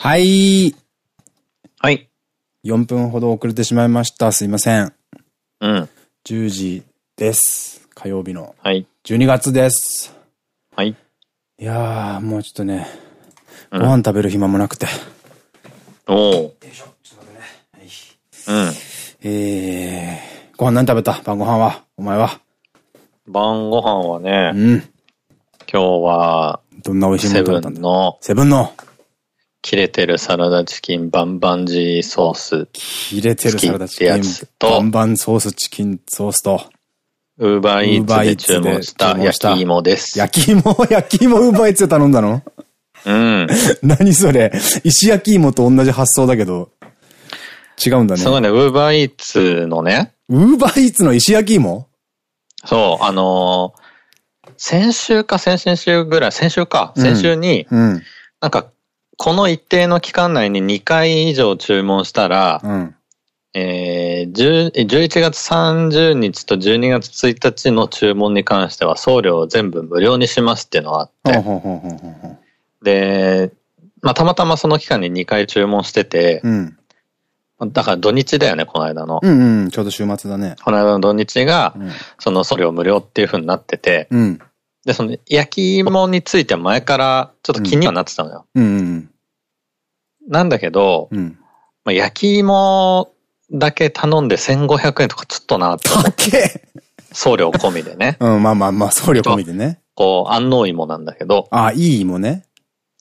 はい。はい。4分ほど遅れてしまいました。すいません。うん。10時です。火曜日の。はい。12月です。はい。いやー、もうちょっとね、うんご飯食べる暇もなくて。おお。よいしょ、ちょっと待ってね。うん。えー、ご飯何食べた？晩ご飯は？お前は？晩ご飯はね、うん。今日は、どんな美味しいもセブの食べたんだ？ンのセブンの切れてるサラダチキンバンバンジーソース、切れてるサラダチキンバンバンソースチキンソースと、ウーバーイーツで注文した焼き芋です。焼き芋、焼き芋ウーバーイーツで頼んだの？うん。何それ？石焼き芋と同じ発想だけど、違うんだね。すごいね、ウーバーイーツのね、ウーバーイーツの石焼き芋？そう、あのー先週か先々週ぐらい、先週か、うん先週に、うん。なんか、この一定の期間内に2回以上注文したら、うん。えー、10 11月30日と12月1日の注文に関しては送料を全部無料にしますっていうのがあって。で、まあ、たまたまその期間に2回注文してて、うん。だから土日だよね、この間の。うんうん。ちょうど週末だね。この間の土日がう、ん。その送料無料っていう風になってて、うん。で、その焼き芋については前からちょっと気にはなってたのよ。うんうんなんだけど、うん。まあ、焼き芋だけ頼んで1500円とかちょっとなって送料込みでね。うん、まあまあまあ、送料込みでね。こう、安納芋なんだけど、あ、いい芋ね。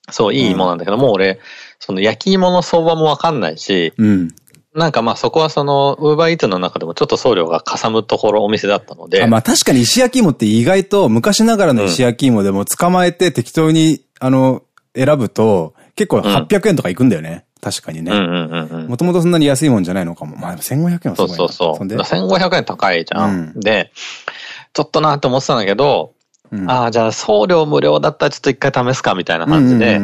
そう、いい芋なんだけど、もう俺、その焼き芋の相場もわかんないし、うん。なんかまあそこはその、ウーバーイーツの中でもちょっと送料がかさむところお店だったので、あまあ確かに石焼き芋って意外と昔ながらの石焼き芋でも捕まえて適当に、あの、選ぶと結構800円とかいくんだよね。確かにね。うんうんうんうん。もともとそんなに安いもんじゃないのかも。まあでも1500円はすそごいな。うそうそう。んで、1500円高いじゃん。うんで、ちょっとなって思ってたんだけど、うんああ、じゃあ送料無料だったらちょっと一回試すかみたいな感じで、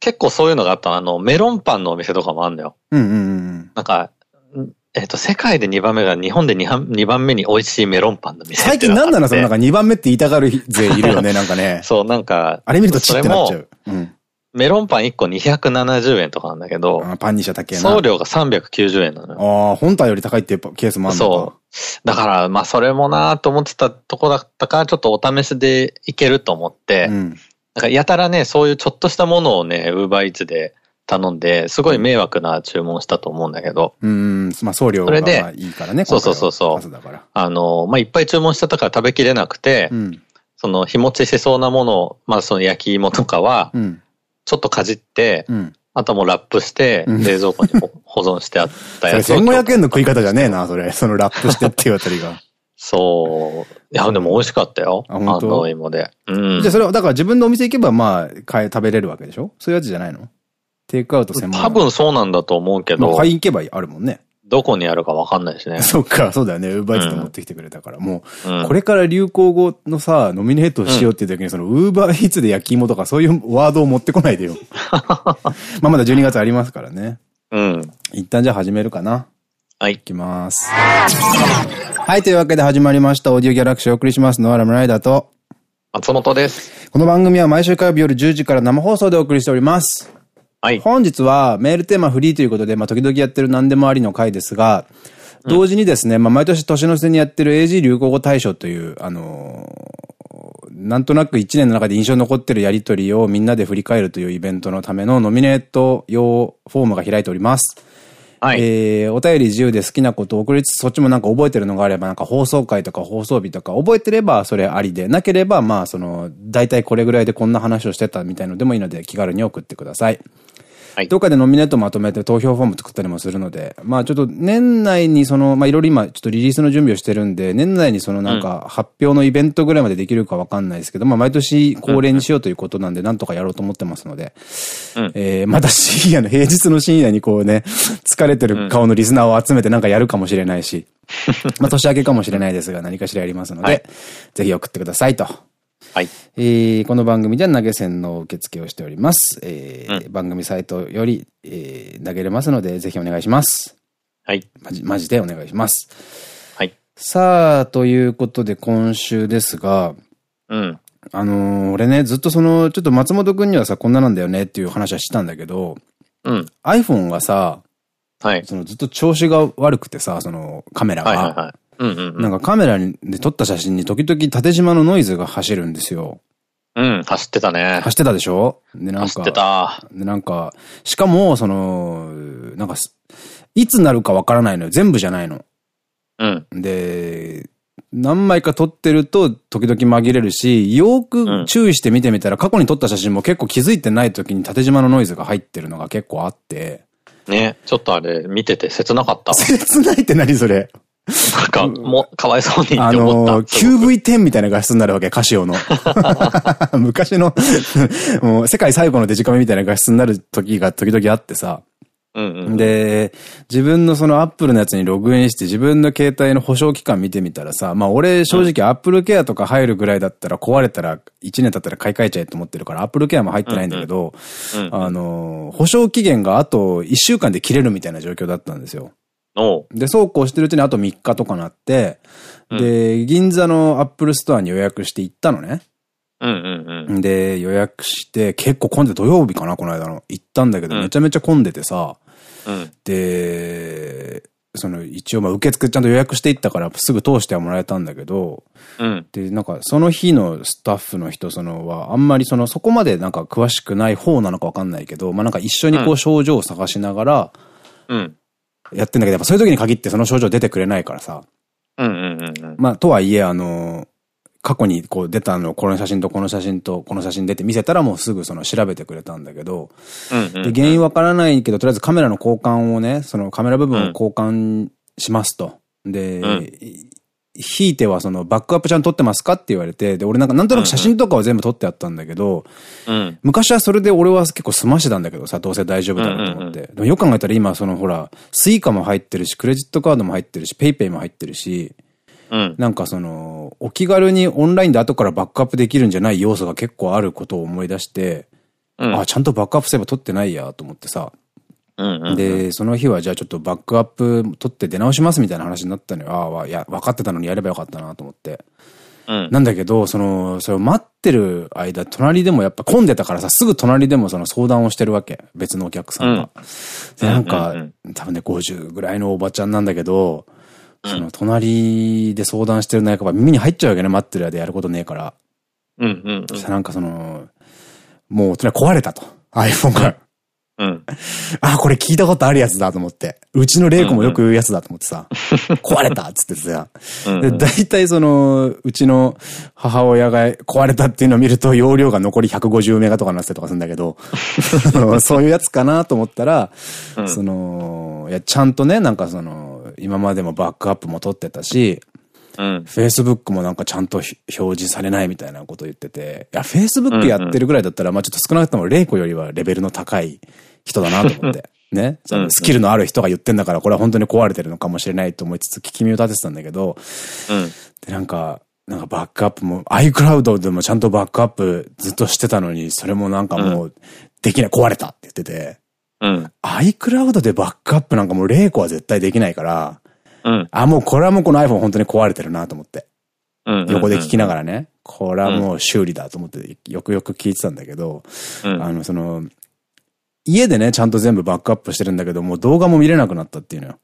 結構そういうのがあったの。あの、メロンパンのお店とかもあるんだよ。うん。うんうんうん。なんか、んえっ、と、世界で2番目が日本で 2, 2番目に美味しいメロンパンの店最近なんなの？そのなんか。か2番目って言いたがる勢いるよね、なんかね。そう、なんか、あれ見るとチってなっちゃそれもう。うん。メロンパン1個270円とかなんだけど、あパンにしただけな。送料が390円なのよ。ああ、本体より高いっていうケースもある。そう。だから、まあ、それもなと思ってたとこだったから、ちょっとお試しでいけると思って、うん。なんかやたらね、そういうちょっとしたものをね、ウーバーイーツで頼んで、すごい迷惑な注文したと思うんだけど、うん、まあ送料がいいからね。そうそうそうそう。あの、まあ、いっぱい注文したから食べきれなくて、うん。その日持ちしそうなものを、まあ、その焼き芋とかは、うん。ちょっとかじって、うん。あともうラップして、うん冷蔵庫に保保存してあったやつを。1500円の食い方じゃねえな、それ。そのラップしてっていうあたりが。そう。いや、でも美味しかったよ。ああ本当？の芋で。うん。じゃあそれは、だから自分のお店行けばまあ、買え、食べれるわけでしょ？そういうやつじゃないの？テイクアウト専門。多分そうなんだと思うけど、買いに行けばあるもんね。どこにあるかわかんないしね。そっか、そうだよね。ウーバーイーツで持ってきてくれたから。もうんう、これから流行語のさ、ノミネートしようっていう時に、その、ウーバーイーツで焼き芋とかそういうワードを持ってこないでよ。まあまだ12月ありますからね。うん。一旦じゃあ始めるかな。はいい。きます。はい、というわけで始まりました。オーディオギャラクシーをお送りします。ノアラムライダーと。松本です。この番組は毎週火曜日夜10時から生放送でお送りしております。はい。本日はメールテーマフリーということで、まあ時々やってる何でもありの回ですが、同時にですね、まあ毎年年の瀬にやってる AG 流行語大賞という、あのーなんとなく1年の中で印象に残ってるやりとりをみんなで振り返るというイベントのためのノミネート用フォームが開いております。はい。えー、お便り自由で好きなことを送りつつ、そっちもなんか覚えてるのがあれば、なんか放送回とか放送日とか覚えてればそれありで、なければまあその、大体これぐらいでこんな話をしてたみたいのでもいいので気軽に送ってください。はい。どっかでノミネートまとめて投票フォーム作ったりもするので、まあちょっと年内にその、まあいろいろ今ちょっとリリースの準備をしてるんで、年内にそのなんか発表のイベントぐらいまでできるかわかんないですけど、まあ毎年恒例にしようということなんで、なんとかやろうと思ってますので、うん。えーまた深夜の平日の深夜にこうね、疲れてる顔のリスナーを集めてなんかやるかもしれないし、まあ年明けかもしれないですが何かしらやりますので、はい。ぜひ送ってくださいと。はい。えーこの番組では投げ銭の受付をしております。えー番組サイトより、えー投げれますので、ぜひお願いします。はい。マジ、マジでお願いします。はい。さあ、ということで今週ですが、うん。あのー俺ね、ずっとその、ちょっと松本くんにはさ、こんななんだよねっていう話はしたんだけど、うん。iPhone がさ、はい。そのずっと調子が悪くてさ、そのカメラが。はいはいはい。うんうんうん。なんかカメラで撮った写真に時々縦縞のノイズが走るんですよ。うん、走ってたね。走ってたでしょ？で、なん走ってか、た。で、なんか、しかも、その、なんかす、いつなるかわからないのよ。全部じゃないの。うん。で、何枚か撮ってると時々紛れるし、よーく注意して見てみたら、過去に撮った写真も結構気づいてない時に縦縞のノイズが入ってるのが結構あって。ね、ちょっとあれ見てて切なかったわ。切ないって何それ？なんか、もう、かわいそうにあって思った。の、QV10 みたいな画質になるわけ、カシオの。昔の、もう世界最後のデジカメみたいな画質になる時が時々あってさ。で、自分のそのアップルのやつにログインして自分の携帯の保証期間見てみたらさ、まあ俺正直アップルケアとか入るぐらいだったら壊れたら1年経ったら買い替えちゃえと思ってるからアップルケアも入ってないんだけど、あの、保証期限があと1週間で切れるみたいな状況だったんですよ。で、そうこうしてるうちにあと3日とかなって、で、銀座のアップルストアに予約して行ったのね。うんうんうん。で、予約して、結構混んで、土曜日かな、この間の。行ったんだけど、うんめちゃめちゃ混んでてさ、うん。で、その、一応、まあ、受付ちゃんと予約していったから、すぐ通してはもらえたんだけど、うん。で、なんか、その日のスタッフの人、その、は、あんまりその、そこまでなんか詳しくない方なのかわかんないけど、まあ、なんか一緒にこうう、症状を探しながら、うん。やってんだけど、やっぱそういう時に限ってその症状出てくれないからさ、うんうんうんうん。まあ、とはいえ、あの、過去にこう出たの、この写真とこの写真とこの写真出て見せたらもうすぐその調べてくれたんだけど、うんうん。で、原因わからないけど、とりあえずカメラの交換をね、そのカメラ部分を交換しますと。で、うんひいてはそのバックアップちゃんと撮ってますかって言われて、で、俺なんかなんとなく写真とかは全部撮ってあったんだけど、うん。昔はそれで俺は結構済ましてたんだけどさ、どうせ大丈夫だろうと思って。でもよく考えたら今そのほら、スイカも入ってるし、クレジットカードも入ってるし、ペイペイも入ってるし、うん。なんかその、お気軽にオンラインで後からバックアップできるんじゃない要素が結構あることを思い出して、うん。あ、ちゃんとバックアップすれば撮ってないやと思ってさ。うんうん。で、その日はじゃあちょっとバックアップ撮って出直しますみたいな話になったのよ。ああ、いや、分かってたのにやればよかったなと思って。うん。なんだけど、その、それを待ってる間、隣でもやっぱ混んでたからさ、すぐ隣でもその相談をしてるわけ。別のお客さんが。で、なんか、多分ね、50ぐらいのおばちゃんなんだけど、その、隣で相談してる内容が耳に入っちゃうわけね、待ってる間やることねえから。うんうんうん。なんかその、もう、とにかく壊れたと。iPhone が。うん。あ、これ聞いたことあるやつだと思って。うちの玲子もよく言うやつだと思ってさ。壊れたっつってさ。で、大体その、うちの母親が壊れたっていうのを見ると、容量が残り150メガとかになってたりとかするんだけど、そういうやつかなと思ったら、その、いや、ちゃんとね、なんかその、今までもバックアップも取ってたし、うん。Facebook もなんかちゃんと表示されないみたいなこと言ってて、いや、Facebook やってるぐらいだったら、まあちょっと少なくとも玲子よりはレベルの高い人だなと思って。ね。そのスキルのある人が言ってんだから、これは本当に壊れてるのかもしれないと思いつつ、聞き耳を立ててたんだけど、うん。で、なんか、なんかバックアップも、iCloud でもちゃんとバックアップずっとしてたのに、それもなんかもう、できない、壊れたって言ってて、うん。iCloud でバックアップなんかもう玲子は絶対できないから、うん。あ、もうこれはもうこの iPhone 本当に壊れてるなと思って。うん。横で聞きながらね、これはもう修理だと思ってよくよく聞いてたんだけど、うん。あの、その、家でね、ちゃんと全部バックアップしてるんだけど、もう動画も見れなくなったっていうのよ。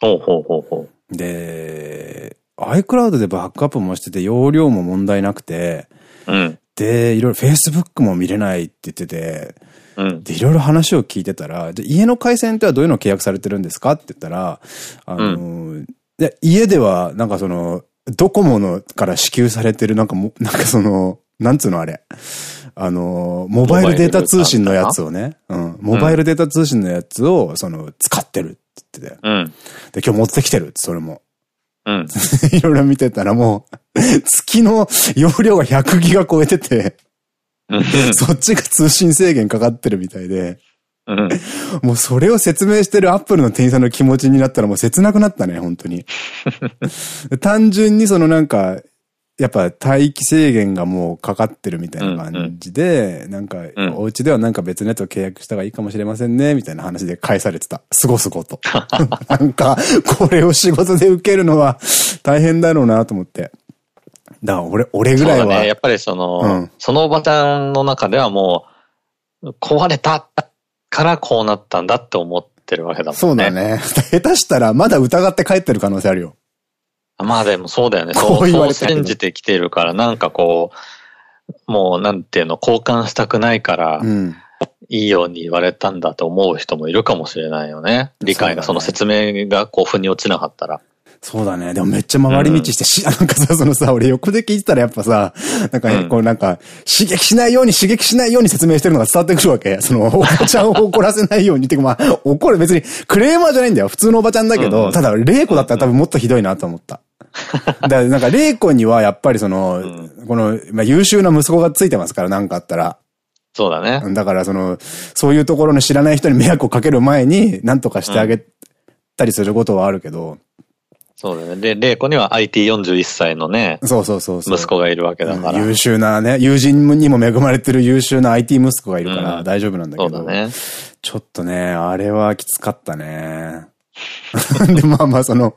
ほうほうほうほで、iCloud でバックアップもしてて、容量も問題なくて、う。うん。で、いろいろ Facebook も見れないって言ってて、うん。で、いろいろ話を聞いてたら、で家の回線ってはどういうのを契約されてるんですかって言ったら、あの、で家では、なんかその、ドコモのから支給されてる、なんかも、なんかその、なんつうのあれ。あの、モバイルデータ通信のやつをね、うん、モバイルデータ通信のやつを、その、使ってるって言ってて。うん。で、今日持ってきてるって、それも。うん。いろいろ見てたらもう、月の容量が100ギガ超えてて、そっちが通信制限かかってるみたいで、うん。もうそれを説明してるアップルの店員さんの気持ちになったらもう切なくなったね、本当に。単純にそのなんか、やっぱ待機制限がもうかかってるみたいな感じで、なんか、お家ではなんか別のやつを契約した方がいいかもしれませんね、みたいな話で返されてた。すごすごと。なんか、これを仕事で受けるのは大変だろうなと思って。だから俺、俺ぐらいは。ね、やっぱりその、うんそのおばちゃんの中ではもう、壊れたっからこうなったんだって思ってるわけだもんね。そうだね。下手したらまだ疑って帰ってる可能性あるよ。まあでもそうだよね。こそうう、そう信じてきてるから、なんかこう、もうなんていうの、交換したくないから、うん。いいように言われたんだと思う人もいるかもしれないよね。理解が、その説明がこう、腑に落ちなかったら。そうだね。でもめっちゃ回り道してし、なんかさ、そのさ、俺横で聞いてたらやっぱさ、なんか、うんこうなんか、刺激しないように刺激しないように説明してるのが伝わってくるわけ。その、おばちゃんを怒らせないように。てかまあ、怒る別にクレーマーじゃないんだよ。普通のおばちゃんだけど、うんうんただ、玲子だったら多分もっとひどいなと思った。だからなんか、玲子にはやっぱりその、んこの、まあ、優秀な息子がついてますから、なんかあったら。そうだね。だからその、そういうところの知らない人に迷惑をかける前に、なんとかしてあげたりすることはあるけど、そうだね。で、玲子には IT41 歳のね、そうそうそうそう。息子がいるわけだから。うん優秀なね、友人にも恵まれてる優秀な IT 息子がいるからうん大丈夫なんだけど。そうだね。ちょっとね、あれはきつかったね。で、まあまあその、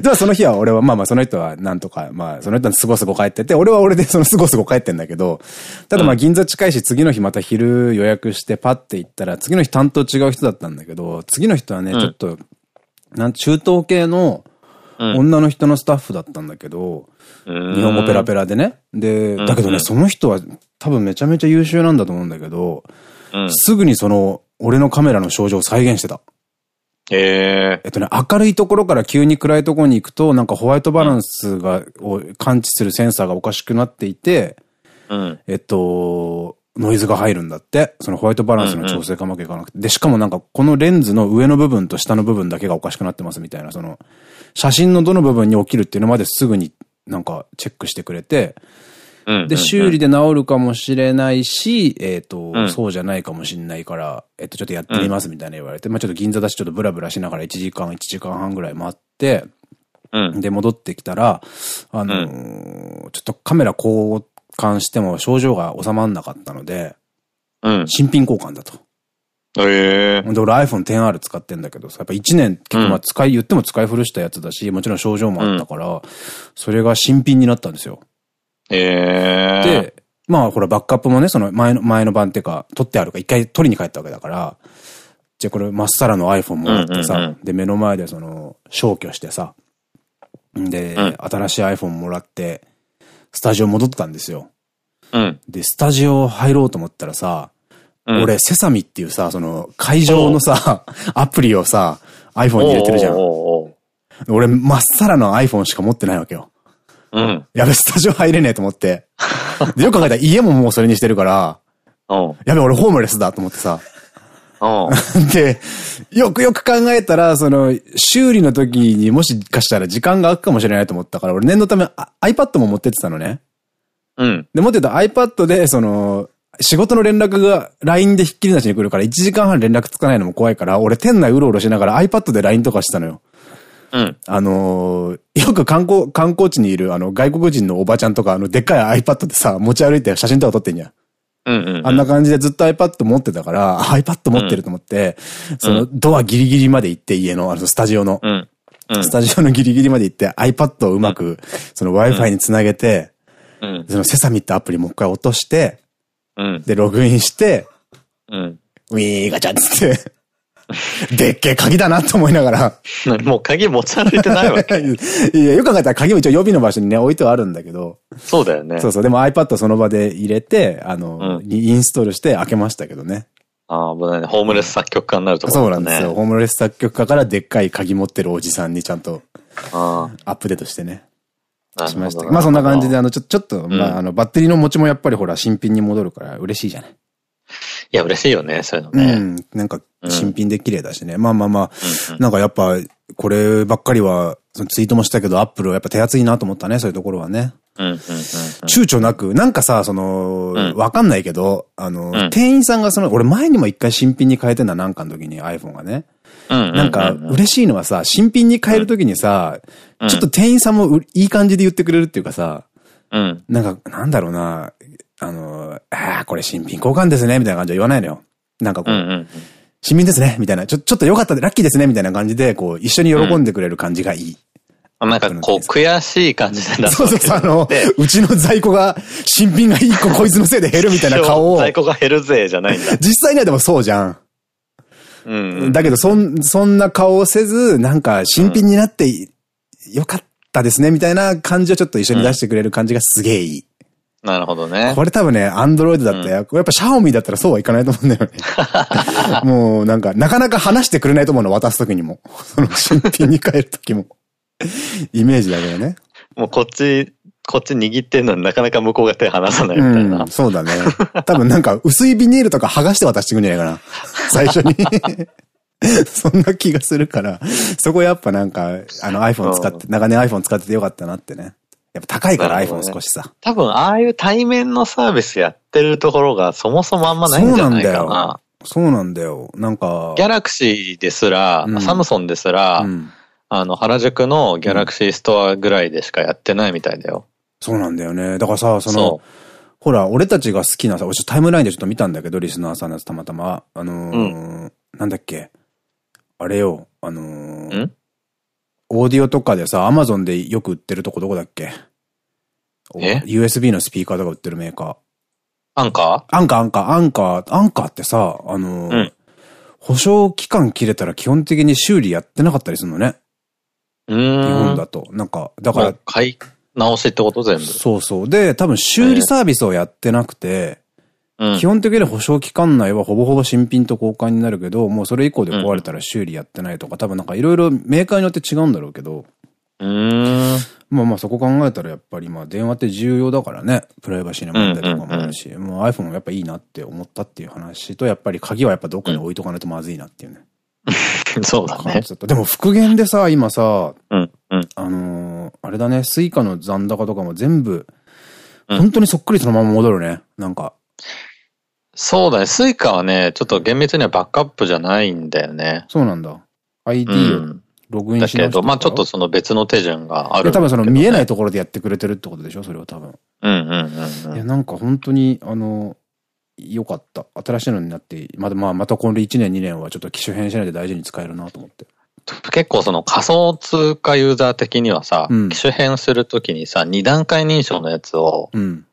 ではその日は俺は、まあまあその人はなんとか、まあその人はすごすご帰ってて、俺は俺でそのすごすご帰ってんだけど、ただまあ銀座近いし次の日また昼予約してパッて行ったら、次の日担当違う人だったんだけど、次の人はね、うんちょっと、なん中東系のうん。女の人のスタッフだったんだけど、日日本語ペラペラでね。で、だけどね、うんうんその人は多分めちゃめちゃ優秀なんだと思うんだけど、うん。すぐにその、俺のカメラの症状を再現してた。えええっとね、明るいところから急に暗いところに行くと、なんかホワイトバランスが、を感知するセンサーがおかしくなっていて、うん。えっと、ノイズが入るんだって。そのホワイトバランスの調整かうまくいかなくて。で、しかもなんかこのレンズの上の部分と下の部分だけがおかしくなってますみたいな、その、写真のどの部分に起きるっていうのまですぐになんかチェックしてくれて、うん。で、修理で治るかもしれないし、えっ、と、うんそうじゃないかもしれないから、えっ、と、ちょっとやってみますみたいな言われて、まあちょっと銀座だし、ちょっとブラブラしながら1時間、1時間半ぐらい待って、うん。で、戻ってきたら、あのーちょっとカメラ交換しても症状が収まんなかったので、うん。新品交換だと。ええで、俺 iPhone XR 使ってんだけどさ、やっぱ1年結構まあ使い、言っても使い古したやつだし、もちろん症状もあったから、それが新品になったんですよ。ええで、まあほらバックアップもね、その前の、前の晩っていうか、取ってあるから一回取りに帰ったわけだから、じゃあこれまっさらの iPhone もらってうんうんさ、で、目の前でその、消去してさ、で、うん新しい iPhone もらって、スタジオ戻ったんですよ。うん。で、スタジオ入ろうと思ったらさ、うん俺、セサミっていうさ、その、会場のさ、アプリをさ、iPhone に入れてるじゃん。俺、まっさらの iPhone しか持ってないわけよ。うん。やべ、スタジオ入れねえと思って。で、よく考えたら 家ももうそれにしてるから、うん。やべ、俺ホームレスだと思ってさ。うん。で、よくよく考えたら、その、修理の時にもしかしたら時間が空くかもしれないと思ったから、俺念のためあ iPad も持ってってたのね。うん。で、持ってた iPad で、その、仕事の連絡が LINE でひっきりなしに来るから1時間半連絡つかないのも怖いから、俺店内うろうろしながら iPad で LINE とかしてたのよ。うん。あのーよく観光、観光地にいるあの外国人のおばちゃんとか、あのでっかい iPad でさ、持ち歩いて写真とか撮ってんじゃん。うん。うん。あんな感じでずっと iPad 持ってたから、あ iPad 持ってると思って、そのドアギリギリまで行って、家の、あのスタジオの、うん。うん。スタジオのギリギリまで行って iPad をうまく、その Wi-Fi につなげて、うん。そのセサミってアプリもう一回落として、うん。で、ログインして、うん。ウィーガチャっつって、でっけえ鍵だなと思いながら、もう鍵持ち歩いてないわけ。いや、よく考えたら鍵も一応予備の場所にね、置いてはあるんだけど、そうだよね。そうそう、でも iPad その場で入れて、あの、うんインストールして開けましたけどね。ああ、危ないね。ホームレス作曲家になるとこそう。なんですよ。ホームレス作曲家からでっかい鍵持ってるおじさんにちゃんとあアップデートしてね、あ。しましたまあそんな感じで、あの、ちょ、ちょっと、んまあ、あの、バッテリーの持ちもやっぱりほら、新品に戻るから嬉しいじゃない。いや、嬉しいよね、そういうのうね。ん。なんか、新品で綺麗だしね。まあまあまあ、うんなんかやっぱ、こればっかりは、そのツイートもしたけど、アップルはやっぱ手厚いなと思ったね、そういうところはね。躊躇なく、なんかさ、その、うんわかんないけど、あの、うん店員さんがその、俺前にも一回新品に変えてんだ、なんかの時に iPhone がね。うん。なんか、嬉しいのはさ、新品に変える時にさ、うんちょっと店員さんもういい感じで言ってくれるっていうかさ、うん。なんか、なんだろうな、あの、ああ、これ新品交換ですね、みたいな感じは言わないのよ。なんかこう。新品ですね、みたいな、ちょ、ちょっと良かったで、ラッキーですね、みたいな感じで、こう、一緒に喜んでくれる感じがいい。あなんかこう、悔しい感じで出すそうそうそう、あの で、うちの在庫が、新品が一個こいつのせいで減るみたいな顔を、在庫が減るぜ、じゃないんだ。実際にはでもそうじゃん。うん。だけど、そん、そんな顔をせず、なんか、新品になってよかったですね、みたいな感じをちょっと一緒に出してくれる感じがすげえいい。なるほどね。これ多分ね、アンドロイドだったら、やっぱシャオミだったらそうはいかないと思うんだよね。もうなんか、なかなか話してくれないと思うの、渡すときにも。その新品に変えるときも。イメージだけどね。もうこっち、こっち握ってんのになかなか向こうが手離さないみたいな。うん、そうだね。多分なんか、薄いビニールとか剥がして渡してくんじゃないかな。最初に。そんな気がするから、そこやっぱなんか、あの iPhone 使って、長年 iPhone 使っててよかったなってね。やっぱ高いから、iPhone 少しさ。多分、ああいう対面のサービスやってるところがそもそもあんまないんじゃないかそうなんだな。そうなんだよ。なんか。ギャラクシーですら、うんサムソンですら、うんあの、原宿のギャラクシーストアぐらいでしかやってないみたいだよ。そうなんだよね。だからさ、そのそ、ほら、俺たちが好きなさ、俺タイムラインでちょっと見たんだけど、リスナーさんのやつたまたま。あのーなんだっけ？あれよ、あのーん？オーディオとかでさ、アマゾンでよく売ってるとこどこだっけ？え ?USB のスピーカーとか売ってるメーカー。アンカアンカー、アンカー、アンカー、アンカーってさ、あのーうん保証期間切れたら基本的に修理やってなかったりするのね。ーうーん。日本だと。なんか、だから買い直しってこと全部。そうそう。で、多分修理サービスをやってなくて、うん基。本的に保証期間内はほぼほぼ新品と交換になるけど、もうそれ以降で壊れたら修理やってないとか、多分なんかいろいろメーカーによって違うんだろうけど、うーん。まあまあそこ考えたらやっぱりまあ電話って重要だからね、プライバシーの問題とかもあるし、もう iPhone やっぱいいなって思ったっていう話と、やっぱり鍵はやっぱどっかに置いとかないとまずいなっていうね。そうだねでも復元でさ、今さ、うん、うん。あのーあれだね、スイカの残高とかも全部、うん本当にそっくりそのまま戻るね。なんか。そうだね。スイカはね、ちょっと厳密にはバックアップじゃないんだよね。そうなんだ。ID をうん。ログインだけど、し直してまあちょっとその別の手順があるね。多分その見えないところでやってくれてるってことでしょ？それは多分。うんうんうんういや、ん。なんか本当に、あの、良かった。新しいのになって、まだまあ、また今度1年2年はちょっと機種変しないで大事に使えるなと思って。結構その仮想通貨ユーザー的にはさ、うん機種変するときにさ、二段階認証のやつを、うん。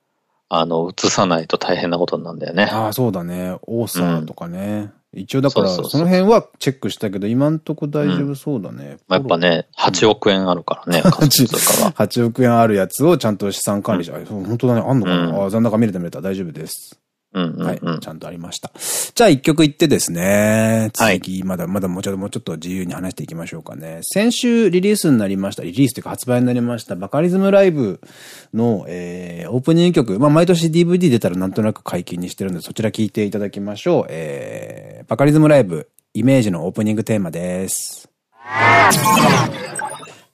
あの、移さないと大変なことになるんだよね。ああ、そうだね。オーサーとかね。一応だから、その辺はチェックしたけど、今んとこ大丈夫そうだね。まあやっぱね、8億円あるからね、仮想通貨が。8億円あるやつをちゃんと資産管理して、あそう本当だね。あんのかな、うんあ残高見れた見れた。大丈夫です。はい。ちゃんとありました。じゃあ一曲いってですね。はい次、まだまだもうちょっともうちょっと自由に話していきましょうかね。先週リリースになりました、リリースというか発売になりました、バカリズムライブの、えー、オープニング曲。まあ毎年 DVD 出たらなんとなく解禁にしてるんで、そちら聞いていただきましょう。えー、バカリズムライブ、イメージのオープニングテーマです。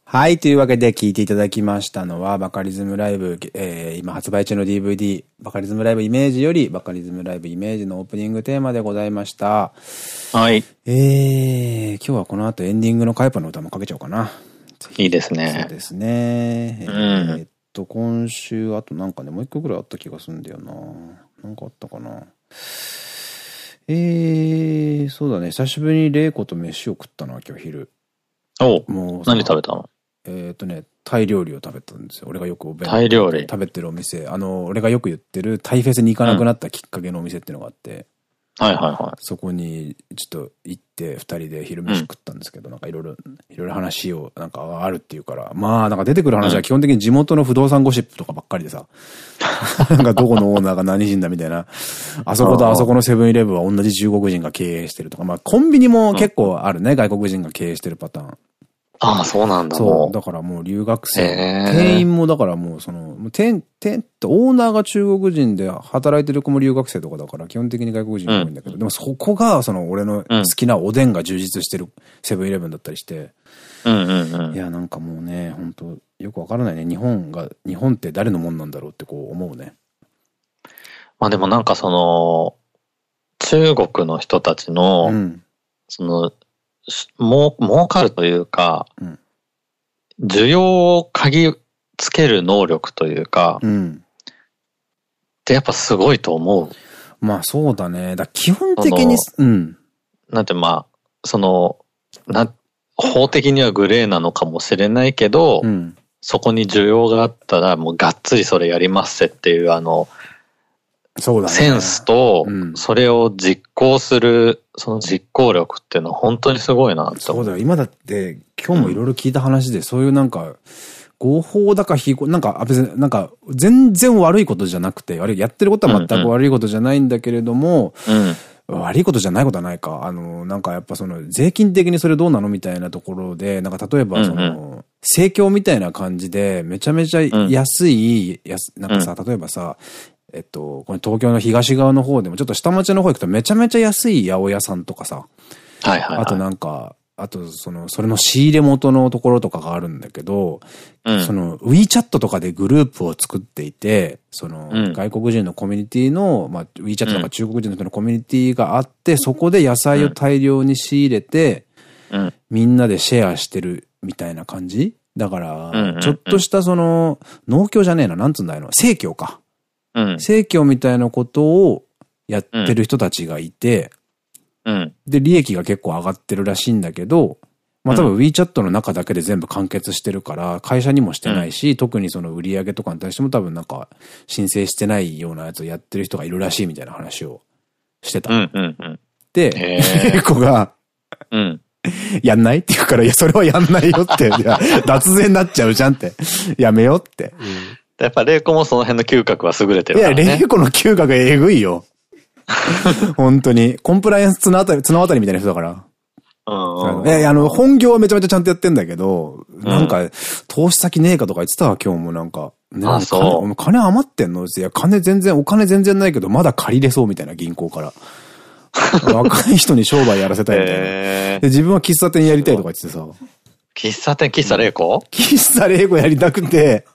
はい。というわけで聞いていただきましたのは、バカリズムライブ、えー、今発売中の DVD、バカリズムライブイメージより、バカリズムライブイメージのオープニングテーマでございました。はい。えー、今日はこの後エンディングのカイパの歌もかけちゃおうかな。いいですそうね。ですね。えうんーっと、今週、あとなんかね、もう一個ぐらいあった気がするんだよな。なんかあったかな。えー、そうだね。久しぶりに玲子と飯を食ったな、今日昼。おもうさ何食べたの？えっとね、タイ料理を食べたんですよ。俺がよくお弁タイ料理？食べてるお店。あの、俺がよく言ってるタイフェスに行かなくなったきっかけのお店っていうのがあって、はいはいはそこにちょっと行って二人で昼飯食ったんですけど、なんかいろいろ、いろいろ話をなんかあるっていうから、まあなんか出てくる話は基本的に地元の不動産ゴシップとかばっかりでさ、なんかどこのオーナーが何人だみたいな、あそことあそこのセブンイレブンは同じ中国人が経営してるとか、まあコンビニも結構あるね、外国人が経営してるパターン。い。ああ、そうなんだ、そう。もだからもう留学生。店員もだからもうその、店、店ってオーナーが中国人で働いてる子も留学生とかだから基本的に外国人が多いんだけど、でもそこがその俺の好きなおでんが充実してるセブンイレブンだったりして、う。うんうんうん。いやなんかもうね、本当よくわからないね。日本が、日本って誰のもんなんだろうってこう思うね。まあでもなんかその、中国の人たちの、うん。その、しもう、儲かるというか、うん需要を嗅ぎつける能力というか、うん。ってやっぱすごいと思う。まあそうだね。だ基本的に、うん。なんてまあ、その、な、法的にはグレーなのかもしれないけど、うん。そこに需要があったらもうがっつりそれやりますせっていうあの、そうだね。センスとう、んそれを実行する、その実行力っていうのは本当にすごいなって。そうだよ。今だって、今日もいろいろ聞いた話で、そういうなんか、合法だか非合、なんか、あ別になんか、全然悪いことじゃなくて、あれ、やってることは全く悪いことじゃないんだけれども、うん。悪いことじゃないことはないか。あの、なんかやっぱその、税金的にそれどうなのみたいなところで、なんか例えばそうんの、生協みたいな感じで、めちゃめちゃ安い、やすなんかさ、例えばさ、えっと、これ東京の東側の方でも、ちょっと下町の方行くとめちゃめちゃ安い八百屋さんとかさ、はいはい、はい。あとなんか、あとその、それの仕入れ元のところとかがあるんだけど、うんその WeChat とかでグループを作っていて、そのうん外国人のコミュニティの、まあ WeChat とか中国人の人のコミュニティがあって、そこで野菜を大量に仕入れて、うん。みんなでシェアしてるみたいな感じだから、んちょっとしたその、農協じゃねえな、なんつうんだよ、生協か。うん。生協みたいなことをやってる人たちがいて、うん。で、利益が結構上がってるらしいんだけど、まあ多分 WeChat の中だけで全部完結してるから、会社にもしてないし、特にその売り上げとかに対しても多分なんか申請してないようなやつをやってる人がいるらしいみたいな話をしてた。うん。うん。うん。で、へー結構が、うん。やんないって言うから、いや、それはやんないよって。いや、脱税になっちゃうじゃんって。やめよって。やっぱ、玲子もその辺の嗅覚は優れていや、るからね。レイコの嗅覚えぐいよ。本当に。コンプライアンス綱渡り、綱渡りみたいな人だから。うんうん。いやいや、あの、本業はめちゃめちゃちゃんとやってんだけど、なんか、投資先ねえかとか言ってたわ、今日もなんか。ねあそう？金金余ってんの？いや、金全然、お金全然ないけど、まだ借りれそうみたいな、銀行から。若い人に商売やらせたいみたいな。えで、自分は喫茶店やりたいとか言ってさ、喫茶店、喫茶玲子 喫茶英語やりたくて、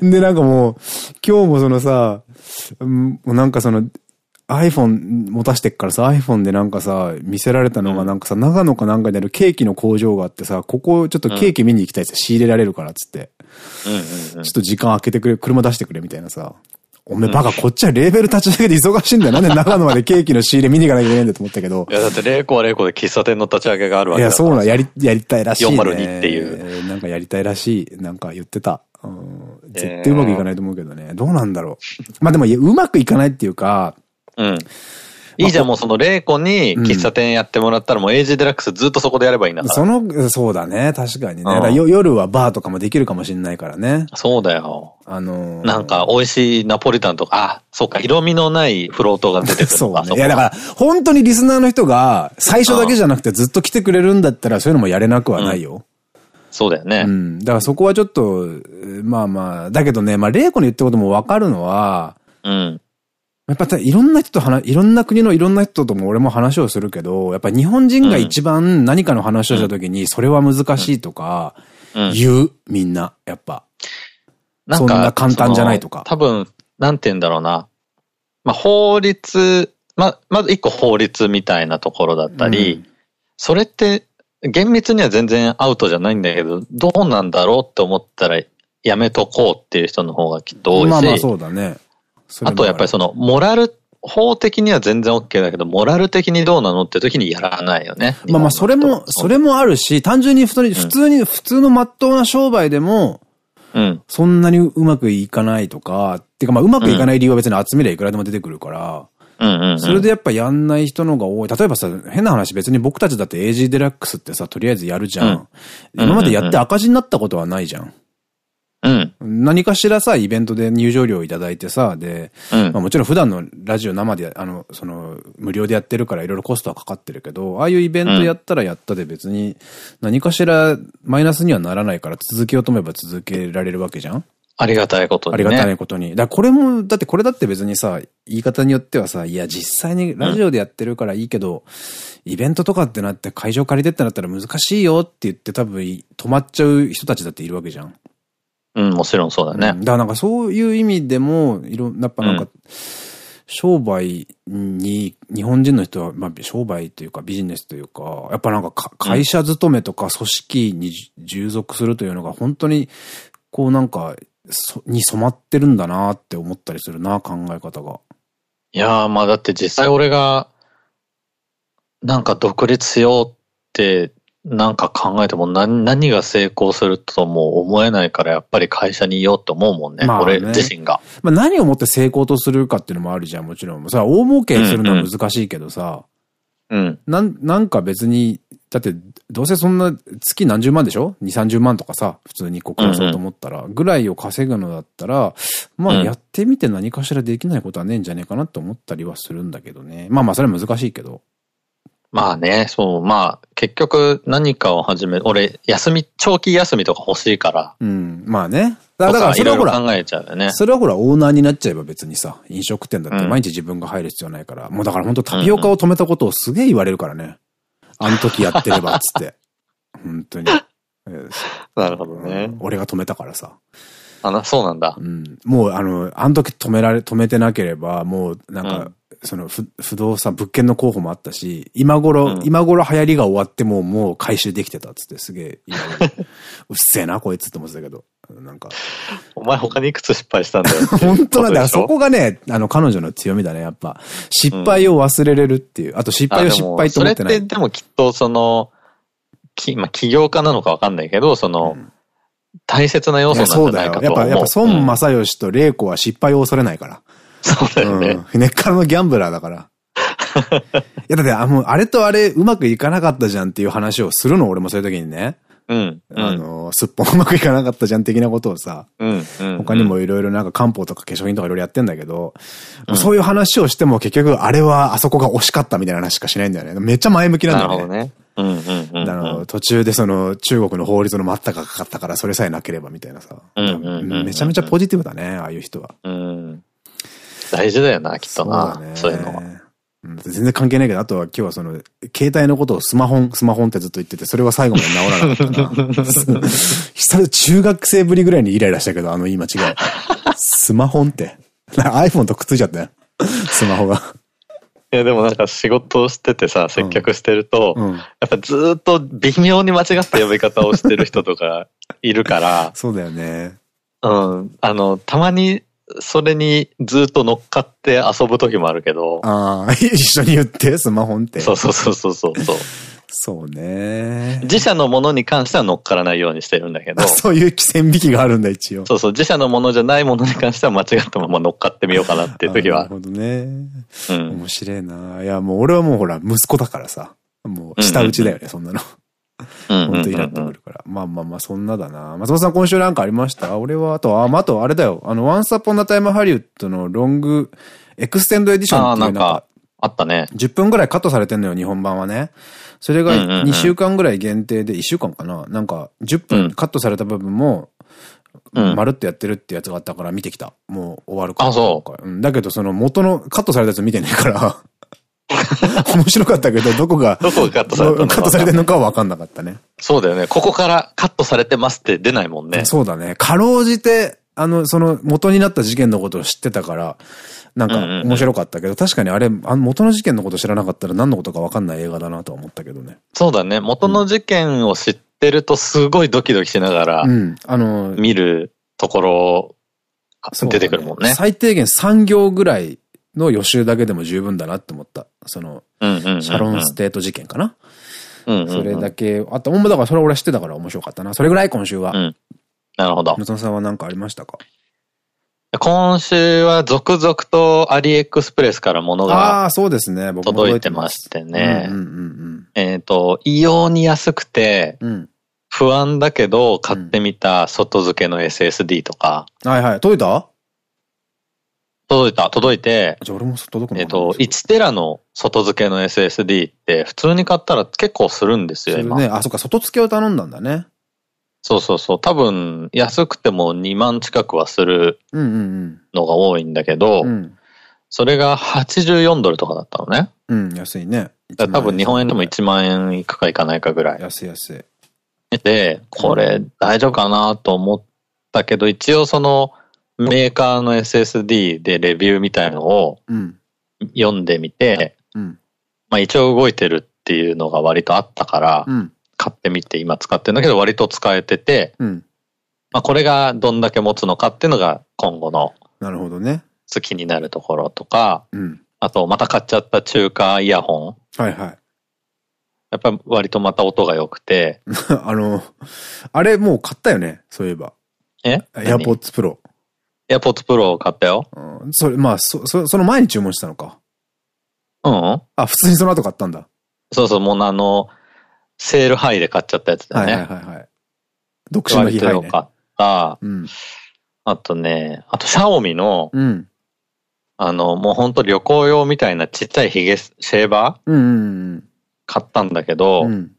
で、なんかもう、今日もそのさ、なんかその、iPhone 持たしてっからさ、iPhone でなんかさ、見せられたのがなんかさ、長野かなんかにあるケーキの工場があってさ、ここちょっとケーキ見に行きたいっつ仕入れられるからっつって、うんうんうんちょっと時間空けてくれ、車出してくれみたいなさ、おめえバカ、こっちはレーベル立ち上げて忙しいんだよ。なんで長野までケーキの仕入れ見に行かなきゃいけないんだと思ったけどい、や、だって玲子は玲子で喫茶店の立ち上げがあるわいや、けだから。そうなん、やり、やりたいらしい、ね。402っていうなんかやりたいらしい。なんか言ってた。うん、絶対うまくいかないと思うけどね。どうなんだろう。まあでも、うまくいかないっていうか、うん。いいじゃん、もうその玲子に喫茶店やってもらったらもうエイジデラックスずっとそこでやればいいんだから。その、そうだね。確かにね。うん夜はバーとかもできるかもしれないからね。そうだよ。あのーなんか、美味しいナポリタンとか、あ、そうか、色味のないフロートが出てくる そうね。いや、だから、本当にリスナーの人が、最初だけじゃなくてずっと来てくれるんだったら、そういうのもやれなくはないよ。そうだよね。うん。だからそこはちょっと、まあまあ、だけどね、まあ、玲子の言ってることもわかるのは、うん。やっぱいろんな人と話、いろんな国のいろんな人とも俺も話をするけど、やっぱ日本人が一番何かの話をした時に、それは難しいとか、うん。言う、みんな、やっぱ。なんそんな簡単じゃないとか多分、なんて言うんだろうな。まあ、法律、ま、まず一個法律みたいなところだったり、うんそれって、厳密には全然アウトじゃないんだけど、どうなんだろうって思ったら、やめとこうっていう人の方がきっと多いし、まあまあそうだね。それあとやっぱりその、モラル、法的には全然 OK だけど、モラル的にどうなのって時にやらないよね。まあまあそれも、それもあるし、単純に普通に、普通に、普通の真っ当な商売でも、うん。そんなにうまくいかないとか、っていうかまあうまくいかない理由は別に集めりゃいくらでも出てくるから。それでやっぱやんない人のが多い。例えばさ、変な話別に僕たちだって AG デラックスってさ、とりあえずやるじゃん。今までやって赤字になったことはないじゃん。うん。何かしらさ、イベントで入場料いただいてさ、で、うん。まあもちろん普段のラジオ生で、あの、その、無料でやってるからいろいろコストはかかってるけど、ああいうイベントやったらやったで別に何かしらマイナスにはならないから続けようと思えば続けられるわけじゃんありがたいことにね。ありがたいことに。だこれも、だってこれだって別にさ、言い方によってはさ、いや実際にラジオでやってるからいいけど、イベントとかってなって会場借りてってなったら難しいよって言って多分止まっちゃう人たちだっているわけじゃん。うん、もちろんそうだね。うんだからなんかそういう意味でも、いろ、やっぱなんか、商売に、日本人の人は、まあ商売というかビジネスというか、やっぱなんかか会社勤めとか組織に従属するというのが本当に、こうなんか、そに染まってるんだなって思ったりするな、考え方が。いやー、まあだって実際俺が、なんか独立しようってなんか考えても何何が成功するとも思えないからやっぱり会社にいようって思うもんね。まあね俺自身が。まあ何をもって成功とするかっていうのもあるじゃん、もちろん。さ、大儲けするのは難しいけどさ。うん、うん。なん、なんか別に、だって、どうせそんな月何十万でしょ ?2、30万とかさ、普通にこう暮らそうと思ったら、ぐらいを稼ぐのだったら、まあやってみて何かしらできないことはねえんじゃねえかなって思ったりはするんだけどね。まあまあそれは難しいけど。まあね、そう、まあ、結局何かを始め、俺、休み、長期休みとか欲しいから。うん、まあね。だからそれはほら、考えちゃうよね。それはほら、オーナーになっちゃえば別にさ、飲食店だって毎日自分が入る必要ないから。うん、もうだから本当タピオカを止めたことをすげえ言われるからね。あの時やってれば、つって。本当に。なるほどね、俺が止めたからさ。あな、そうなんだ。うん。もう、あの、あの時止められ、止めてなければ、もう、なんか、その不不動産、物件の候補もあったし、今頃、うん、今頃流行りが終わってももう回収できてたっつってすげえ、うっせえな、こいつって思ってたけど。なんか。お前他にいくつ失敗したんだよ。本当なんだよ。そこがね、あの、彼女の強みだね、やっぱ。失敗を忘れれるっていう。うん、あと失敗を失敗と思ってない。それってでもきっとその、き、まあ、起業家なのかわかんないけど、その、うん、大切な要素なんじゃないかとそうだよ。やっぱ、やっぱ孫正義と玲子は失敗を恐れないから。そうだよね。根っからのギャンブラーだから。いや、だって、あ、もう、あれとあれうまくいかなかったじゃんっていう話をするの、俺もそういう時にね。うん。あの、すっぽんうまくいかなかったじゃん的なことをさ。うん。他にもいろいろなんか漢方とか化粧品とかいろいろやってんだけど、うん、そういう話をしても結局あれはあそこが惜しかったみたいな話しかしないんだよね。めっちゃ前向きなんだよね。なるほどね。うん途中でその中国の法律の待ったがかかったからそれさえなければみたいなさ。めちゃめちゃポジティブだね、ああいう人は。うん。大事だよな、きっとな。そう,、いうのは。全然関係ないけど、あとは今日はその、携帯のことをスマホン、スマホンってずっと言ってて、それは最後まで治らなかったな。久々中学生ぶりぐらいにイライラしたけど、あの言い間違い。スマホンって。iPhone とくっついちゃったよ。スマホが。いやでもなんか仕事をしててさ、接客してると、うんうん、やっぱずっと微妙に間違った呼び方をしてる人とかいるから。そうだよね。うん。あの、たまにそれにずっと乗っかって遊ぶ時もあるけど。ああ、一緒に言って、スマホって。そうそうそうそうそう。そうね。自社のものに関しては乗っからないようにしてるんだけど。そういう線引きがあるんだ、一応。そうそう。自社のものじゃないものに関しては間違ったまま乗っかってみようかなっていう時は。なるほどね。うん。面白いな。いや、もう俺はもうほら、息子だからさ。もう、舌打ちだよね、そんなの。本当イラッとくるから。まあまあまあ、そんなだな。松本さん今週なんかありました？俺は、あと、あ、あとあれだよ。あの、ワンスアポンアタイムインハリウッドのロング、エクステンドエディションっていうのが、あったね。10分ぐらいカットされてんのよ、日本版はね。それが2週間ぐらい限定で、1週間かな？なんか、10分カットされた部分も、まるっとやってるってやつがあったから見てきた。もう終わるから。あ、そう。ん、だけどその元のカットされたやつ見てねえから 面白かったけど、どこが、どこがカットされてるカットされてるのかは分かんなかったね。そうだよね。ここからカットされてますって出ないもんね。そうだね。かろうじて、あの、その元になった事件のことを知ってたから、なんか面白かったけど、確かにあれ、あの元の事件のこと知らなかったら何のことか分かんない映画だなと思ったけどね。そうだね。元の事件を知ってるとすごいドキドキしながら、うん、あの、見るところ、出てくるもんね。最低限3行ぐらいの予習だけでも十分だなって思った。その、シャロンステート事件かな。それだけ、あと、ほんまだからそれ俺知ってたから面白かったな。それぐらい今週は。うん、なるほど。松野さんは何かありましたか？今週は続々とアリエクスプレスから物がああ、そうですね。届いてましてね。えっと、異様に安くて、不安だけど買ってみた外付けの SSD とか。はいはい。届いた？届いた、届いて。じゃあ俺も届くのえっと、1テラの外付けの SSD って普通に買ったら結構するんですよ、今。ね。あ、そっか、外付けを頼んだんだね。そうそうそう。多分、安くても2万近くはするのが多いんだけど、それが84ドルとかだったのね。うん、安いね。多分日本円でも1万円いくかいかないかぐらい。安い安い。で、これ大丈夫かなと思ったけど、一応その、メーカーの SSD でレビューみたいのを読んでみて、うん、まあ一応動いてるっていうのが割とあったから、買ってみて今使ってるんだけど割と使えてて、うん、まあこれがどんだけ持つのかっていうのが今後の、なるほどね。好きになるところとか、うん、あとまた買っちゃった中華イヤホン。はいはい。やっぱり割とまた音が良くて。あの、あれもう買ったよね、そういえば。え ?AirPods Pro。AirPods Pro を買ったよ。うん。それ、まあ、そ、そその前に注文したのか。うん？あ、普通にその後買ったんだ。そうそう、もうあの、セールハイで買っちゃったやつだよね。はいはいはい。独身の日ハイ、ね。買った。うん。あとね、あと、シャオミの、うん。あの、もうほんと旅行用みたいなちっちゃいヒゲシェーバーうん。買ったんだけど、うん、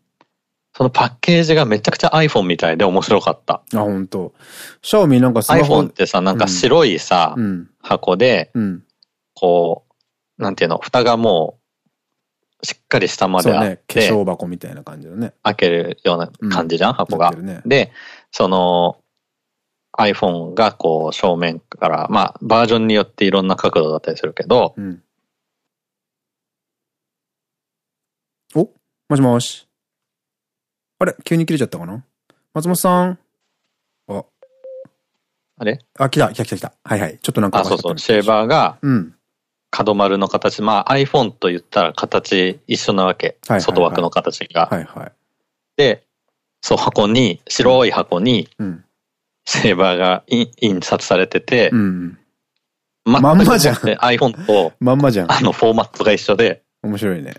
そのパッケージがめちゃくちゃ iPhone みたいで面白かった。あ、本当。シャオミなんかスマホ iPhone ってさ、なんか白いさ、うん、箱で、うん、こう、なんていうの、蓋がもう、しっかり下まであって、ね、化粧箱みたいな感じだね。開けるような感じじゃん、箱が。ね、で、その、iPhone がこう正面から、まあバージョンによっていろんな角度だったりするけど、うん、お？もしもし。あれ急に切れちゃったかな？松本さん。あ。あれ？あ、来た、来た来た来た。はいはい。ちょっとなんか。あ、そうそう。シェーバーが、うん。角丸の形、まあ iPhone と言ったら形一緒なわけ。外枠の形が。はいはい。で、そう箱に、白い箱に、うん。シェーバーが印刷されてて、うん。まんまじゃん。iPhone と、まんまじゃん。あの、フォーマットが一緒で。面白いね。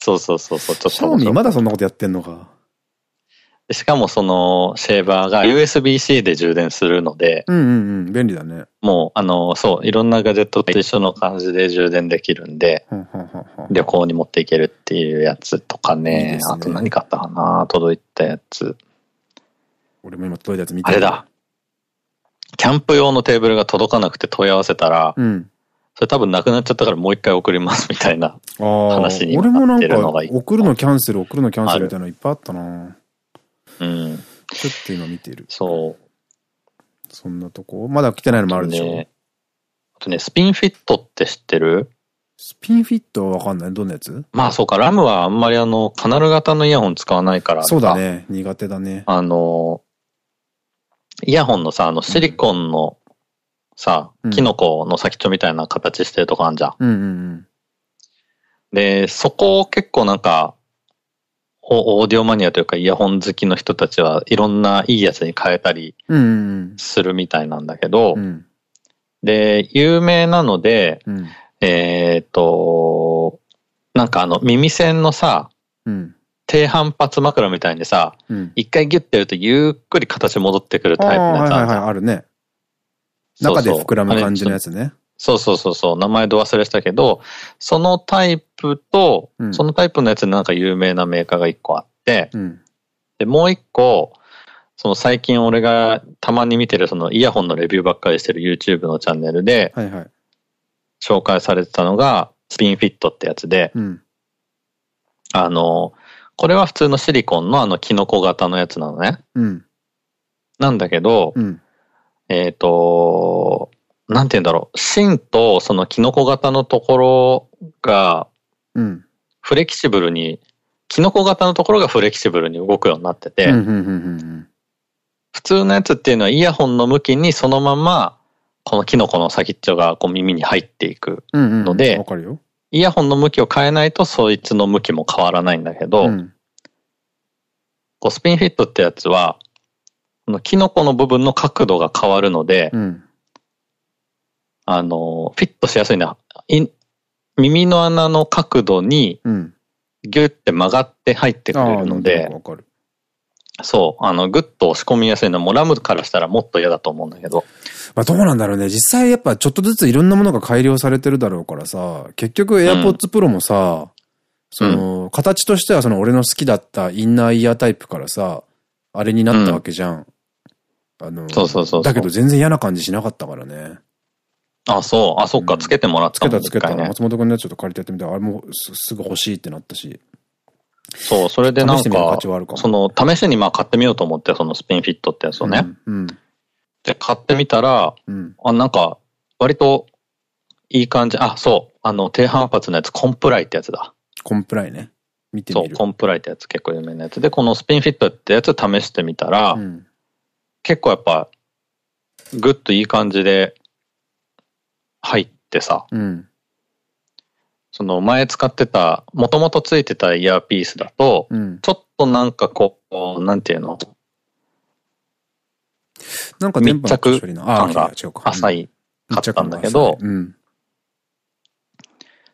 そうそうそうそう、ちょっと。まだそんなことやってんのか。しかもそのシェーバーが USB-C で充電するので。うんうんうん、便利だね。もう、あの、そう、いろんなガジェットと一緒の感じで充電できるんで、旅行に持っていけるっていうやつとかね。いいねあと何買ったかな届いたやつ。俺も今届いたやつ見てあれだ。キャンプ用のテーブルが届かなくて問い合わせたら、うん、それ多分なくなっちゃったからもう一回送りますみたいな話になってるのが送るのキャンセル、送るのキャンセルみたいなのいっぱいあったなうん。ちょっと今見てる。そう。そん。なとこまだ来てないのもあるでしょね。あとね、スピンフィットって知ってるスピンフィットはわかん。ないどん。なやつまあそうか、ラムはあん。まりあの、カナル型のイヤホン使わないからそうだね。苦手だね。あの、イヤホンのさ、あの、シリコンのさ、うん、キノコの先っちょみたいな形してるとこあるじゃん。うん。うん。うん、で、そこを結構なん。か、オーディオマニアというかイヤホン好きの人たちはいろんないいやつに変えたりするみたいなんだけど、うんうん、で、有名なので、うん、えっと、なんかあの耳栓のさ、低反発枕みたいにさ、一、回ギュッてやるとゆっくり形戻ってくるタイプのやつあるじゃん。あるね。中で膨らむ感じのやつね。そうそうそうそう、名前ど忘れしたけど、そのタイプと、うん、そのタイプのやつでなんか有名なメーカーが一個あって、うん、で、もう一個、その最近俺がたまに見てるそのイヤホンのレビューばっかりしてる YouTube のチャンネルで、紹介されてたのが、スピンフィットってやつで、うん、あの、これは普通のシリコンのあのキノコ型のやつなのね。なんだけど、えっと、なんて言うんだろう、芯とそのキノコ型のところが、フレキシブルに、キノコ型のところがフレキシブルに動くようになってて、普通のやつっていうのはイヤホンの向きにそのまま、このキノコの先っちょがこう耳に入っていくので、イヤホンの向きを変えないとそいつの向きも変わらないんだけど、うん、こうスピンフィットってやつは、このキノコの部分の角度が変わるので、うんあの、フィットしやすいな。耳の穴の角度に、ギュッて曲がって入ってくれるので、そう、あの、ぐっと押し込みやすいのもラムからしたらもっと嫌だと思うんだけど。まあどうなんだろうね。実際やっぱちょっとずついろんなものが改良されてるだろうからさ、結局 AirPods Pro もさ、うん、その、形としてはその俺の好きだったインナーイヤータイプからさ、あれになったわけじゃん。うん、あの、そうそうそうだけど全然嫌な感じしなかったからね。あ、そう。あ、そっか。つけてもらったつけたつけた。松本君のやつちょっと借りてやってみたら、あれもすぐ欲しいってなったし。そう、それでなんか、その、試しにまあ買ってみようと思って、そのスピンフィットってやつをね。うん、で、買ってみたら、うん、あ、なんか、割と、いい感じ。あ、そう。あの、低反発のやつ、コンプライってやつだ。コンプライね。見てみる。そう、コンプライってやつ結構有名なやつで、このスピンフィットってやつ試してみたら、うん、結構やっぱ、ぐっといい感じで、入ってさ、うん、その前使ってた、もともとついてたイヤーピースだと、うん、ちょっとなんかこう、なんていうの？なんか密着感が浅いかったんだけど、うん、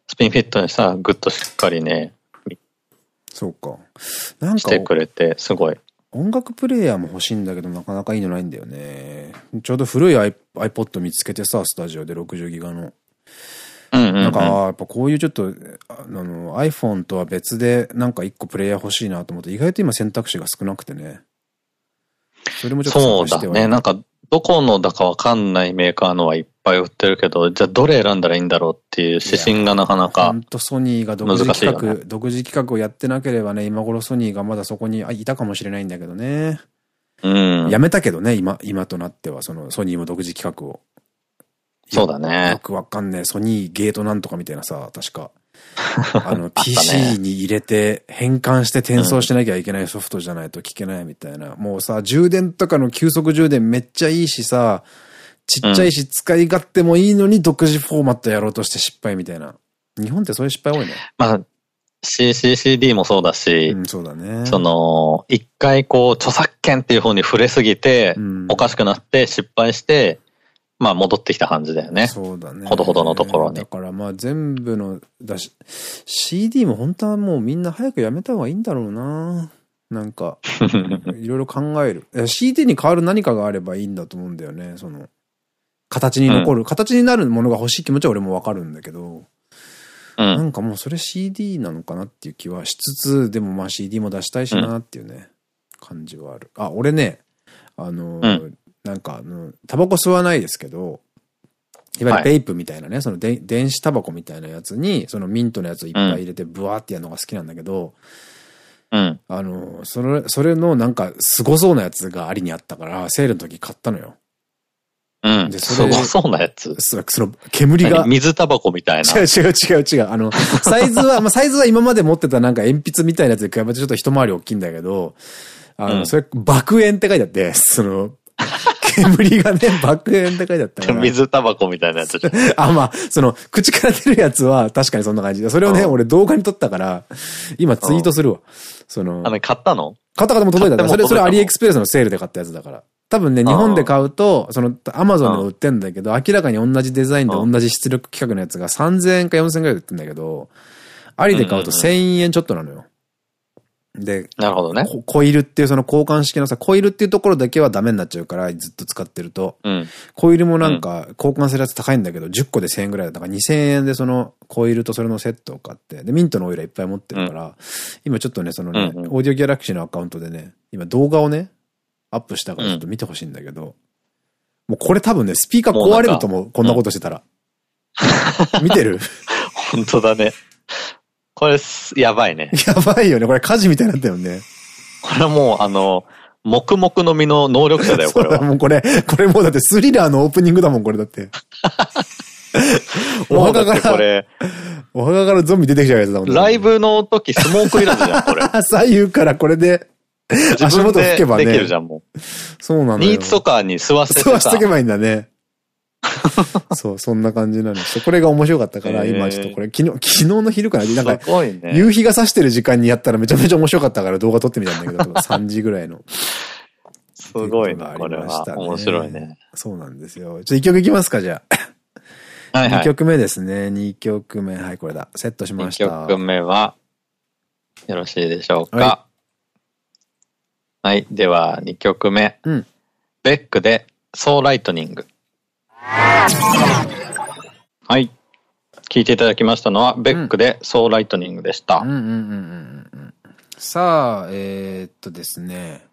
スピンフィットにさ、ぐっとしっかりね、そうか。なんか。してくれて、すごい。音楽プレイヤーも欲しいんだけど、なかなかいいのないんだよね。ちょうど古い iPod 見つけてさ、スタジオで60ギガの。なんか、やっぱこういうちょっと、あの、iPhone とは別で、なんか一個プレイヤー欲しいなと思って、意外と今選択肢が少なくてね。それもちょっとそうだね。なんか、どこのだかわかんないメーカーのはいっぱい売ってるけど、じゃあどれ選んだらいいんだろうっていう指針がなかなか本当ソニーが独自企画、ね、独自企画をやってなければね、今頃ソニーがまだそこにいたかもしれないんだけどね。うん。やめたけどね、今、今となっては、そのソニーも独自企画を。そうだね。よくわかんねえ。ソニーゲートなんとかみたいなさ、確か。あの、PC に入れて変換して転送しなきゃいけないソフトじゃないと聞けないみたいな。もうさ、充電とかの急速充電めっちゃいいしさ、ちっちゃいし使い勝手もいいのに独自フォーマットやろうとして失敗みたいな。日本ってそういう失敗多いね。まあ、CCCD もそうだし、うん、そうだね。その、一回こう、著作権っていう方に触れすぎて、おかしくなって失敗して、まあ戻ってきた感じだよね。そうだね。ほどほどのところに。だからまあ全部の、だし、CD も本当はもうみんな早くやめた方がいいんだろうな。なんか、いろいろ考える。CD に変わる何かがあればいいんだと思うんだよね。その、形に残る、うん、形になるものが欲しい気持ちは俺もわかるんだけど、うん、なんかもうそれ CD なのかなっていう気はしつつ、でもまあ CD も出したいしなっていうね、うん、感じはある。あ、俺ね、あの、なんかあの、タバコ吸わないですけど、いわゆるベイプみたいなね、はい、そので電子タバコみたいなやつに、そのミントのやつをいっぱい入れてブワーってやるのが好きなんだけど、うん。あの、それ、それのなんか凄そうなやつがありにあったから、セールの時買ったのよ。うん。で、それ。すごそうなやつ。その、煙が。水タバコみたいな。違う違う違う違う。あの、サイズは、まあ、サイズは今まで持ってたなんか鉛筆みたいなやつで比べてちょっと一回り大きいんだけど、あの、うん、それ、爆炎って書いてあって、その、煙がね、爆炎って書いてあったから。水タバコみたいなやつ。あ、まあ、その、口から出るやつは確かにそんな感じで。それをね、俺動画に撮ったから、今ツイートするわ。その。あの、買ったの？買った方も届いたそれ、それアリエクスプレスのセールで買ったやつだから。多分ね、日本で買うと、その、アマゾンで売ってんだけど、明らかに同じデザインで同じ出力規格のやつが3000円か4000円くらいで売ってんだけど、アリで買うと1000円ちょっとなのよ。で、なるほどね。コイルっていうその交換式のさ、コイルっていうところだけはダメになっちゃうから、ずっと使ってると。うん、コイルもなんか、交換するやつ高いんだけど、10個で1000円ぐらいだった。から、2000円でそのコイルとそれのセットを買って、で、ミントのオイルはいっぱい持ってるから、うん、今ちょっとね、そのね、うんうん、オーディオギャラクシーのアカウントでね、今動画をね、アップしたからちょっと見てほしいんだけど、もうこれ多分ね、スピーカー壊れると思う。こんなことしてたら。見てる？本当だね。これ、やばいね。やばいよね。これ火事みたいになったよね。これもう、あの、黙々の実の能力者だよ、これは。もうこれ、これもうだってスリラーのオープニングだもん、これだって。お墓から、これ、お墓からゾンビ出てきちゃうやつだもんね。ライブの時スモークいらずじゃん、これ。左右からこれで、足元吹けばね。できるじゃん、もう。そうなんだニーツとかに吸わせて吸わせとけばいいんだね。そう、そんな感じなの。これが面白かったから、今ちょっとこれ、昨日、昨日の昼から、なんか、夕日が差してる時間にやったらめちゃめちゃ面白かったから動画撮ってみたんだけど、3時ぐらいの。すごいね、これは。面白いね。そうなんですよ。ちょ、1曲いきますか、じゃあ。はいはい。2曲目ですね。2曲目。はい、これだ。セットしました。2曲目は、よろしいでしょうか。はい、はい、では、2曲目。うん。ベックで、ソーライトニング。はい。聞いていただきましたのは、ベックでソーライトニングでした。さあ、えー、っとですね。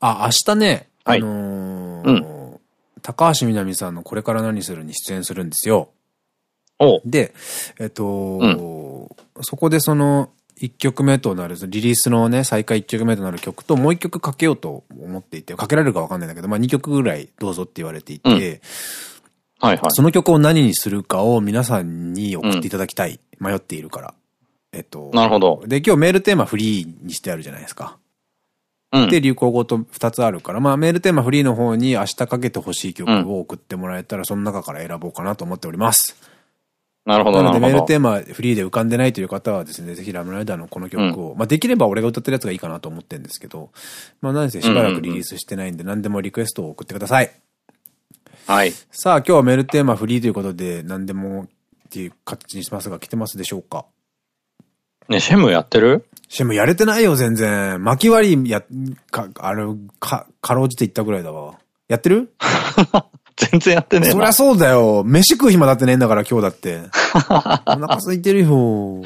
あ、明日ね、はい、あのーうん、高橋みなみさんのこれから何するに出演するんですよ。で、えっと、うん、そこでその、1曲目となる、リリースのね、再開1曲目となる曲ともう1曲かけようと思っていて、かけられるかわかんないんだけど、まあ2曲ぐらいどうぞって言われていて、うんはいはい。その曲を何にするかを皆さんに送っていただきたい。うん、迷っているから。えっと。なるほど。で、今日メールテーマフリーにしてあるじゃないですか。うん、で、流行語と2つあるから、まあメールテーマフリーの方に明日かけてほしい曲を送ってもらえたら、その中から選ぼうかなと思っております。なるほど。なのでメールテーマフリーで浮かんでないという方はですね、ぜひラムライダーのこの曲を、うん、まあできれば俺が歌ってるやつがいいかなと思ってるんですけど、まあ何せしばらくリリースしてないんで何でもリクエストを送ってください。はい。さあ今日はメールテーマフリーということで何でもっていう形にしますが来てますでしょうか？ね、シェムやってる？シェムやれてないよ全然。巻き割りや、か、あれ、か、かろうじて言ったぐらいだわ。やってる？全然やってねえそりゃそうだよ。飯食う暇だってねえんだから今日だって。お腹空いてるよ。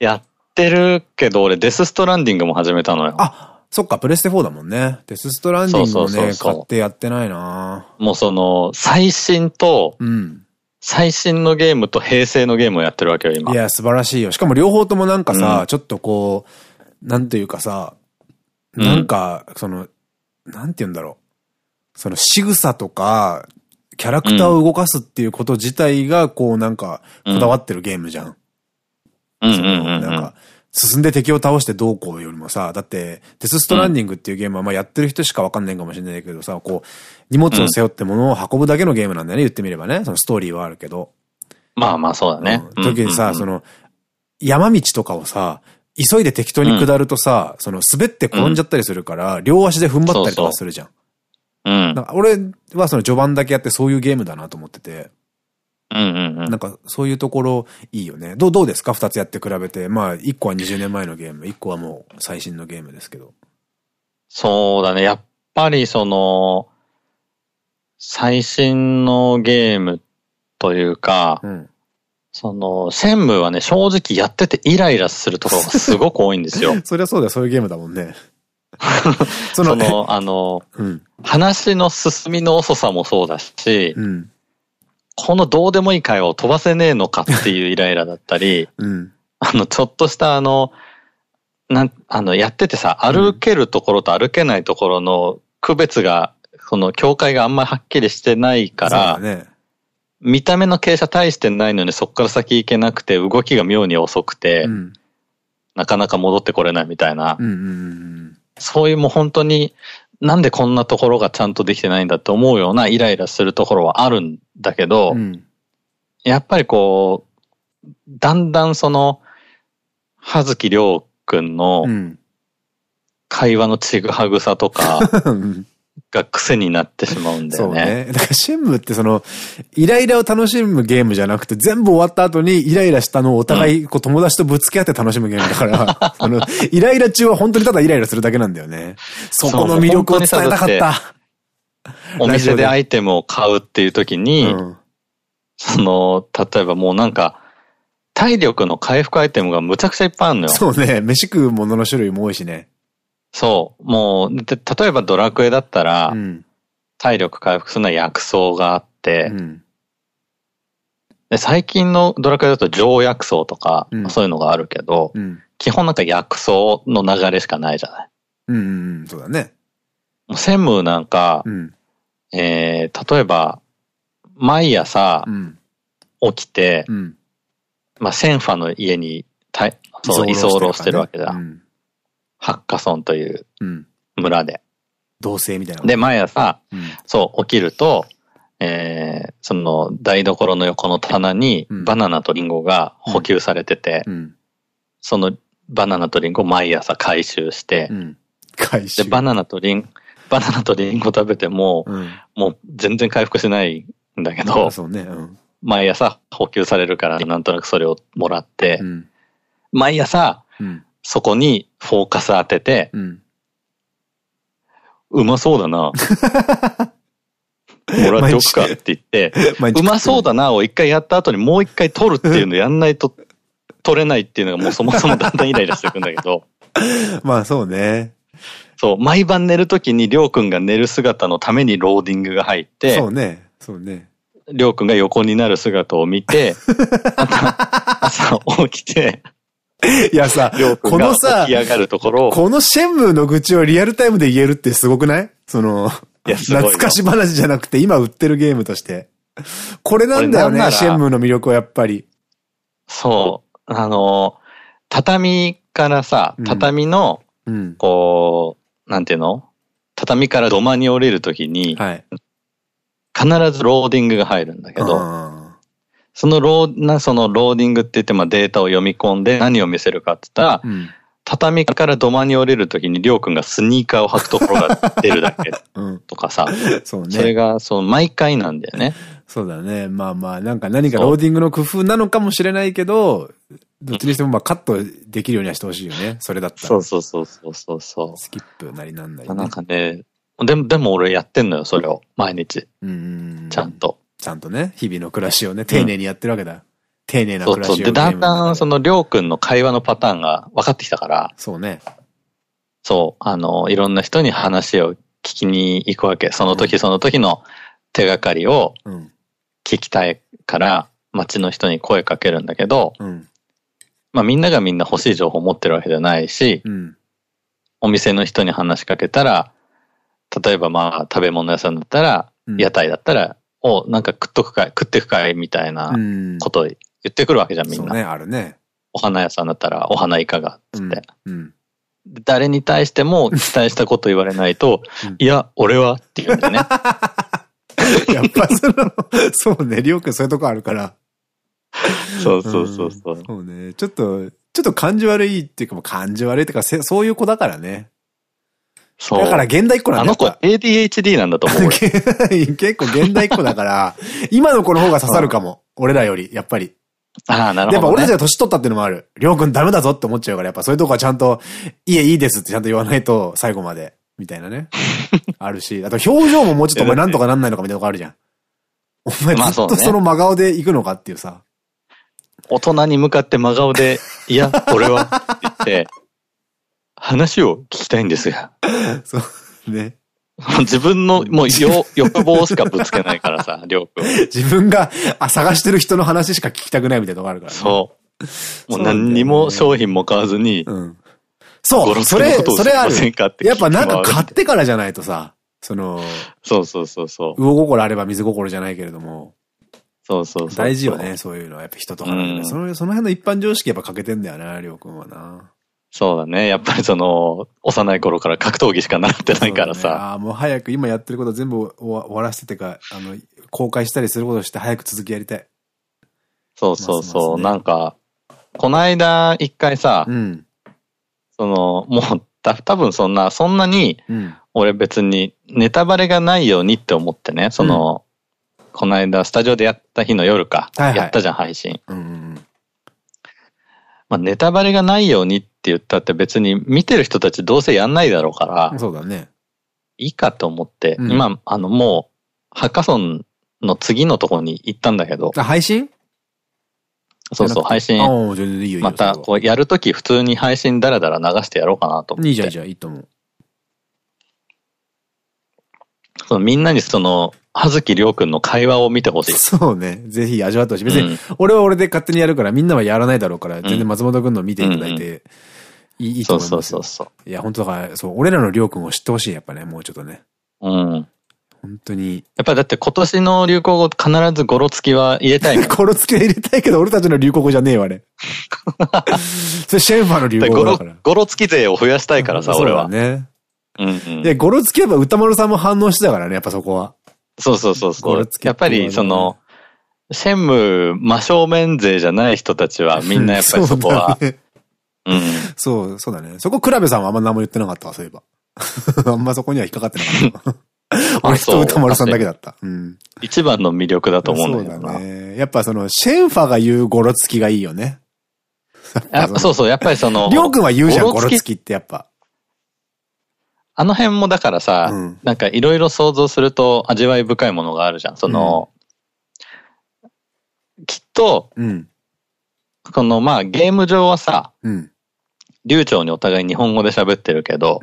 やってるけど、俺デスストランディングも始めたのよ。あ、そっか、プレステ4だもんね。デスストランディングもね、買ってやってないなもうその、最新と、うん。最新のゲームと平成のゲームをやってるわけよ、今。いや、素晴らしいよ。しかも両方ともなんかさ、うん、ちょっとこう、なんていうかさ、なんか、その、なんて言うんだろう。その仕草とか、キャラクターを動かすっていうこと自体が、こうなんか、こだわってるゲームじゃん。うん。なんか、進んで敵を倒してどうこうよりもさ、だって、デスストランディングっていうゲームは、まあやってる人しかわかんないかもしれないけどさ、こう、荷物を背負って物を運ぶだけのゲームなんだよね、言ってみればね。そのストーリーはあるけど。まあまあそうだね。うん、時にさ、その、山道とかをさ、急いで適当に下るとさ、うん、その滑って転んじゃったりするから、両足で踏ん張ったりとかするじゃん。そうそううん。俺はその序盤だけやってそういうゲームだなと思ってて。うんうんうん。なんかそういうところいいよね。どう、どうですか？二つやって比べて。まあ、一個は20年前のゲーム、一個はもう最新のゲームですけど。そうだね。やっぱりその、最新のゲームというか、うん、その、シェンムーはね、正直やっててイライラするところがすごく多いんですよ。そりゃそうだよ、そういうゲームだもんね。その、そのあの、うん、話の進みの遅さもそうだし、うん、このどうでもいい会話を飛ばせねえのかっていうイライラだったり、うん、あの、ちょっとしたあの、なん、あの、やっててさ、歩けるところと歩けないところの区別が、その境界があんまりはっきりしてないから、ね、見た目の傾斜大してないのにそこから先行けなくて動きが妙に遅くて、なかなか戻ってこれないみたいな、そういうもう本当になんでこんなところがちゃんとできてないんだって思うようなイライラするところはあるんだけど、うん、やっぱりこう、だんだんその、葉月亮くんの会話のちぐはぐさとか、が癖になってしまうんだよね。そうね。だからシムってその、イライラを楽しむゲームじゃなくて、全部終わった後にイライラしたのをお互いこう友達とぶつけ合って楽しむゲームだから、その、イライラ中は本当にただイライラするだけなんだよね。そこの魅力を伝えたかった。お店でアイテムを買うっていう時に、うん、その、例えばもうなんか、体力の回復アイテムがむちゃくちゃいっぱいあるのよ。そうね。飯食うものの種類も多いしね。そう。もう、例えばドラクエだったら、うん、体力回復するのは薬草があって、うん、で最近のドラクエだと上薬草とか、うん、そういうのがあるけど、基本なんか薬草の流れしかないじゃない。うんうんうん、そうだね。もう専務なんか、えー、例えば、毎朝、起きて、まあ、センファの家にその居候してるわけだ。ハッカソンという村で。同棲みたいな。で、毎朝、うん、そう、起きると、えー、その台所の横の棚にバナナとリンゴが補給されてて、うん、そのバナナとリンゴを毎朝回収して、回収。で、バナナとリン、バナナとリンゴ食べても、もう全然回復しないんだけど、ね、毎朝補給されるからなんとなくそれをもらって、毎朝、そこにフォーカス当てて、うん、うまそうだな。もらっておくかって言って、うまそうだなを一回やった後にもう一回取るっていうのやんないと取れないっていうのがもうそもそもだんだんイライラしてくんだけど。まあそうね。そう、毎晩寝るときにりょうくんが寝る姿のためにローディングが入って、そうね、そうね。りょうくんが横になる姿を見て、朝起きて、いやさ、このさ、このシェンムーの愚痴をリアルタイムで言えるってすごくない？その、懐かし話じゃなくて今売ってるゲームとして。これなんだよね、シェンムーの魅力はやっぱり。そう。あの、畳からさ、畳の、こう、なんていうの？畳から土間に降りるときに、はい、必ずローディングが入るんだけど、そのロー、な、そのローディングって言って、まあデータを読み込んで何を見せるかって言ったら、うん、畳から土間に降りるときにりょうくんがスニーカーを履くところが出るだけ とかさ。うん、そうね。それが、そう、毎回なんだよね。そうだね。まあまあ、なんか何かローディングの工夫なのかもしれないけど、どっちにしてもまあカットできるようにはしてほしいよね。それだったら。そうそうそうそうそうスキップなりなんなり、ね。なんかね、でも、でも俺やってんのよ、それを。毎日。うん。ちゃんと。ちゃんとね、日々の暮らしをね、丁寧にやってるわけだ。うん、丁寧な暮らしを。そうそう。で、だんだんそのりょうくんの会話のパターンが分かってきたから。そうね。そう。あの、いろんな人に話を聞きに行くわけ。その時その時の手がかりを聞きたいから、街の人に声かけるんだけど、うん、まあみんながみんな欲しい情報を持ってるわけじゃないし、うん、お店の人に話しかけたら、例えばまあ食べ物屋さんだったら、屋台だったら、お、なんか食っとくかい、食ってくかいみたいなことを言ってくるわけじゃん、みんな。そうね、あるね。お花屋さんだったら、お花いかがつって。うん、誰に対しても期待したこと言われないと、いや、俺はって言うんだよね。やっぱその、そうね、りょうくんそういうとこあるから。そうそうそうそう。そうね。ちょっと、ちょっと感じ悪いっていうか、感じ悪いっていうか、そういう子だからね。そう。だから現代っ子なんだあの子 ADHD なんだと思う。結構現代っ子だから、今の子の方が刺さるかも。俺らより、やっぱり。ああ、なるほど、ね。やっぱ俺たちが年取ったっていうのもある。りょうくんダメだぞって思っちゃうから、やっぱそういうとこはちゃんと、いえ、いいですってちゃんと言わないと、最後まで。みたいなね。あるし、あと表情ももうちょっとお前なんとかなんないのかみたいなとこあるじゃん。お前ずっとその真顔で行くのかっていうさ。大人に向かって真顔で、いや、俺は、って言って、話を聞きたいんですよ。そう。ね。自分の、もう、よ、欲望しかぶつけないからさ、りょうくん。自分が、あ、探してる人の話しか聞きたくないみたいなとこあるからね。そう。もう何にも商品も買わずに、うん、そう、それ、それある。やっぱなんか買ってからじゃないとさ、その、そうそうそうそう。魚心あれば水心じゃないけれども。そうそうそう。大事よね、そういうのは。やっぱ人とか、ね、うん、その、その辺の一般常識やっぱ欠けてんだよな、りょうくんはな。そうだね。やっぱりその、幼い頃から格闘技しか習ってないからさ。ね、ああ、もう早く今やってること全部終わらせてか、あの、公開したりすることして早く続きやりたい。そうそうそう。ね、なんか、この間一回さ、うん、その、もう、た多分そんな、そんなに、俺別にネタバレがないようにって思ってね、その、うん、この間スタジオでやった日の夜か、はいはい、やったじゃん、配信。まあ、ネタバレがないようにって言ったって別に見てる人たちどうせやんないだろうから、そうだね。いいかと思って、うん、今、あのもう、ハッカソンの次のところに行ったんだけど。配信？そうそう、配信。また、こう、やるとき普通に配信だらだら流してやろうかなと思って。いいじゃん、いいじゃん、いいと思う。そのみんなにその、葉月りょうくんの会話を見てほしい。そうね。ぜひ味わってほしい。別に、俺は俺で勝手にやるから、みんなはやらないだろうから、全然松本くんの見ていただいて、いいと思います。そうそうそう。いや、本当だから、そう、俺らのりょうくんを知ってほしい、やっぱね、もうちょっとね。うん。本当に。やっぱりだって今年の流行語必ずゴロつきは入れたい ゴロつきは入れたいけど、俺たちの流行語じゃねえわ、あれ。それシェンファーの流行語だから。ゴロつき勢を増やしたいからさ、俺は。ね。うんうん。で、ゴロつきは歌丸さんも反応してたからね、やっぱそこは。そうそうそうそう。やっぱり、その、シェンム真正面勢じゃない人たちはみんなやっぱりそこは。うん。そう、そうだね。そこ、クラベさんはあんま何も言ってなかったわ、そういえば。あんまそこには引っかかってなかった。俺と歌丸さんだけだった。うん。一番の魅力だと思うんだよな。そうだね。やっぱその、シェンファが言うゴロつきがいいよね。そうそう、やっぱりその。りょうくんは言うじゃん、ゴロつきってやっぱ。あの辺もだからさ、うん、なんかいろいろ想像すると味わい深いものがあるじゃん。その、うん、きっと、うん、このまあゲーム上はさ、流暢にお互い日本語で喋ってるけど、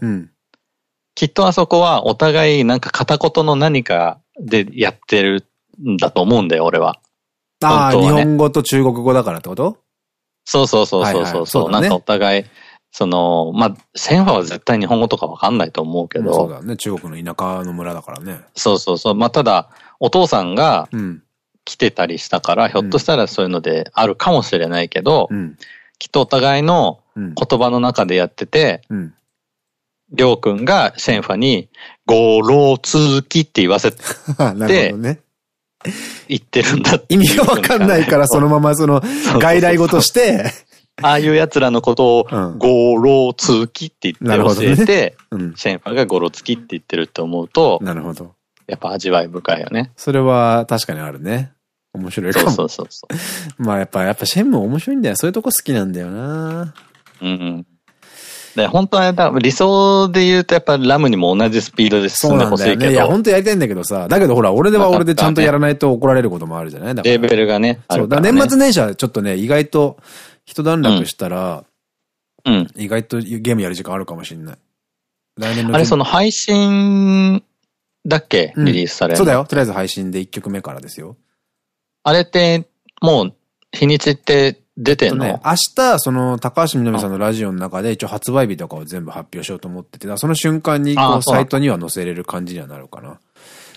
きっとあそこはお互いなんか片言の何かでやってるんだと思うんだよ、俺は。ああ、ね、日本語と中国語だからってこと？そうそうそうそうそう。そう、ね、なんかお互い、その、まあ、センファは絶対日本語とかわかんないと思うけど、うん、そうだね。中国の田舎の村だからね。そうそうそう。まあ、ただ、お父さんが来てたりしたから、うん、ひょっとしたらそういうのであるかもしれないけど、うん、きっとお互いの言葉の中でやってて、りょうくんがシェンファに、ゴロツキって言わせて、ね、言ってるんだ意味がわかんないから、そのままその、外来語として、ああいう奴らのことを、ゴロツキって言って教えて、シェンファーがゴロツキって言ってるって思うと、なるほど。やっぱ味わい深いよね。それは確かにあるね。面白いかも。そうそうそう。まあやっぱ、やっぱシェンも面白いんだよ。そういうとこ好きなんだよな。うん。で、本当は理想で言うとやっぱラムにも同じスピードで進んでほしいけど。ね、いや、本当やりたいんだけどさ。だけどほら、俺では俺でちゃんとやらないと怒られることもあるじゃない？レベルがね。そう。だ年末年始はちょっとね、意外と一段落したら、うん。意外とゲームやる時間あるかもしれない。来年の。あれ、その配信だっけ？リリースされる、そうだよ。とりあえず配信で1曲目からですよ。あれって、もう、日にちって出てんの、ね、明日、その、高橋みなみさんのラジオの中で一応発売日とかを全部発表しようと思ってて、その瞬間に、こう、サイトには載せれる感じにはなるかな。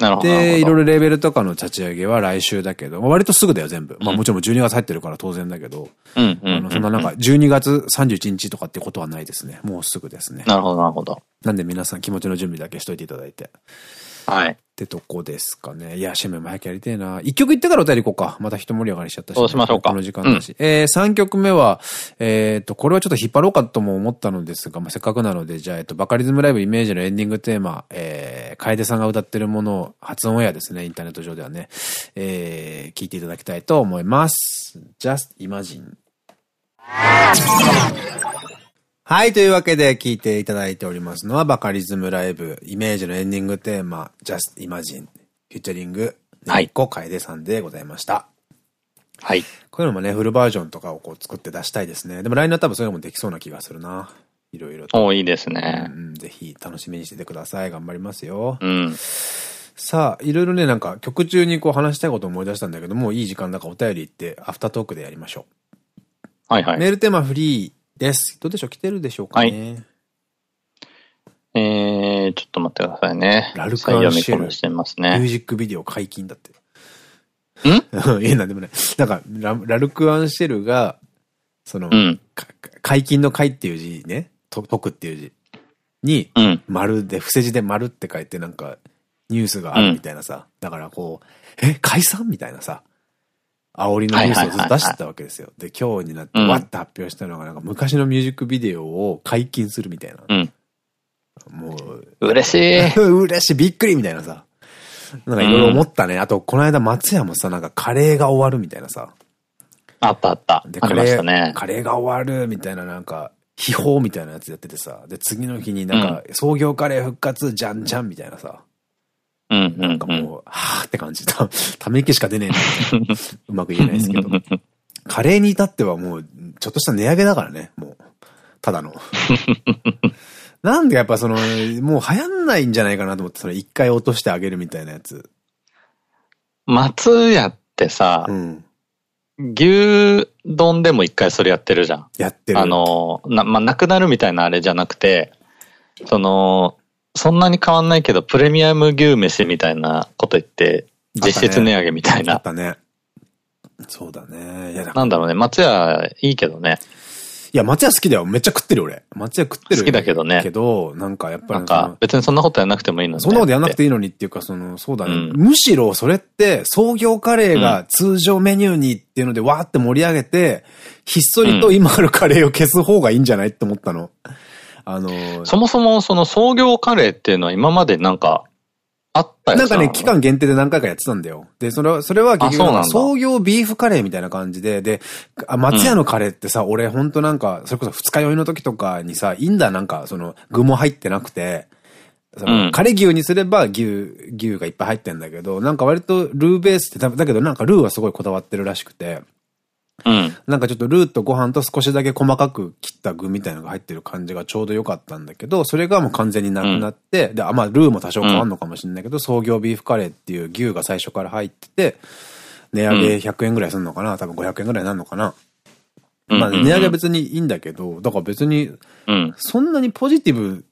なるほど。で、いろいろレベルとかの立ち上げは来週だけど、割とすぐだよ、全部。まあもちろん12月入ってるから当然だけど、うん。あの、そんななんか、12月31日とかってことはないですね。もうすぐですね。なるほど、なるほど。なんで皆さん気持ちの準備だけしといていただいて。はい。ってとこですかね。いや、シェメも早くやりてえな。一曲言ってからお便り行こうか。また一盛り上がりしちゃったし、そうしましょうか。この時間だし。うん、えー、3曲目は、えっ、と、これはちょっと引っ張ろうかとも思ったのですが、まあ、せっかくなので、じゃあ、えっと、バカリズムライブイメージのエンディングテーマ、えー、楓さんが歌ってるものを、発音エアですね、インターネット上ではね、えー、聞いていただきたいと思います。Just Imagine。はい。というわけで聞いていただいておりますのは、バカリズムライブ、イメージのエンディングテーマ、Just Imagine、フューチャリング、はい。コ楓さんでございました。はい。こういうのもね、フルバージョンとかをこう作って出したいですね。でも来年は多分そういうのもできそうな気がするな。いろいろと。おいいですね。うん、ぜひ楽しみにしててください。頑張りますよ。うん。さあ、いろいろね、なんか曲中にこう話したいこと思い出したんだけども、いい時間だからお便り行って、アフタートークでやりましょう。はいはい。メールテーマフリー。です。どうでしょう？来てるでしょうかね。はい、えー、ちょっと待ってくださいね。ラルクアンシェル。してますね。ミュージックビデオ解禁だって。ん？いや、なんでもない。なんかラ、ラルクアンシェルが、その、うん、解禁の解っていう字ね、と解くっていう字に、うん、丸で、伏せ字で丸って書いてなんか、ニュースがあるみたいなさ。うん、だからこう、え、解散？みたいなさ。煽りのニュースをずっと出してたわけですよ。で、今日になってわって発表したのが、なんか昔のミュージックビデオを解禁するみたいな。うん。もう。嬉しい。嬉しい、びっくりみたいなさ。なんかいろいろ思ったね。うん、あと、この間松屋もさ、なんかカレーが終わるみたいなさ。あったあった。で、カレー、ね、カレーが終わるみたいななんか、秘宝みたいなやつやっててさ。で、次の日になんか、創業カレー復活、じゃんじゃんみたいなさ。なんかもう、はぁって感じた。ため息しか出ねえな。うまく言えないですけど。カレーに至ってはもう、ちょっとした値上げだからね、もう。ただの。なんでやっぱその、もう流行んないんじゃないかなと思って、それ一回落としてあげるみたいなやつ。松屋ってさ、うん、牛丼でも一回それやってるじゃん。やってる。あの、な、まあ、なくなるみたいなあれじゃなくて、その、そんなに変わんないけど、プレミアム牛飯みたいなこと言って、実質値上げみたいな。あったね。そうだね。いやなんだろうね。松屋いいけどね。いや、松屋好きだよ。めっちゃ食ってる俺。松屋食ってる。好きだけどね。けど、なんかやっぱりなんか、別にそんなことやんなくてもいいのに。そんなことやんなくていいのにっていうか、その、そうだね。うん、むしろそれって、創業カレーが通常メニューにっていうので、わーって盛り上げて、ひっそりと今あるカレーを消す方がいいんじゃないって思ったの。あのー、そもそもその創業カレーっていうのは今までなんか、あったよなんかね、期間限定で何回かやってたんだよ。で、それは、それは結局、創業ビーフカレーみたいな感じで、で、松屋のカレーってさ、うん、俺ほんとなんか、それこそ二日酔いの時とかにさ、いいんだ、なんか、その、具も入ってなくて、その、カレー牛にすれば牛、牛がいっぱい入ってんだけど、なんか割とルーベースって、だけどなんかルーはすごいこだわってるらしくて、うん。なんかちょっとルーとご飯と少しだけ細かく切った具みたいなのが入ってる感じがちょうど良かったんだけど、それがもう完全になくなって、うん、で、あ、まあルーも多少変わるのかもしれないけど、うん、創業ビーフカレーっていう牛が最初から入ってて、値上げ100円ぐらいするのかな？多分500円ぐらいになるのかな？まあ値上げは別にいいんだけど、だから別に、そんなにポジティブ、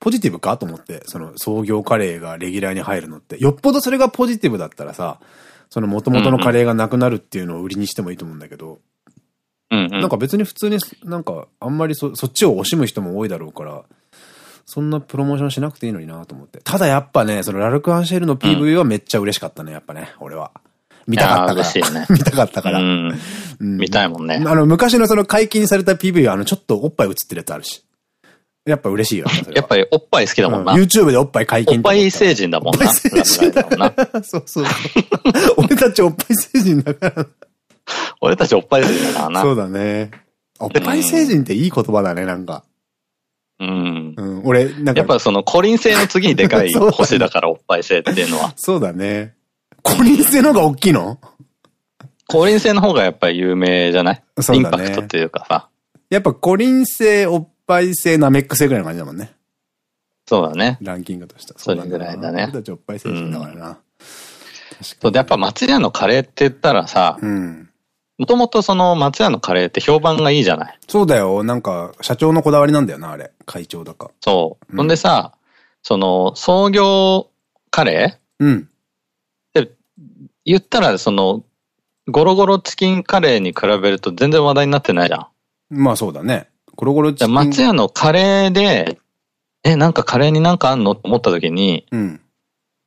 ポジティブか？と思って、その創業カレーがレギュラーに入るのって。よっぽどそれがポジティブだったらさ、その元々のカレーがなくなるっていうのを売りにしてもいいと思うんだけど、なんか別に普通になんかあんまりそそっちを惜しむ人も多いだろうから、そんなプロモーションしなくていいのになと思って。ただやっぱね、そのラルク・アンシェルの PV はめっちゃ嬉しかったね、やっぱね、俺は。見たかったから。ね、見たかったから。うん。見たいもんね。あの、昔のその解禁された PV は、あの、ちょっとおっぱい映ってるやつあるし。やっぱ嬉しいよ。やっぱりおっぱい好きだもんな。YouTube でおっぱい解禁。おっぱい成人だもんな。成人だもんな。そうそう。俺たちおっぱい成人だから。俺たちおっぱい成人だからな。そうだね。おっぱい成人っていい言葉だね、なんか。うん。うん。俺、なんか。やっぱその、コリン星の次にでかい 星だから、おっぱい星っていうのは。そうだね。コリン星の方が大きいの？コリン星の方がやっぱり有名じゃない？そうだね。インパクトっていうかさ。やっぱコリン星、おっぱい星、ナメック星ぐらいの感じだもんね。そうだね。ランキングとしては。それぐらいだね。俺たちおっぱい星人だからな。そうで、やっぱ松屋のカレーって言ったらさ、うん。もともとその松屋のカレーって評判がいいじゃない？そうだよ。なんか、社長のこだわりなんだよな、あれ。会長だか。そう。ほ、んでさ、その、創業カレー？うん。で、言ったら、その、ゴロゴロチキンカレーに比べると全然話題になってないじゃん。まあそうだね。ゴロゴロチキン。松屋のカレーで、え、なんかカレーになんかあんの？って思った時に、うん。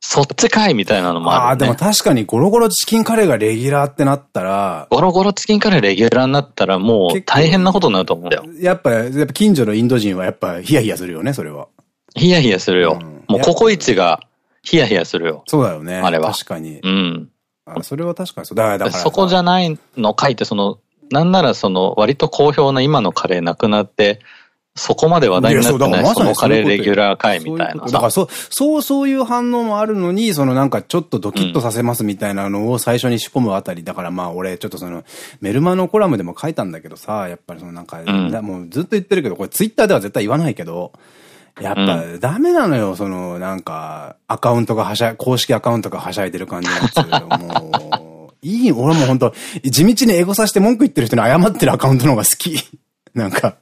そっちかいみたいなのもある、ね。ああ、でも確かにゴロゴロチキンカレーがレギュラーってなったら。ゴロゴロチキンカレーレギュラーになったらもう大変なことになると思うんだよ。やっぱ、やっぱ近所のインド人はやっぱヒヤヒヤするよね、それは。ヒヤヒヤするよ。うん、もうココイチがヒヤヒヤするよ。そうだよね。あれは。確かに。うん。あそれは確かにそう。だから、だからそこじゃないのかいって、その、なんならその、割と好評な今のカレーなくなって、そこまで話題になってない、そのカレーレギュラー会みたいな。だからそう、そう、そういう反応もあるのに、そのなんかちょっとドキッとさせますみたいなのを最初に仕込むあたり、だからまあ俺ちょっとその、メルマのコラムでも書いたんだけどさ、やっぱりそのなんか、うん、もうずっと言ってるけど、これツイッターでは絶対言わないけど、やっぱダメなのよ、そのなんか、アカウントがはしゃ、公式アカウントがはしゃいでる感じのやつ。もう、いい、俺も本当地道にエゴさして文句言ってる人に謝ってるアカウントの方が好き。なんか、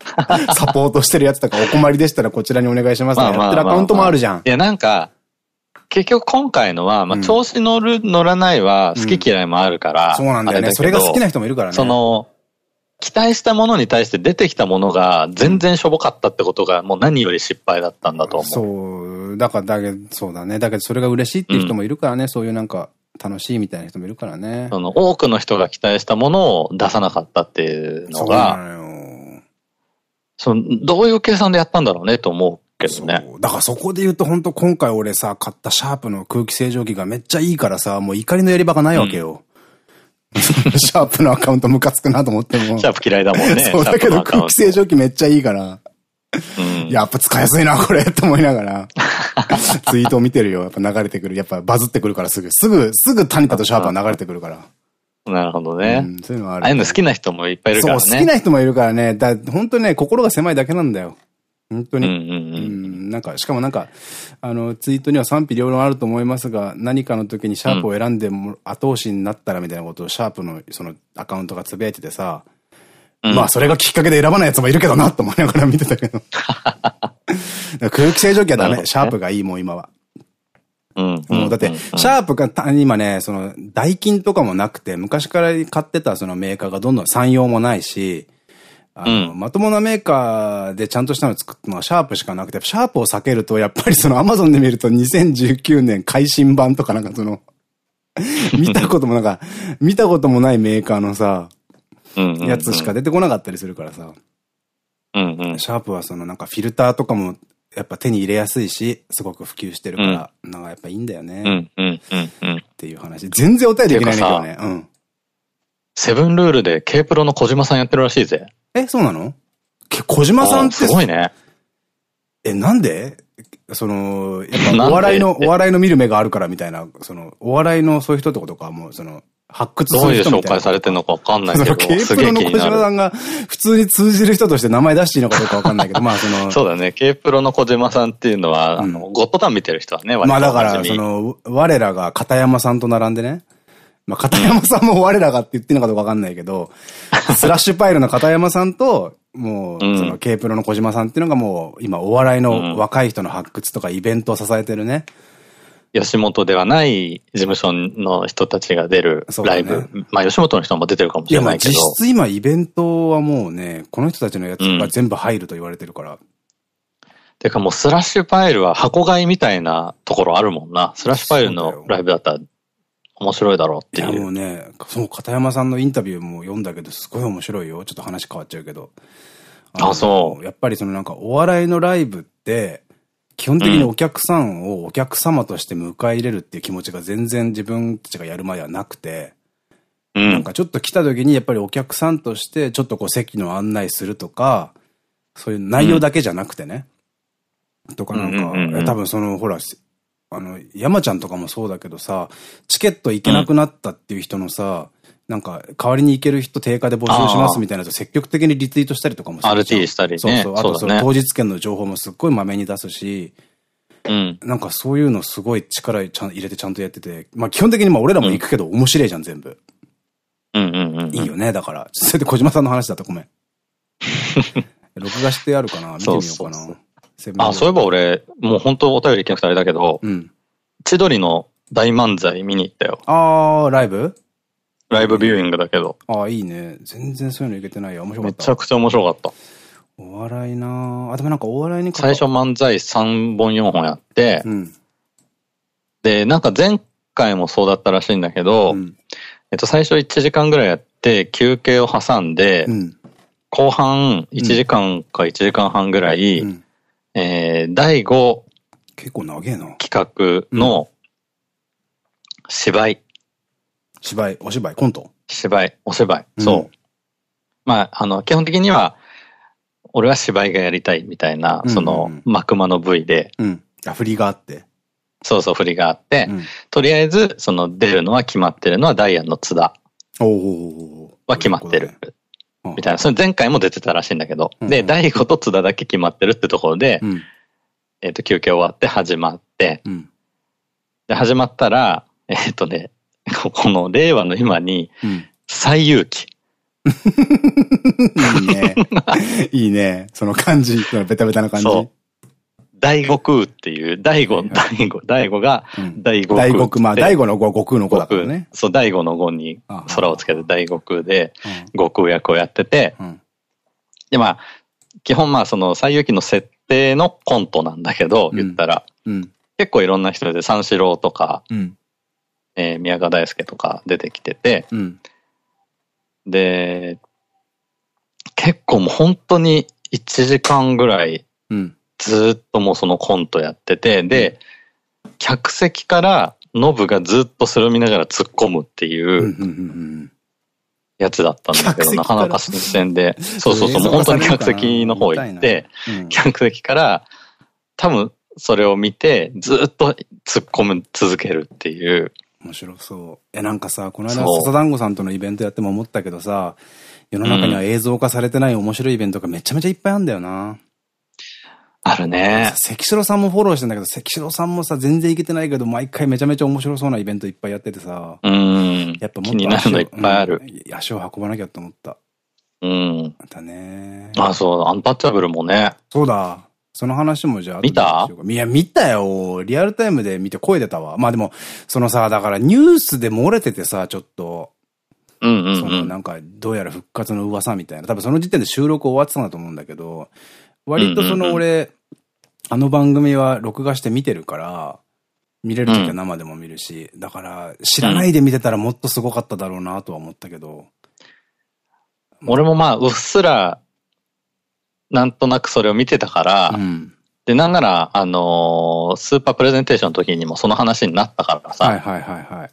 サポートしてるやつとかお困りでしたらこちらにお願いしますね。やってるアカウントもあるじゃん。いや、なんか、結局今回のは、まあ、調子乗る、乗らないは好き嫌いもあるから、そうなんだよね。それが好きな人もいるからね。その、期待したものに対して出てきたものが全然しょぼかったってことがもう何より失敗だったんだと思う。そう。だから、だけど、そうだね。だけどそれが嬉しいっていう人もいるからね。うん、そういうなんか、楽しいみたいな人もいるからね。その、多くの人が期待したものを出さなかったっていうのが、その、どういう計算でやったんだろうねと思うけどね。だからそこで言うと本当今回俺さ、買ったシャープの空気清浄機がめっちゃいいからさ、もう怒りのやり場がないわけよ。うん、シャープのアカウントムカつくなと思っても。シャープ嫌いだもんね。そう、だけど空気清浄機めっちゃいいから。うん、やっぱ使いやすいな、これ、って思いながら。ツイートを見てるよ。やっぱ流れてくる。やっぱバズってくるからすぐ。すぐ、すぐタニタとシャープは流れてくるから。なるほどね。うん、そういうのある。ああいうの好きな人もいっぱいいるからね。そう、好きな人もいるからね。だ、本当ね、心が狭いだけなんだよ。本当に。うん。なんか、しかもなんか、あの、ツイートには賛否両論あると思いますが、何かの時にシャープを選んでも後押しになったらみたいなことをシャープのそのアカウントがつぶやいててさ、うん、まあそれがきっかけで選ばない奴もいるけどなと思いながら見てたけど。空気清浄機はダメ。ね、シャープがいいもう今は。もうだって、シャープが今ね、その、代金とかもなくて、昔から買ってたそのメーカーがどんどん産用もないし、あの、うん、まともなメーカーでちゃんとしたの作ったのはシャープしかなくて、シャープを避けると、やっぱりそのアマゾンで見ると2019年改新版とかなんかその 見たこともなんか、見たこともないメーカーのさ、やつしか出てこなかったりするからさ。シャープはそのなんかフィルターとかもやっぱ手に入れやすいし、すごく普及してるから、うん、なんかやっぱいいんだよね。っていう話。全然お便りできないんだけどね。うん。セブンルールで K プロの小島さんやってるらしいぜ。え、そうなの？小島さんってすごいね。え、なんで？その、やっぱお笑いの、お笑いの見る目があるからみたいな、その、お笑いのそういう人ってことか、もうその、発掘する人どういう紹介されてるのかわかんないけど。K プロの小島さんが普通に通じる人として名前出していいのかどうかわかんないけど、まあその。そうだね。K プロの小島さんっていうのは、あの、ゴッドタン見てる人はね、まあだから、その、我らが片山さんと並んでね、まあ片山さんも我らがって言ってるのかどうかわかんないけど、スラッシュパイルの片山さんと、もう、その K プロの小島さんっていうのがもう、今お笑いの若い人の発掘とかイベントを支えてるね。吉本ではない事務所の人たちが出るライブ。ね、まあ吉本の人も出てるかもしれないけど。いや、実質今イベントはもうね、この人たちのやつが全部入ると言われてるから。うん、てかもうスラッシュパイルは箱買いみたいなところあるもんな。スラッシュパイルのライブだったら面白いだろうっていう。いやもうね、その片山さんのインタビューも読んだけど、すごい面白いよ。ちょっと話変わっちゃうけど。あそう。やっぱりそのなんかお笑いのライブって、基本的にお客さんをお客様として迎え入れるっていう気持ちが全然自分たちがやる前はなくて、うん、なんかちょっと来た時にやっぱりお客さんとしてちょっとこう席の案内するとか、そういう内容だけじゃなくてね。うん、とかなんか、多分そのほら、あの、山ちゃんとかもそうだけどさ、チケット行けなくなったっていう人のさ、なんか、代わりに行ける人定価で募集しますみたいなと積極的にリツイートしたりとかもする。RT したりね。そうそう。あとその当日券の情報もすっごいまめに出すし、うん。なんかそういうのすごい力ちゃん入れてちゃんとやってて、まあ基本的にまあ俺らも行くけど面白いじゃん、全部。うんうんうん。いいよね、だから。それで小島さんの話だったごめん。録画してあるかな？見てみようかな。あ、そういえば俺、もう本当お便り行けなくてあれだけど、うん。千鳥の大漫才見に行ったよ。あー、ライブ？ライブビューイングだけど。ああ、いいね。全然そういうのいけてないよ。面白かった。めちゃくちゃ面白かった。お笑いなあ、でもなんかお笑いに最初漫才3本4本やって、うん、で、なんか前回もそうだったらしいんだけど、うん、えっと、最初1時間ぐらいやって、休憩を挟んで、うん、後半1時間か1時間半ぐらい、えー、第5結構長えな。企画の芝居。芝居、お芝居、コント芝居、お芝居、そう。まあ、あの、基本的には、俺は芝居がやりたいみたいな、その、幕間の部位で。うん。あ、振りがあって。そうそう、振りがあって、うん、とりあえず、その出るのは決まってるのはダイアンの津田。おは決まってる。みたいな。それ前回も出てたらしいんだけど。で、大悟と津田だけ決まってるってところで、うん、えっと、休憩終わって始まって、うん、で、始まったら、えっとね、この令和の今に、最有機。いいね。いいね。その感じ、ベタベタな感じ。大悟空っていう、大悟、大悟、大悟が、大悟空。大悟空、まあ大悟の悟空の子だからね。そう、大悟の悟に空をつけて大悟空で、悟空役をやってて、で、まあ、基本まあその最有機の設定のコントなんだけど、言ったら、結構いろんな人で三四郎とか、えー、宮川大輔とか出てきてて、で、結構もう本当に1時間ぐらい、ずっともうそのコントやってて、で、客席からノブがずっとそれを見ながら突っ込むっていうやつだったんだけど、なかなか新鮮で、そうそうそう、もう本当に客席の方行って、客席から多分それを見てずっと突っ込む続けるっていう。面白そう。え、なんかさ、この間、笹団子さんとのイベントやっても思ったけどさ、世の中には映像化されてない面白いイベントがめちゃめちゃいっぱいあるんだよな。あるね。関城さんもフォローしてんだけど、関城さんもさ、全然いけてないけど、毎回めちゃめちゃ面白そうなイベントいっぱいやっててさ。うん。やっぱもっと気になるのいっぱいある、うん。足を運ばなきゃと思った。うん。またね。あ、そう、アンタッチャブルもね。そうだ。その話もじゃあ。見た？いや、見たよ。リアルタイムで見て声出たわ。まあでも、そのさ、だからニュースで漏れててさ、ちょっと。うんうん、そのなんか、どうやら復活の噂みたいな。多分その時点で収録終わってたんだと思うんだけど、割とその俺、あの番組は録画して見てるから、見れる時は生でも見るし、うん、だから知らないで見てたらもっとすごかっただろうなとは思ったけど。俺もまあ、うっすらなんとなくそれを見てたから、うん、で、なんなら、あのー、スーパープレゼンテーションの時にもその話になったからさ、はいはいはいはい。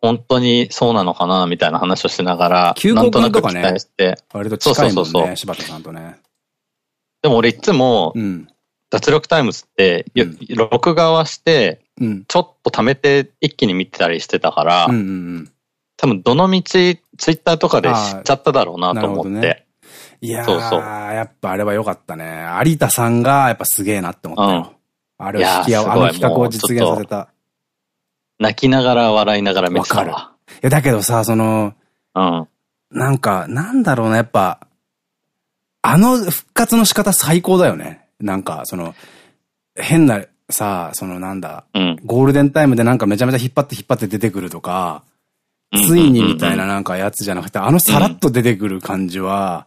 本当にそうなのかなみたいな話をしながら、なんとなく期待して。割と近いもんね、そうそうそう柴田さんとね。でも俺いつも、うん、脱力タイムズって、うん、録画はして、ちょっと貯めて一気に見てたりしてたから、多分どの道ツイッターとかで知っちゃっただろうなと思って。いやー、そうそうやっぱあれは良かったね。有田さんがやっぱすげえなって思ったよ。うん、あれを引き合う、あの企画を実現させた。泣きながら笑いながら見てたわ。いや、だけどさ、その、うん。なんか、なんだろうな、やっぱ、あの復活の仕方最高だよね。なんか、その、変な、さ、そのなんだ、うん、ゴールデンタイムでなんかめちゃめちゃ引っ張って引っ張って出てくるとか、ついにみたいななんかやつじゃなくて、あのさらっと出てくる感じは、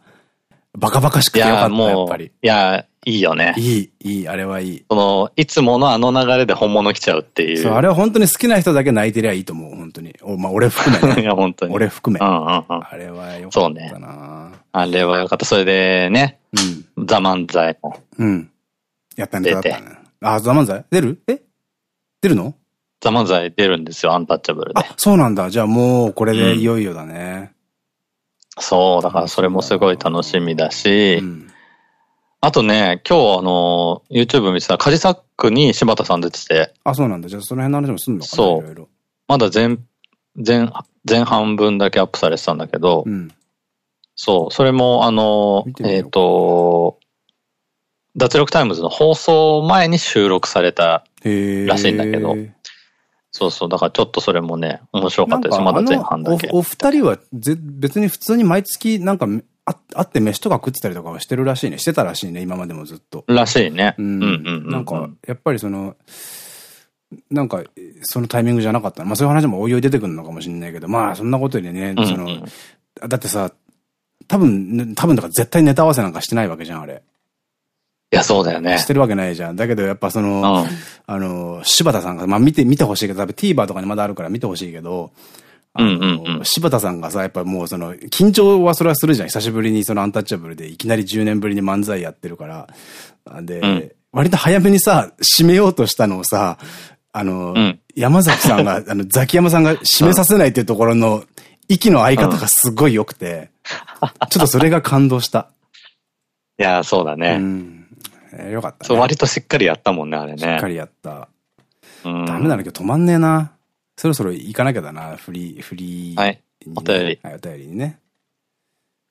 バカバカしくてよかった、やっぱり。いや、いいよね。いい、いい、あれはいい。その、いつものあの流れで本物来ちゃうっていう。そう、あれは本当に好きな人だけ泣いてりゃいいと思う、本当に。おまあ、俺含めね。いや、本当に。俺含め。うんうんうん。あれはよかったな。ね。あれはよかった。それでね、うん。ザ・漫才も。うん。やったんだったね。あ、ザ・漫才出る？え？出るの？ザ・漫才出るんですよ、アンタッチャブルで。あ、そうなんだ。じゃあもう、これでいよいよだね。うん、そう、だからそれもすごい楽しみだし、うん。あとね、今日あの、YouTube 見てたら、カジサックに柴田さん出てて。あ、そうなんだ。じゃあその辺の話もすんのかなそう。いろいろ。まだ前、前、前半分だけアップされてたんだけど、うん、そう、それもあの、えっ、ー、と、脱力タイムズの放送前に収録されたらしいんだけど、そうそう、だからちょっとそれもね、面白かったです。まだ前半だけ。おお二人はぜ別に普通に毎月なんかあ会って飯とか食ってたりとかはしてるらしいね。してたらしいね、今までもずっと。らしいね。うん。なんか、やっぱりその、なんか、そのタイミングじゃなかった。まあそういう話もおいおい出てくるのかもしれないけど、まあそんなことでね、その、だってさ、多分、多分だから絶対ネタ合わせなんかしてないわけじゃん、あれ。いや、そうだよね。してるわけないじゃん。だけどやっぱその、うん、あの、柴田さんが、まあ見て、見てほしいけど、多分 TVer とかにまだあるから見てほしいけど、柴田さんがさ、やっぱもうその、緊張はそれはするじゃん。久しぶりにそのアンタッチャブルでいきなり10年ぶりに漫才やってるから。で、うん、割と早めにさ、締めようとしたのをさ、あの、うん、山崎さんが、あの、ザキヤマさんが締めさせないっていうところの、息の合い方がすごい良くて、ちょっとそれが感動した。いやそうだね。うん。えー、よかった、ね、そう、割としっかりやったもんね、あれね。しっかりやった。うん、ダメだな、今日止まんねえな。そろそろ行かなきゃだな、フリー、フリー、はい。お便り。はい、お便りにね。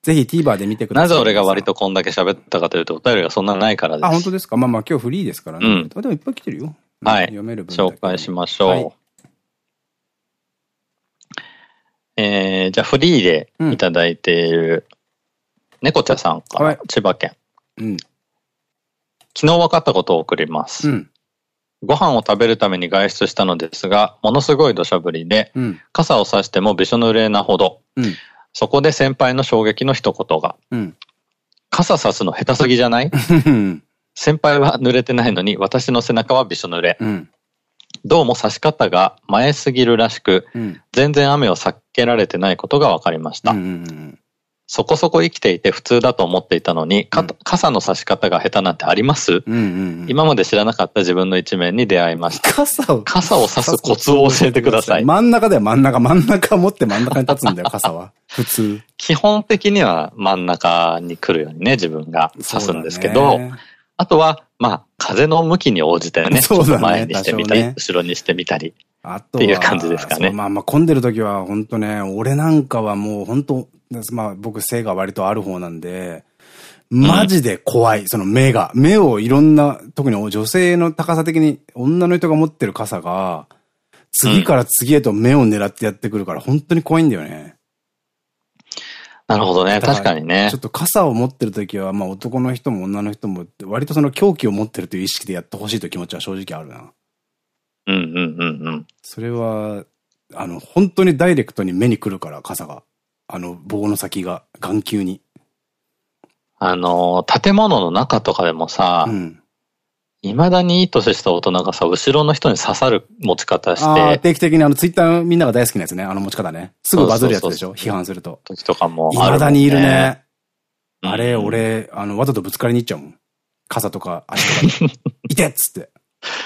ぜひ TVer で見てください。なぜ俺が割とこんだけ喋ったかというと、お便りがそんなないからです。あ、本当ですか？まあまあ今日フリーですからね。うん。でもいっぱい来てるよ。はい。読める分紹介しましょう。はい、えー、じゃあフリーでいただいている、猫茶さんから、千葉県。うん。昨日分かったことを送ります。うん。ご飯を食べるために外出したのですが、ものすごい土砂降りで、うん、傘を差してもびしょ濡れなほど、うん、そこで先輩の衝撃の一言が、うん、傘差すの下手すぎじゃない？先輩は濡れてないのに私の背中はびしょ濡れ。どうも差し方が前すぎるらしく、全然雨を避けられてないことが分かりました。そこそこ生きていて普通だと思っていたのに、うん、傘の差し方が下手なんてあります？今まで知らなかった自分の一面に出会いました。傘を傘を差すコツを教えてください。真ん中だよ、真ん中。真ん中持って真ん中に立つんだよ、傘は。普通。基本的には真ん中に来るようにね、自分が差すんですけど、あとは、まあ、風の向きに応じてね、そうだね前にしてみたり、ね、後ろにしてみたり。っていう感じですかね。まあまあ混んでる時は本当ね、俺なんかはもう本当まあ僕背が割とある方なんで、マジで怖い、その目が。目をいろんな、特に女性の高さ的に女の人が持ってる傘が、次から次へと目を狙ってやってくるから本当に怖いんだよね。なるほどね。確かにね。ちょっと傘を持ってる時は、まあ男の人も女の人も、割とその狂気を持ってるという意識でやってほしいという気持ちは正直あるな。うんうんうんうん。それは、あの、本当にダイレクトに目に来るから、傘が。あの、棒の先が、眼球に。あの、建物の中とかでもさ、うん、未だにいい年した大人がさ、後ろの人に刺さる持ち方して。定期的にあの、ツイッターみんなが大好きなやつね。あの持ち方ね。すぐバズるやつでしょ？批判すると。時とかも、ね。未だにいるね。あれ、俺、あの、わざとぶつかりに行っちゃうもん。傘とか足とか いてっつって。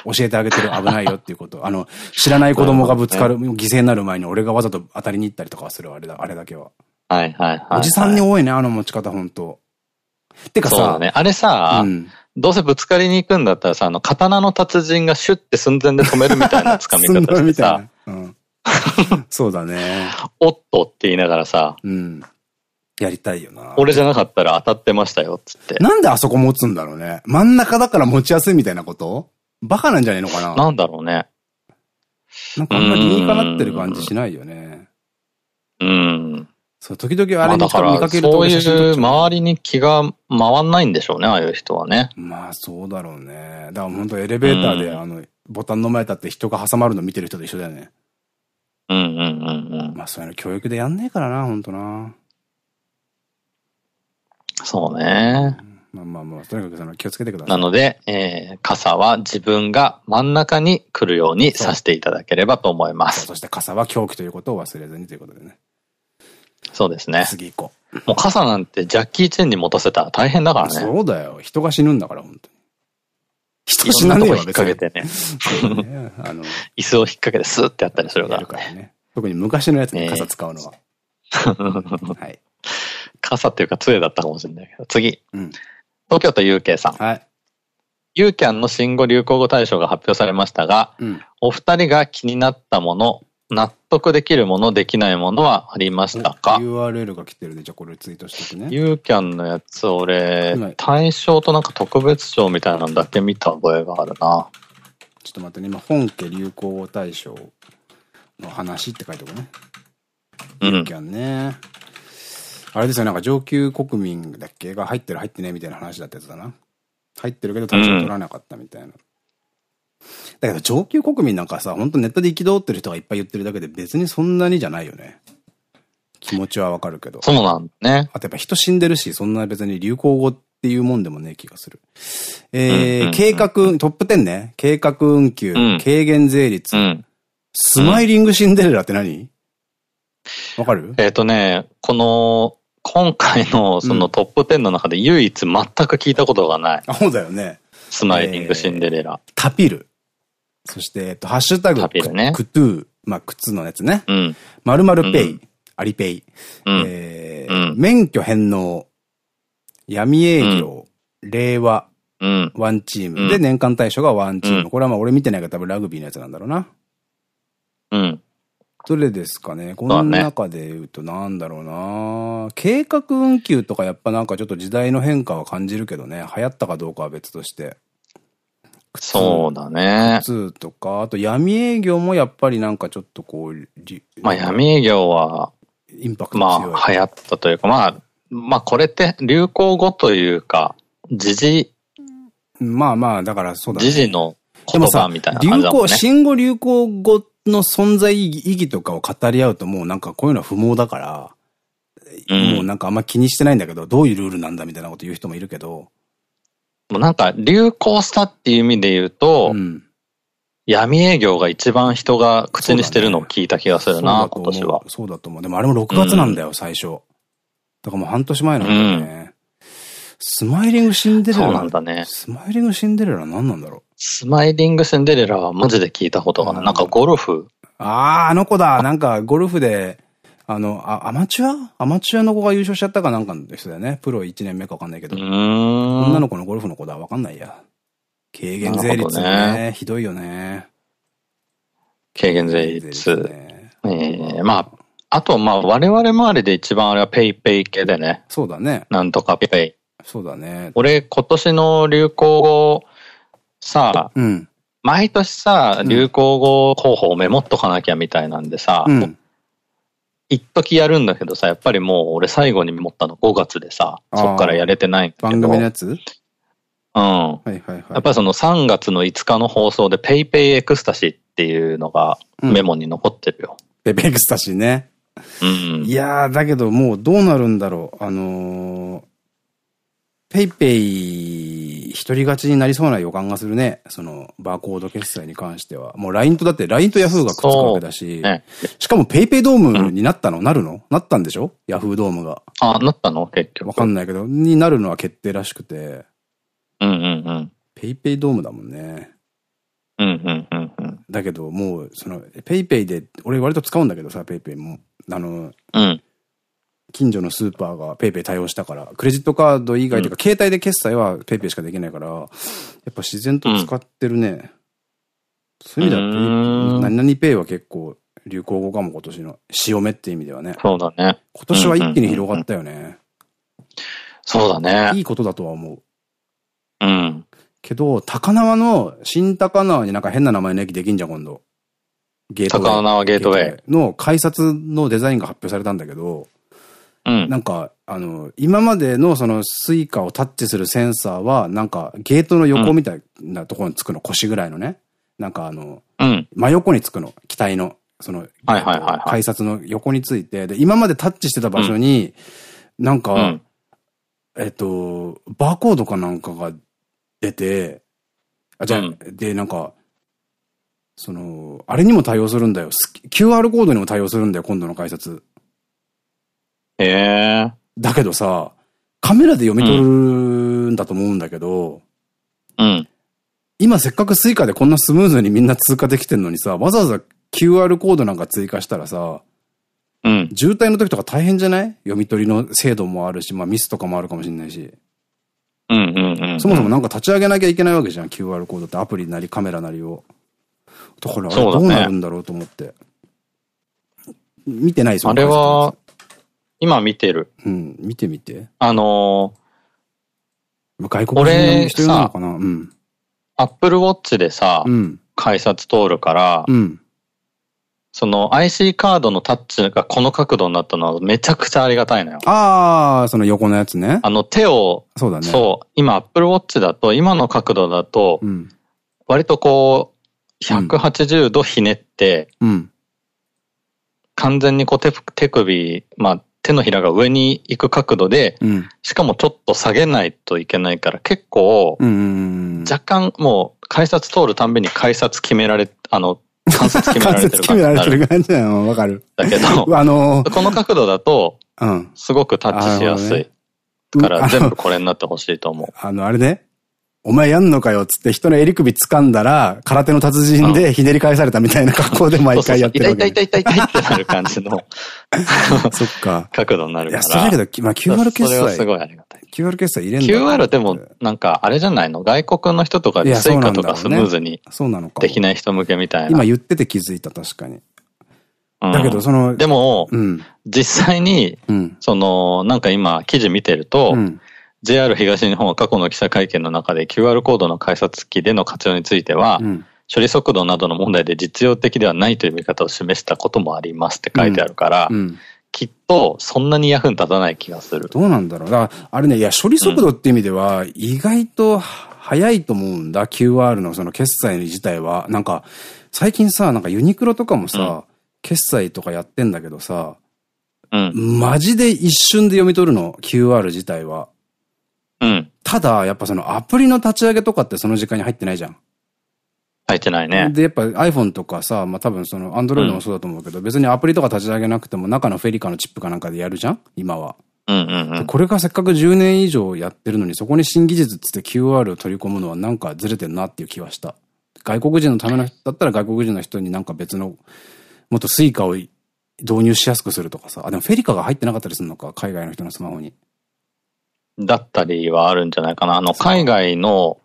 教えてあげてる危ないよっていうこと。あの、知らない子供がぶつかる、犠牲になる前に俺がわざと当たりに行ったりとかはする、あれだ、あれだけは。はいはいはい。おじさんに多いね、あの持ち方、本当てかさ、そうだね。あれさ、うん、どうせぶつかりに行くんだったらさ、あの、刀の達人がシュッて寸前で止めるみたいな掴み方してさ。うん、そうだね。おっとって言いながらさ、うん。やりたいよな。俺じゃなかったら当たってましたよ、つって。なんであそこ持つんだろうね。真ん中だから持ちやすいみたいなこと？バカなんじゃねえのかな？なんだろうね。なんかあんまり理にかなってる感じしないよね。うん。そう、時々あれに見かけるとそういう周りに気が回んないんでしょうね、ああいう人はね。まあそうだろうね。だから本当エレベーターであの、ボタンの前立って人が挟まるの見てる人と一緒だよね。うんうんうんうん。まあそういうの教育でやんねえからな、本当な。そうね。まあまあまあ、とにかくその気をつけてください。なので、えー、傘は自分が真ん中に来るようにさしていただければと思います。そして傘は凶器ということを忘れずにということでね。そうですね。次行こう。もう傘なんてジャッキー・チェンに持たせたら大変だからね。そうだよ。人が死ぬんだから、本当に。人死なねえよ、引っ掛けてね。ねあの、椅子を引っ掛けてスーってやったりするから。からね。特に昔のやつに傘使うのは。はい。傘っていうか杖だったかもしれないけど。次。うん、東京都 UK さん。はい。ユーキャンの新語・流行語大賞が発表されましたが、うん、お二人が気になったもの、納得できるもの、できないものはありましたか ?URL が来てるで、じゃあこれツイートしておくね。ユーキャンのやつ、俺、対象となんか特別賞みたいなのだけ見た覚えがあるな。ちょっと待ってね、今、本家流行語大賞の話って書いておくね。ユーキャンね。あれですよ、なんか上級国民だっけが入ってる入ってねみたいな話だったやつだな。入ってるけど対象取らなかったみたいな。うん、だけど上級国民なんかさ、本当ネットで憤ってる人がいっぱい言ってるだけで別にそんなにじゃないよね。気持ちはわかるけど。そうなんね。あとやっぱ人死んでるし、そんな別に流行語っていうもんでもね、気がする。えー、計画、トップ10ね。計画運休、うん、軽減税率、うん、スマイリングシンデレラって何？わかる？えっとね、この、今回のそのトップ10の中で唯一全く聞いたことがない。あ、そうだよね。スマイリングシンデレラ。タピル。そして、えっと、ハッシュタグ、タピルね。 KuToo、まあ、靴のやつね。うん。まるまるペイ、アリペイ。うん。えー、免許返納、闇営業、令和、うん。ワンチーム。で、年間対象がワンチーム。これはまあ俺見てないから多分ラグビーのやつなんだろうな。うん。どれですかね？この中で言うとなんだろうな、ね、計画運休とかやっぱなんかちょっと時代の変化は感じるけどね。流行ったかどうかは別として。そうだね。靴とか、あと闇営業もやっぱりなんかちょっとこう、まあ闇営業は、インパクト強い。まあ流行ったというか、まあ、まあこれって流行語というか、時事。まあまあ、だからそうだね。時事の言葉みたいな感じだもんね。流行、新語流行語の存在意義とかを語り合うともうなんかこういうのは不毛だから、うん、もうなんかあんま気にしてないんだけど、どういうルールなんだみたいなこと言う人もいるけど。もうなんか流行したっていう意味で言うと、うん、闇営業が一番人が口にしてるのを聞いた気がするな、ね、今年は。そうだと思う。でもあれも6月なんだよ、うん、最初。だからもう半年前なんだよね。スマイリングシンデレラ。そうなんだね。スマイリングシンデレラ何なんだろう。スマイリングシンデレラはマジで聞いたことがない。なんかゴルフ。ああ、あの子だ。なんかゴルフで、あの、あ、アマチュア？アマチュアの子が優勝しちゃったかなんかの人だよね。プロ1年目かわかんないけど。女の子のゴルフの子だ。わかんないや。軽減税率ね。ねひどいよね。軽減税率。ね、ええー、まあ、あと、まあ、我々周りで一番あれはペイペイ系でね。そうだね。なんとかペイ。そうだね。俺、今年の流行語、さ、うん、毎年さ、流行語候補をメモっとかなきゃみたいなんでさ、うん、一時やるんだけどさ、やっぱりもう俺最後にメモったの5月でさ、そっからやれてないんだけど。番組のやつ？うん。はいはいはい。やっぱりその3月の5日の放送で PayPay エクスタシーっていうのがメモに残ってるよ。うん、PayPay エクスタシーね。うん。いやー、だけどもうどうなるんだろう。あのー、ペイペイ一人勝ちになりそうな予感がするね。その、バーコード決済に関しては。もう LINE とだって LINE と Yahoo がくっつくわけだし。ね、しかもペイペイドームになったの、うん、なるの？なったんでしょ ?Yahoo ドームが。あ、なったの？結局。わかんないけど、になるのは決定らしくて。うんうんうん。ペイペイドームだもんね。うんうんうんうん。だけど、もう、その、 PayPay で、俺割と使うんだけどさ、 PayPay も。あの、うん。近所のスーパーが PayPay 対応したから、クレジットカード以外というか、携帯で決済は PayPay しかできないから、やっぱ自然と使ってるね。うん、そういう意味では、何々 Pay は結構流行語かも今年の。潮目って意味ではね。そうだね。今年は一気に広がったよね。そうだね。いいことだとは思う。うん。けど、高輪の、新高輪になんか変な名前の駅できんじゃん、今度。ゲートウェイ。高輪ゲートウェイ。の改札のデザインが発表されたんだけど、うん、なんか、あの、今までのその Suica をタッチするセンサーは、なんかゲートの横みたいなところにつくの、腰ぐらいのね。なんかあの、うん、真横につくの、機体の、その、改札の横について、で、今までタッチしてた場所に、なんか、えっと、バーコードかなんかが出て、あ、じゃあ、うん、で、なんか、その、あれにも対応するんだよ。QR コードにも対応するんだよ、今度の改札。へえ。だけどさ、カメラで読み取るんだと思うんだけど、うん。今せっかく Suica でこんなスムーズにみんな通過できてんのにさ、わざわざ QR コードなんか追加したらさ、うん。渋滞の時とか大変じゃない？読み取りの精度もあるし、まあミスとかもあるかもしれないし。うんうんうん。そもそもなんか立ち上げなきゃいけないわけじゃん、QR コードってアプリなりカメラなりを。だからあれどうなるんだろうと思って。見てないあれは、今見てる。うん、見てみて。あのー、外国人の人なのかな？うん。アップルウォッチでさ、うん、改札通るから、うん、その IC カードのタッチがこの角度になったのはめちゃくちゃありがたいのよ。ああ、その横のやつね。あの手を、そうだね。そう、今 Apple Watch だと、今の角度だと、うん、割とこう、180度ひねって、うん、完全にこう手手首、まあ手のひらが上に行く角度で、うん、しかもちょっと下げないといけないから結構、若干もう改札通るたんびに改札決められ、あの、関節決められてる感じ。決められてる感じなのわかる。だけど、あのー、この角度だと、うん。すごくタッチしやすい。ね、から全部これになってほしいと思う。あの、あれね。お前やんのかよっつって人の襟首掴んだら、空手の達人でひねり返されたみたいな格好で毎回やってるわけ。痛い痛い痛い痛いってなる感じの そっか。角度になるから。いや、それだけど、まあ QR 決済。それはすごいありがたい。QR 決済入れんだ QR でも、なんか、あれじゃないの？外国の人とかで Suica とかスムーズに。そうなのか。できない人向けみたいな。今言ってて気づいた、確かに。だけど、その。でも、実際に、その、なんか今、記事見てると、JR 東日本は過去の記者会見の中で QR コードの改札機での活用については、うん、処理速度などの問題で実用的ではないという見方を示したこともありますって書いてあるから、うんうん、きっとそんなに役に立たない気がする。どうなんだろう。だからあれね、いや、処理速度って意味では、意外と早いと思うんだ。QR のその決済自体は。なんか、最近さ、なんかユニクロとかもさ、決済とかやってんだけどさ、うん、マジで一瞬で読み取るの、QR 自体は。うん。ただ、やっぱそのアプリの立ち上げとかってその時間に入ってないじゃん。入ってないね。で、やっぱ iPhone とかさ、まあ多分その Android もそうだと思うけど、うん、別にアプリとか立ち上げなくても中のフェリカのチップかなんかでやるじゃん？今は。うんうんうん、これがせっかく10年以上やってるのに、そこに新技術つって QR を取り込むのはなんかずれてんなっていう気はした。外国人のための人だったら外国人の人になんか別の、もっと Suica を導入しやすくするとかさ。あ、でもフェリカが入ってなかったりするのか海外の人のスマホに。だったりはあるんじゃないかな。あの、海外の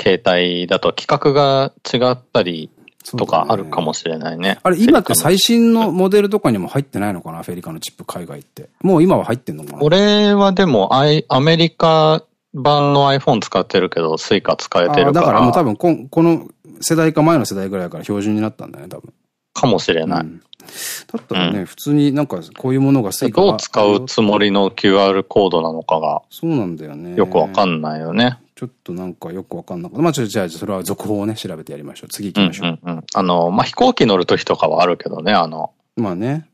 携帯だと規格が違ったりとかあるかもしれないね。ねあれ、今って最新のモデルとかにも入ってないのかな？フェリカのチップ海外って。もう今は入ってんのかな？俺はでもアイ、アメリカ版の iPhone 使ってるけど、 Suica 使えてるから。だからもう多分こ、この世代か前の世代ぐらいから標準になったんだね、多分。かもしれない。うんだったらね、うん、普通になんかこういうものが Suica どう使うつもりの QR コードなのかが。そうなんだよね。よくわかんないよね。ちょっとなんかよくわかんなかった。まあちょっとじゃあそれは続報をね、調べてやりましょう。次行きましょう。うんうんうん。あの、まあ飛行機乗るときとかはあるけどね、あの。まあね。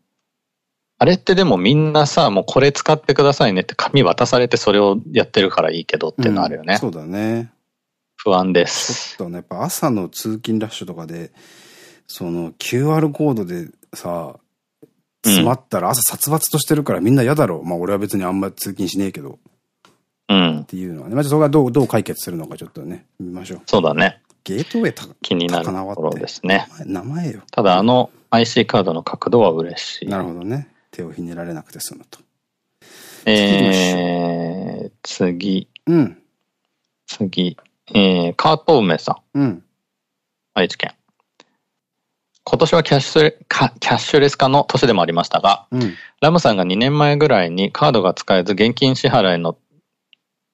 あれってでもみんなさ、もうこれ使ってくださいねって紙渡されてそれをやってるからいいけどっていうのあるよね。うん、そうだね。不安です。ちょっとね、やっぱ朝の通勤ラッシュとかで、その QR コードでさ、詰まったら朝殺伐としてるからみんな嫌だろう。まあ俺は別にあんま通勤しねえけど。うん。っていうのはね。まあそこがどう、どう解決するのかちょっとね、見ましょう。そうだね。ゲートウェイた気になるところですね。名前よ。ただあの IC カードの角度は嬉しい。なるほどね。手をひねられなくて済むと。えー、次。うん。次。えー、カート梅さん。うん。愛知県。今年はキャッシュレキャッシュレス化の年でもありましたが、うん、ラムさんが2年前ぐらいにカードが使えず現金支払いの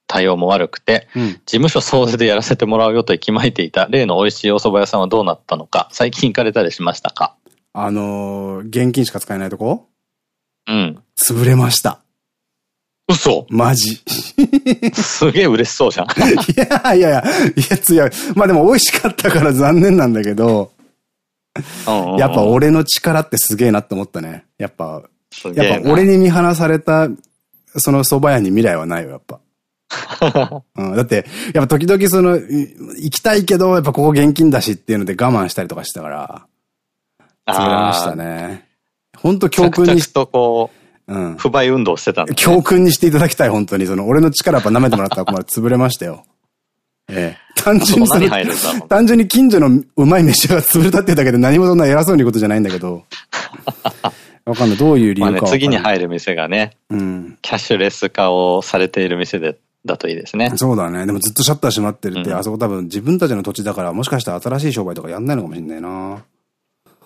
対応も悪くて、うん、事務所総出でやらせてもらうよと息巻いていた例の美味しいお蕎麦屋さんはどうなったのか、最近行かれたりしましたか？あのー、現金しか使えないとこ？うん。潰れました。嘘マジ。すげえ嬉しそうじゃん。いやいやいや、いやつや、まあでも美味しかったから残念なんだけど、やっぱ俺の力ってすげえなって思ったね。やっぱ、やっぱ俺に見放された、その蕎麦屋に未来はないよ、やっぱ。うん、だって、やっぱ時々その、行きたいけど、やっぱここ現金だしっていうので我慢したりとかしたから、作れましたね。本当教訓にし、とこう、うん。不買運動してたね、教訓にしていただきたい、本当に。その、俺の力やっぱ舐めてもらったらここまで潰れましたよ。ええ。単純にその、単純に近所のうまい飯が潰れたっていうだけで何もそんな偉そうにことじゃないんだけど。わかんない。どういう理由かね、次に入る店がね、うん、キャッシュレス化をされている店で、だといいですね。そうだね。でもずっとシャッター閉まってるって、うん、あそこ多分自分たちの土地だから、もしかしたら新しい商売とかやんないのかもしれないな。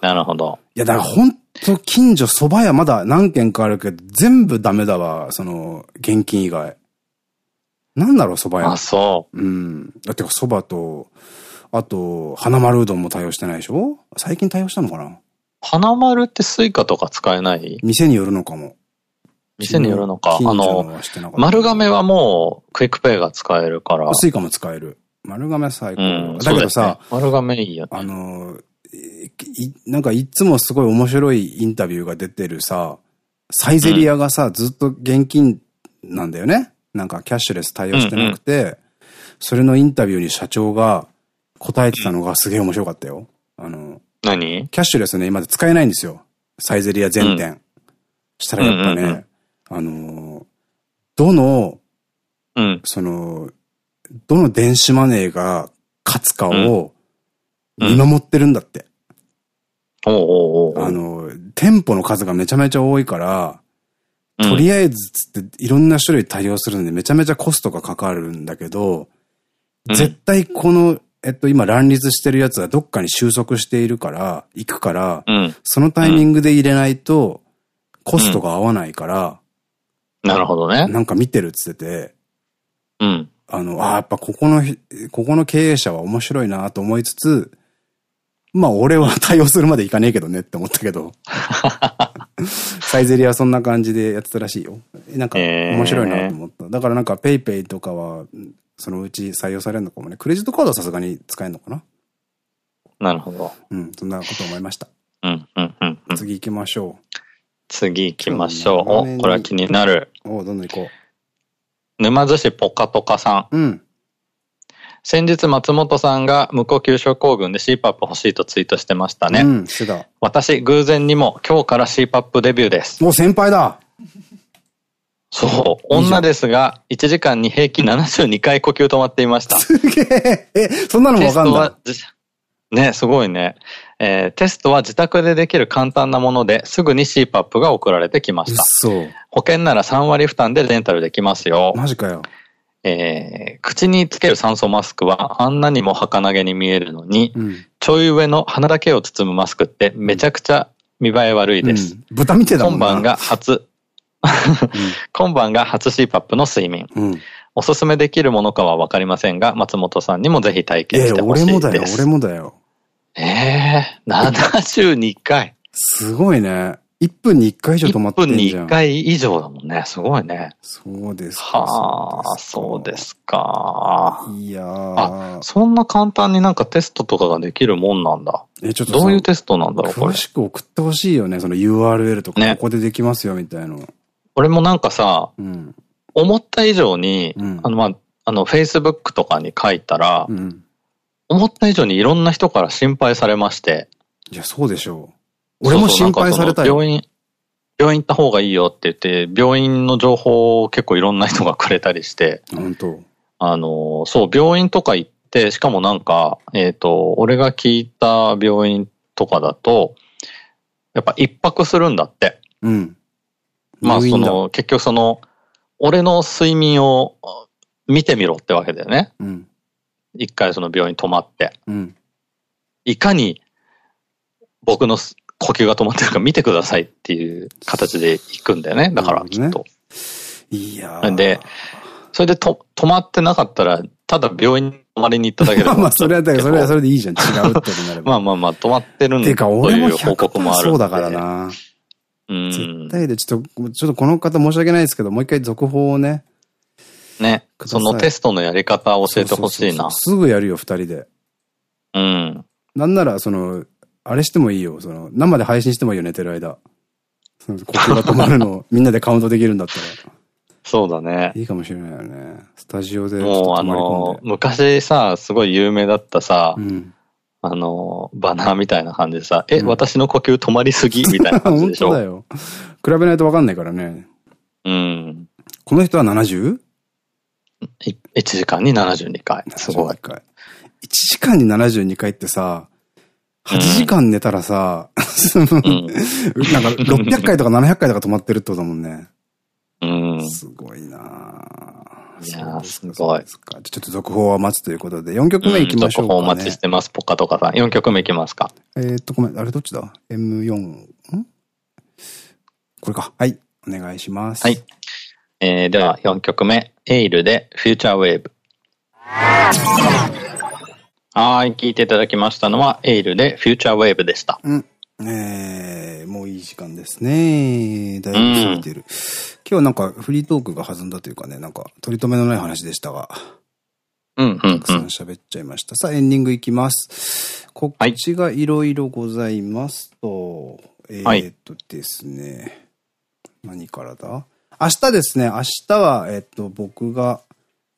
なるほど。いや、だからほんと近所蕎麦屋まだ何軒かあるけど、全部ダメだわ。その、現金以外。なんだろう、蕎麦屋。あ、そう。うん。だって蕎麦と、あと、はなまるうどんも対応してないでしょ？最近対応したのかな？はなまるって Suica とか使えない？店によるのかも。店によるのか。あの、丸亀はもう QUICPay が使えるから。 Suica も使える。丸亀最高。うん、だけどさ、ね、丸亀いいよ、ね。あの、なんかいつもすごい面白いインタビューが出てるさ、サイゼリアがさ、うん、ずっと現金なんだよね。なんかキャッシュレス対応してなくて、うんうん、それのインタビューに社長が答えてたのがすげえ面白かったよ。あの、何？キャッシュレスね、今で使えないんですよ。サイゼリア全店。うん、したらやっぱね、あの、どの、うん、その、どの電子マネーが勝つかを見守ってるんだって。あの、店舗の数がめちゃめちゃ多いから、とりあえずつっていろんな種類対応するんでめちゃめちゃコストがかかるんだけど、絶対このえっと、今乱立してるやつはどっかに収束しているから、行くから、うん、そのタイミングで入れないと、コストが合わないから、うん、なるほどね。なんか見てるっつってて、うん。あの、ああ、やっぱここの、ここの経営者は面白いなと思いつつ、まあ俺は対応するまでいかねえけどねって思ったけど。サイゼリアそんな感じでやってたらしいよ。なんか面白いなと思った。だからなんか PayPay とかはそのうち採用されるのかもね。クレジットカードはさすがに使えるのかな？なるほど。うん、そんなこと思いました。うん、うん、うん。次行きましょう。次行きましょう。お、これは気になる。お、どんどん行こう。沼津市ポカトカさん。うん。先日松本さんが無呼吸症候群で CPAP 欲しいとツイートしてましたね。うん、してた。私、偶然にも今日から CPAP デビューです。もう先輩だそう。女ですが、1時間に平均72回呼吸止まっていました。すげえ。え、そんなのもわかんないね、すごいね。えー、テストは自宅でできる簡単なものですぐに CPAP が送られてきました。保険なら3割負担でレンタルできますよ。マジかよ。えー、口につける酸素マスクはあんなにも儚げに見えるのに、うん、ちょい上の鼻だけを包むマスクってめちゃくちゃ見栄え悪いです。うん、豚みてだもん今晩が初今晩が初 CPAP の睡眠。うん、おすすめできるものかはわかりませんが、松本さんにもぜひ体験してほしいです。俺もだよ、俺もだよ。ええー、72回。すごいね。1分に1回以上止まってんじゃん。1分に1回以上だもんね。すごいね。そうですか。はあ、そうですか。いやあ、そんな簡単になんかテストとかができるもんなんだ。え、ちょっとどういうテストなんだろう、これ。詳しく送ってほしいよね。その URL とか、ここでできますよ、みたいな。俺もなんかさ、うん、思った以上に、うん、あの、まあ、あの、Facebook とかに書いたら、うん、思った以上にいろんな人から心配されまして。いや、そうでしょう。俺も心配されたよ。病院、病院行った方がいいよって言って、病院の情報を結構いろんな人がくれたりして。本当あの、そう、病院とか行って、しかもなんか、えっ、ー、と、俺が聞いた病院とかだと、やっぱ一泊するんだって。うん。まあその、結局その、俺の睡眠を見てみろってわけだよね。うん、一回その病院泊まって。うん、いかに僕の呼吸が止まってるか見てくださいっていう形で行くんだよね。だからきっと。ね、いやで、それでと止まってなかったら、ただ病院に泊まりに行っただけで まあそれは、それはそれでいいじゃん。違うってなれば。まあまあまあ、止まってるんだ ていう報告もある。そうだからな。絶対で、ちょっと、ちょっとこの方申し訳ないですけど、もう一回続報をね。ね。そのテストのやり方を教えてほしいな。すぐやるよ、二人で。うん。なんなら、その、あれしてもいいよ。その、生で配信してもいいよ、寝てる間。その呼吸が止まるのを みんなでカウントできるんだったら。そうだね。いいかもしれないよね。スタジオでもうあの、昔さ、すごい有名だったさ、うん、あの、バナーみたいな感じでさ、え、うん、私の呼吸止まりすぎ？みたいな感じでしょ？本当だよ。比べないとわかんないからね。うん。この人は 70?1 時間に72回。すごい。1時間に72回ってさ、8時間寝たらさ、うん、なんか600回とか700回とか止まってるってことだもんね。うん。すごいないやすごい。ちょっと続報は待つということで、4曲目いきましょうか、ね、続報お待ちしてます、ポカとかさん。4曲目いきますか。えっと、ごめん、あれどっちだ ?M4、ん？これか。はい。お願いします。はい。えー、では4曲目、エイルでフューチャーウェーブ。はい、聞いていただきましたのは、エイルでフューチャーウェーブでした。うん。えー、もういい時間ですね。だいぶ過ぎてる。うん、今日なんかフリートークが弾んだというかね、なんか取り留めのない話でしたが。うん、たくさん喋っちゃいました。さあ、エンディングいきます。告知がいろいろございますと、はい、えっとですね、何からだ？明日ですね、明日は、えっと、僕が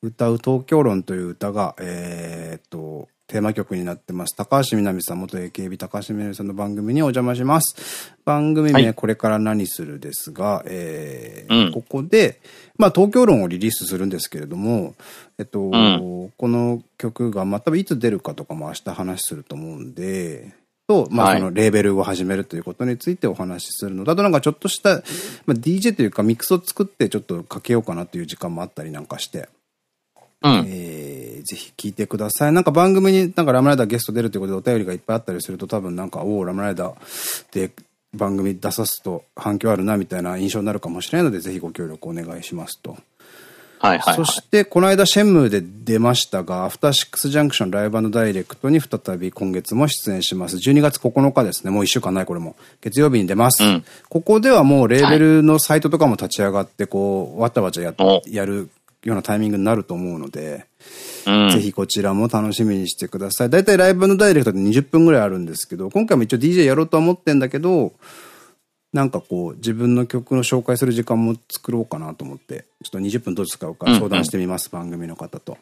歌う東京論という歌が、えー、っと、テーマ曲になってます。高橋みなみさん、元 AKB 高橋みなみさんの番組にお邪魔します。番組名、はい、これから何するですが、えー、うん、ここで、まあ、東京論をリリースするんですけれども、えっと、うん、この曲が、まあ、多分いつ出るかとかも明日話すると思うんで、と、まあ、そのレーベルを始めるということについてお話しするのだ。となんかちょっとした、まあ、DJ というかミックスを作ってちょっとかけようかなという時間もあったりなんかして、うん、えー、ぜひ聞いてください。なんか番組になんかラムライダーゲスト出るということでお便りがいっぱいあったりすると多分なんか、おお、ラムライダーで番組出さすと反響あるなみたいな印象になるかもしれないので、ぜひご協力お願いしますと。はいはい、そして、この間、シェンムーで出ましたが、アフターシックスジャンクションライブダイレクトに再び今月も出演します。12月9日ですね。もう1週間ない、これも。月曜日に出ます。うん、ここではもうレーベルのサイトとかも立ち上がって、こう、わちゃわちゃややるようなタイミングになると思うので、うん、ぜひこちらも楽しみにしてください。だいたいライブのダイレクトで20分ぐらいあるんですけど、今回も一応 DJ やろうとは思ってんだけど、なんかこう、自分の曲の紹介する時間も作ろうかなと思って、ちょっと20分どう使うか相談してみます、うんうん、番組の方と。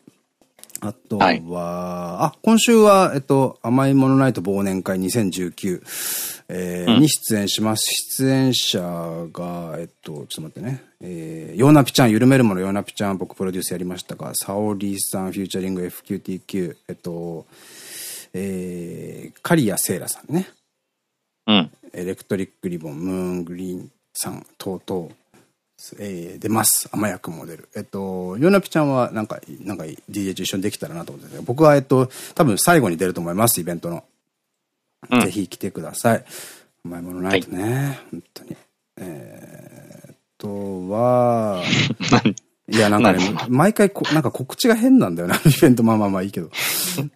あとは、はい、あ、今週は、えっと、甘いものないと忘年会2019、えー、うん、に出演します。出演者が、えっと、ちょっと待ってね。えー、ヨーナピちゃん、緩めるものヨーナピちゃん、僕プロデュースやりましたが、サオリーさん、フューチャリング FQTQ、えっと、えー、カリア・セイラさんね。うん。エレクトリックリボン、ムーングリーンさん等々、えー、出ます。甘役モデル。えっと、ヨナピちゃんはなんか、なんか DJ と一緒にできたらなと思って僕はえっと、多分最後に出ると思います、イベントの。うん、ぜひ来てください。甘いものないとね、はい、本当に。えー、っとは、いや、なんかね、毎回こ、なんか告知が変なんだよね、あ のイベント。まあまあまあいいけど。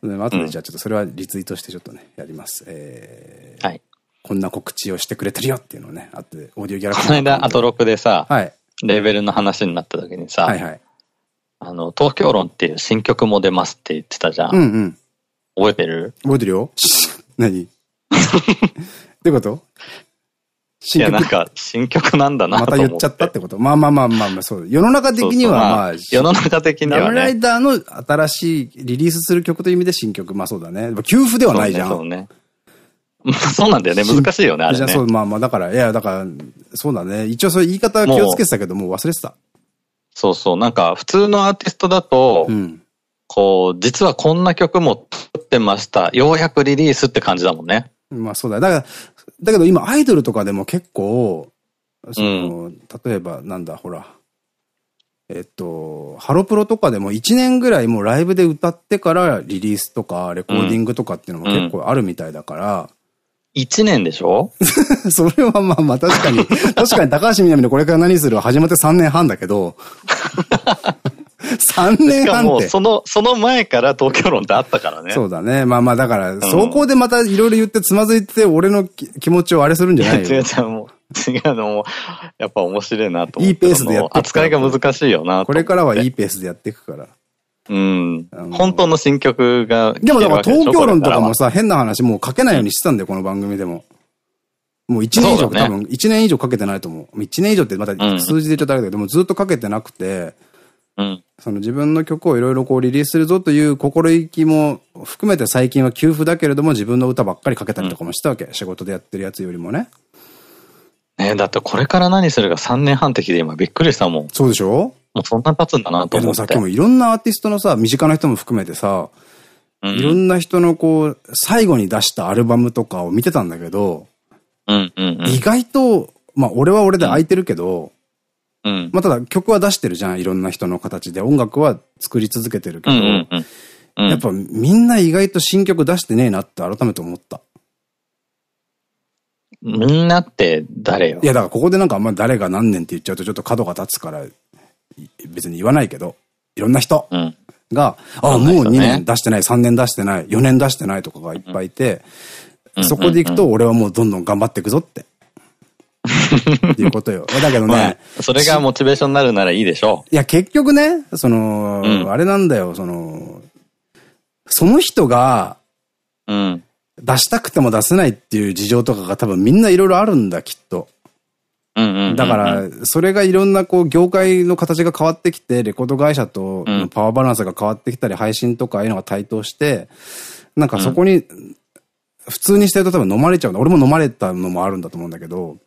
後でじゃあちょっとそれはリツイートしてちょっとね、やります。えー、はい。こんな告知をしてくれてるよっていうのをね、あって、オーディオギャラクシー。この間、アトロクでさ、はい。レーベルの話になった時にさ、はいはい。あの、東京論っていう新曲も出ますって言ってたじゃん。うんうん。覚えてる？覚えてるよ。何？どういうこと？いや、なんか、新曲なんだなまた言っちゃったってこと？まあまあまあまあまあ、そう。世の中的にはまあ、世の中的には、ね。ラムライダーの新しいリリースする曲という意味で新曲。まあそうだね。給付ではないじゃん。そうね。そうなんだよね。難しいよね、あれね。そう、まあまあ、だから、いや、だから、そうだね。一応そういう言い方は気をつけてたけど、もう忘れてた。そうそう。なんか、普通のアーティストだと、うん、こう、実はこんな曲も撮ってました。ようやくリリースって感じだもんね。まあそうだ。だから、だけど今アイドルとかでも結構、その、うん、例えばなんだ、ほら、えっと、ハロプロとかでも1年ぐらいもうライブで歌ってからリリースとかレコーディングとかっていうのも結構あるみたいだから、1年でしょ？それはまあまあ確かに、確かに高橋みなみのこれから何するは始まって3年半だけど、3年半って。その、その前から東京論ってあったからね。そうだね。まあまあだから、そこでまたいろいろ言ってつまずいて、俺の気持ちをあれするんじゃないよ。違う違う、もう。違うのも、やっぱ面白いなと思って。いいペースでやって扱いが難しいよなこれからはいいペースでやっていくから。うん。本当の新曲がでもだから東京論とかもさ、変な話もう書けないようにしてたんだよ、この番組でも。もう1年以上、ね、多分1年以上かけてないと思う。1年以上ってまた数字で言っちゃったけど、でもずっとかけてなくて、うん、その自分の曲をいろいろこうリリースするぞという心意気も含めて最近は給付だけれども自分の歌ばっかりかけたりとかもしたわけ。うん、仕事でやってるやつよりもね。ねだってこれから何するか3年半的で今びっくりしたもん。そうでしょ？もうそんな経つんだなと思って。でもさ、今日もいろんなアーティストのさ、身近な人も含めてさ、うん、いろんな人のこう、最後に出したアルバムとかを見てたんだけど、意外と、まあ俺は俺で空いてるけど、うん、まあただ曲は出してるじゃん、いろんな人の形で。音楽は作り続けてるけど、やっぱみんな意外と新曲出してねえなって改めて思った。みんなって誰よ？いやだからここでなんかあんま誰が何年って言っちゃうとちょっと角が立つから、別に言わないけど、いろんな人が、うん、あ、もう2年出してない、3年出してない、4年出してないとかがいっぱいいて、そこで行くと俺はもうどんどん頑張っていくぞって。っ ていうことよ。だけどね、まあ、それがモチベーションになるならいいでしょう。いや、結局ね、その、うん、あれなんだよ、その、その人が、うん。出したくても出せないっていう事情とかが多分みんないろいろあるんだ、きっと。だから、それがいろんなこう、業界の形が変わってきて、レコード会社とのパワーバランスが変わってきたり、配信とかああいうのが台頭して、なんかそこに普通にしてると多分飲まれちゃう俺も飲まれたのもあるんだと思うんだけど、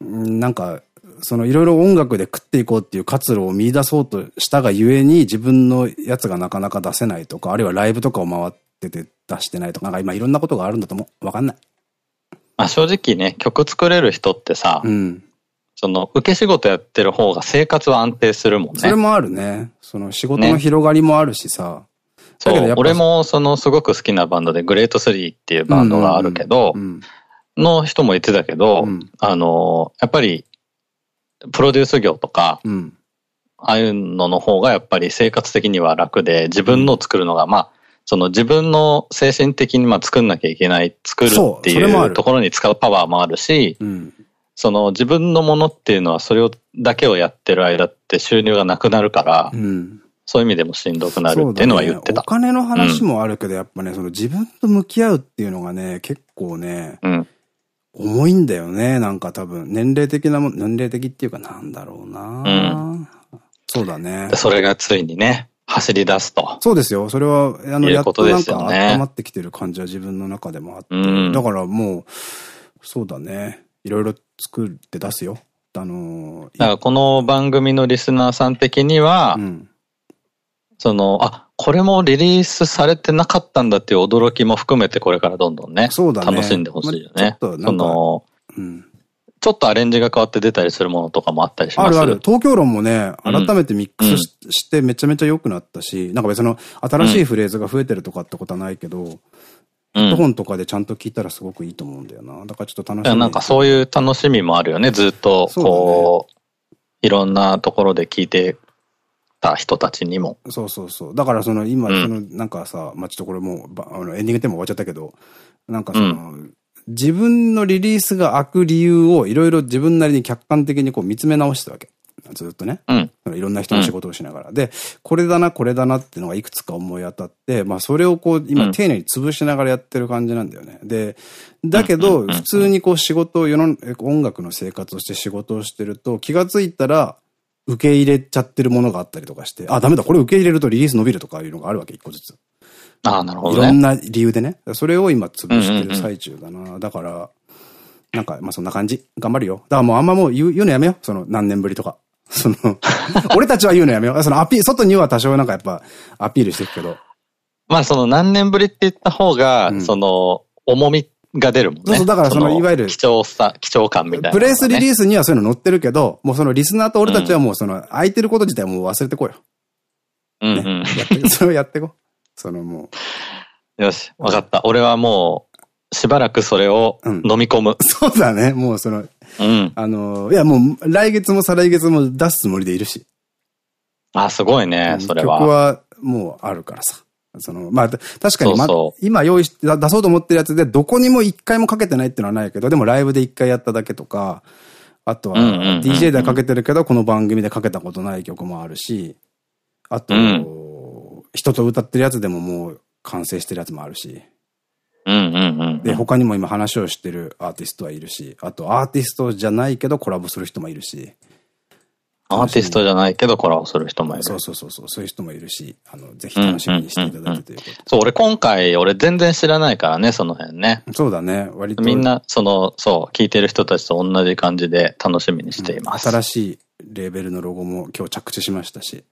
なんか、そのいろいろ音楽で食っていこうっていう活路を見出そうとしたがゆえに自分のやつがなかなか出せないとか、あるいはライブとかを回ってて出してないとか、なんか今いろんなことがあるんだと思う。わかんない。まあ正直ね、曲作れる人ってさ、うん、その受け仕事やってる方が生活は安定するもんね。それもあるね。その仕事の広がりもあるしさ。そう、俺もそのすごく好きなバンドでグレートスリーっていうバンドがあるけど、の人も言ってたけど、うん、あの、やっぱり、プロデュース業とか、うん、ああいうのの方がやっぱり生活的には楽で、自分の作るのが、まあ、その自分の精神的にまあ作んなきゃいけない、作るっていうところに使うパワーもあるし、うん、その自分のものっていうのはそれをだけをやってる間って収入がなくなるから、うん。そういう意味でもしんどくなるっていうのは言ってた。ね、お金の話もあるけど、うん、やっぱね、その自分と向き合うっていうのがね、結構ね、うん、重いんだよね、なんか多分。年齢的なも、年齢的っていうかなんだろうな、うん、そうだね。それがついにね、走り出すと。そうですよ。それは、あの、やっとなんか温まってきてる感じは自分の中でもあって。うん、だからもう、そうだね。いろいろ作って出すよ。あのー、だからこの番組のリスナーさん的には、うんその、あ、これもリリースされてなかったんだっていう驚きも含めてこれからどんどんね、そうだね楽しんでほしいよね。その、うん、ちょっとアレンジが変わって出たりするものとかもあったりしますあるある。東京論もね、改めてミックスし,、してめちゃめちゃ良くなったし、なんか別の新しいフレーズが増えてるとかってことはないけど、ヘッドホンとかでちゃんと聞いたらすごくいいと思うんだよな。だからちょっと楽しみ。なんかそういう楽しみもあるよね。ずっと、こう、いろんなところで聞いてた人たちにも。そうそうそう。だからその今、そのなんかさ、まあ、ちょっとこれもう、あのエンディングテーマ終わっちゃったけど、なんかその、うん、自分のリリースが開く理由をいろいろ自分なりに客観的にこう見つめ直してたわけ。ずっとね。うん。いろんな人の仕事をしながら。うん、で、これだな、これだなっていうのがいくつか思い当たって、まあそれをこう、今丁寧に潰しながらやってる感じなんだよね。で、だけど、普通にこう仕事を、世の、音楽の生活をして仕事をしてると、気がついたら、受け入れちゃってるものがあったりとかして、あ、ダメだ、これ受け入れるとリリース伸びるとかいうのがあるわけ、一個ずつ。ああ、なるほど、ね。いろんな理由でね。それを今潰してる最中だな。だから、なんか、まあそんな感じ。頑張るよ。だからもうあんまもう言う言うのやめよう。その何年ぶりとか。その、俺たちは言うのやめよう。そのアピール、外には多少なんかやっぱアピールしていくけど。まあその何年ぶりって言った方が、うん、その、重みが出るもんね。そうそう、だからその、いわゆる。貴重さ、貴重感みたいな、ね、プレイスリリースにはそういうの載ってるけど、もうそのリスナーと俺たちはもうその、空いてること自体もう忘れてこいよ。うんうん。ね、それをやってこ。そのもう。よし、わかった。俺はもう、しばらくそれを飲み込む。うん、そうだね。もうその、うん。あの、いやもう来月も再来月も出すつもりでいるし。あ、すごいね、それは。曲はもうあるからさ。その、まあ、確かに、ま、今用意して出そうと思ってるやつで、どこにも一回もかけてないっていうのはないけど、でもライブで一回やっただけとか、あとは、DJ ではかけてるけど、この番組でかけたことない曲もあるし、あと、うん、人と歌ってるやつでももう完成してるやつもあるし。で、他にも今話をしてるアーティストはいるし、あとアーティストじゃないけどコラボする人もいるし。アーティストじゃないけどコラボする人もいる。そうそうそうそう、そういう人もいるし、あの、ぜひ楽しみにしていただいてということそう、俺今回、俺全然知らないからね、その辺ね。そうだね、割と。みんな、その、そう、聞いてる人たちと同じ感じで楽しみにしています。うん、新しいレーベルのロゴも今日着地しましたし。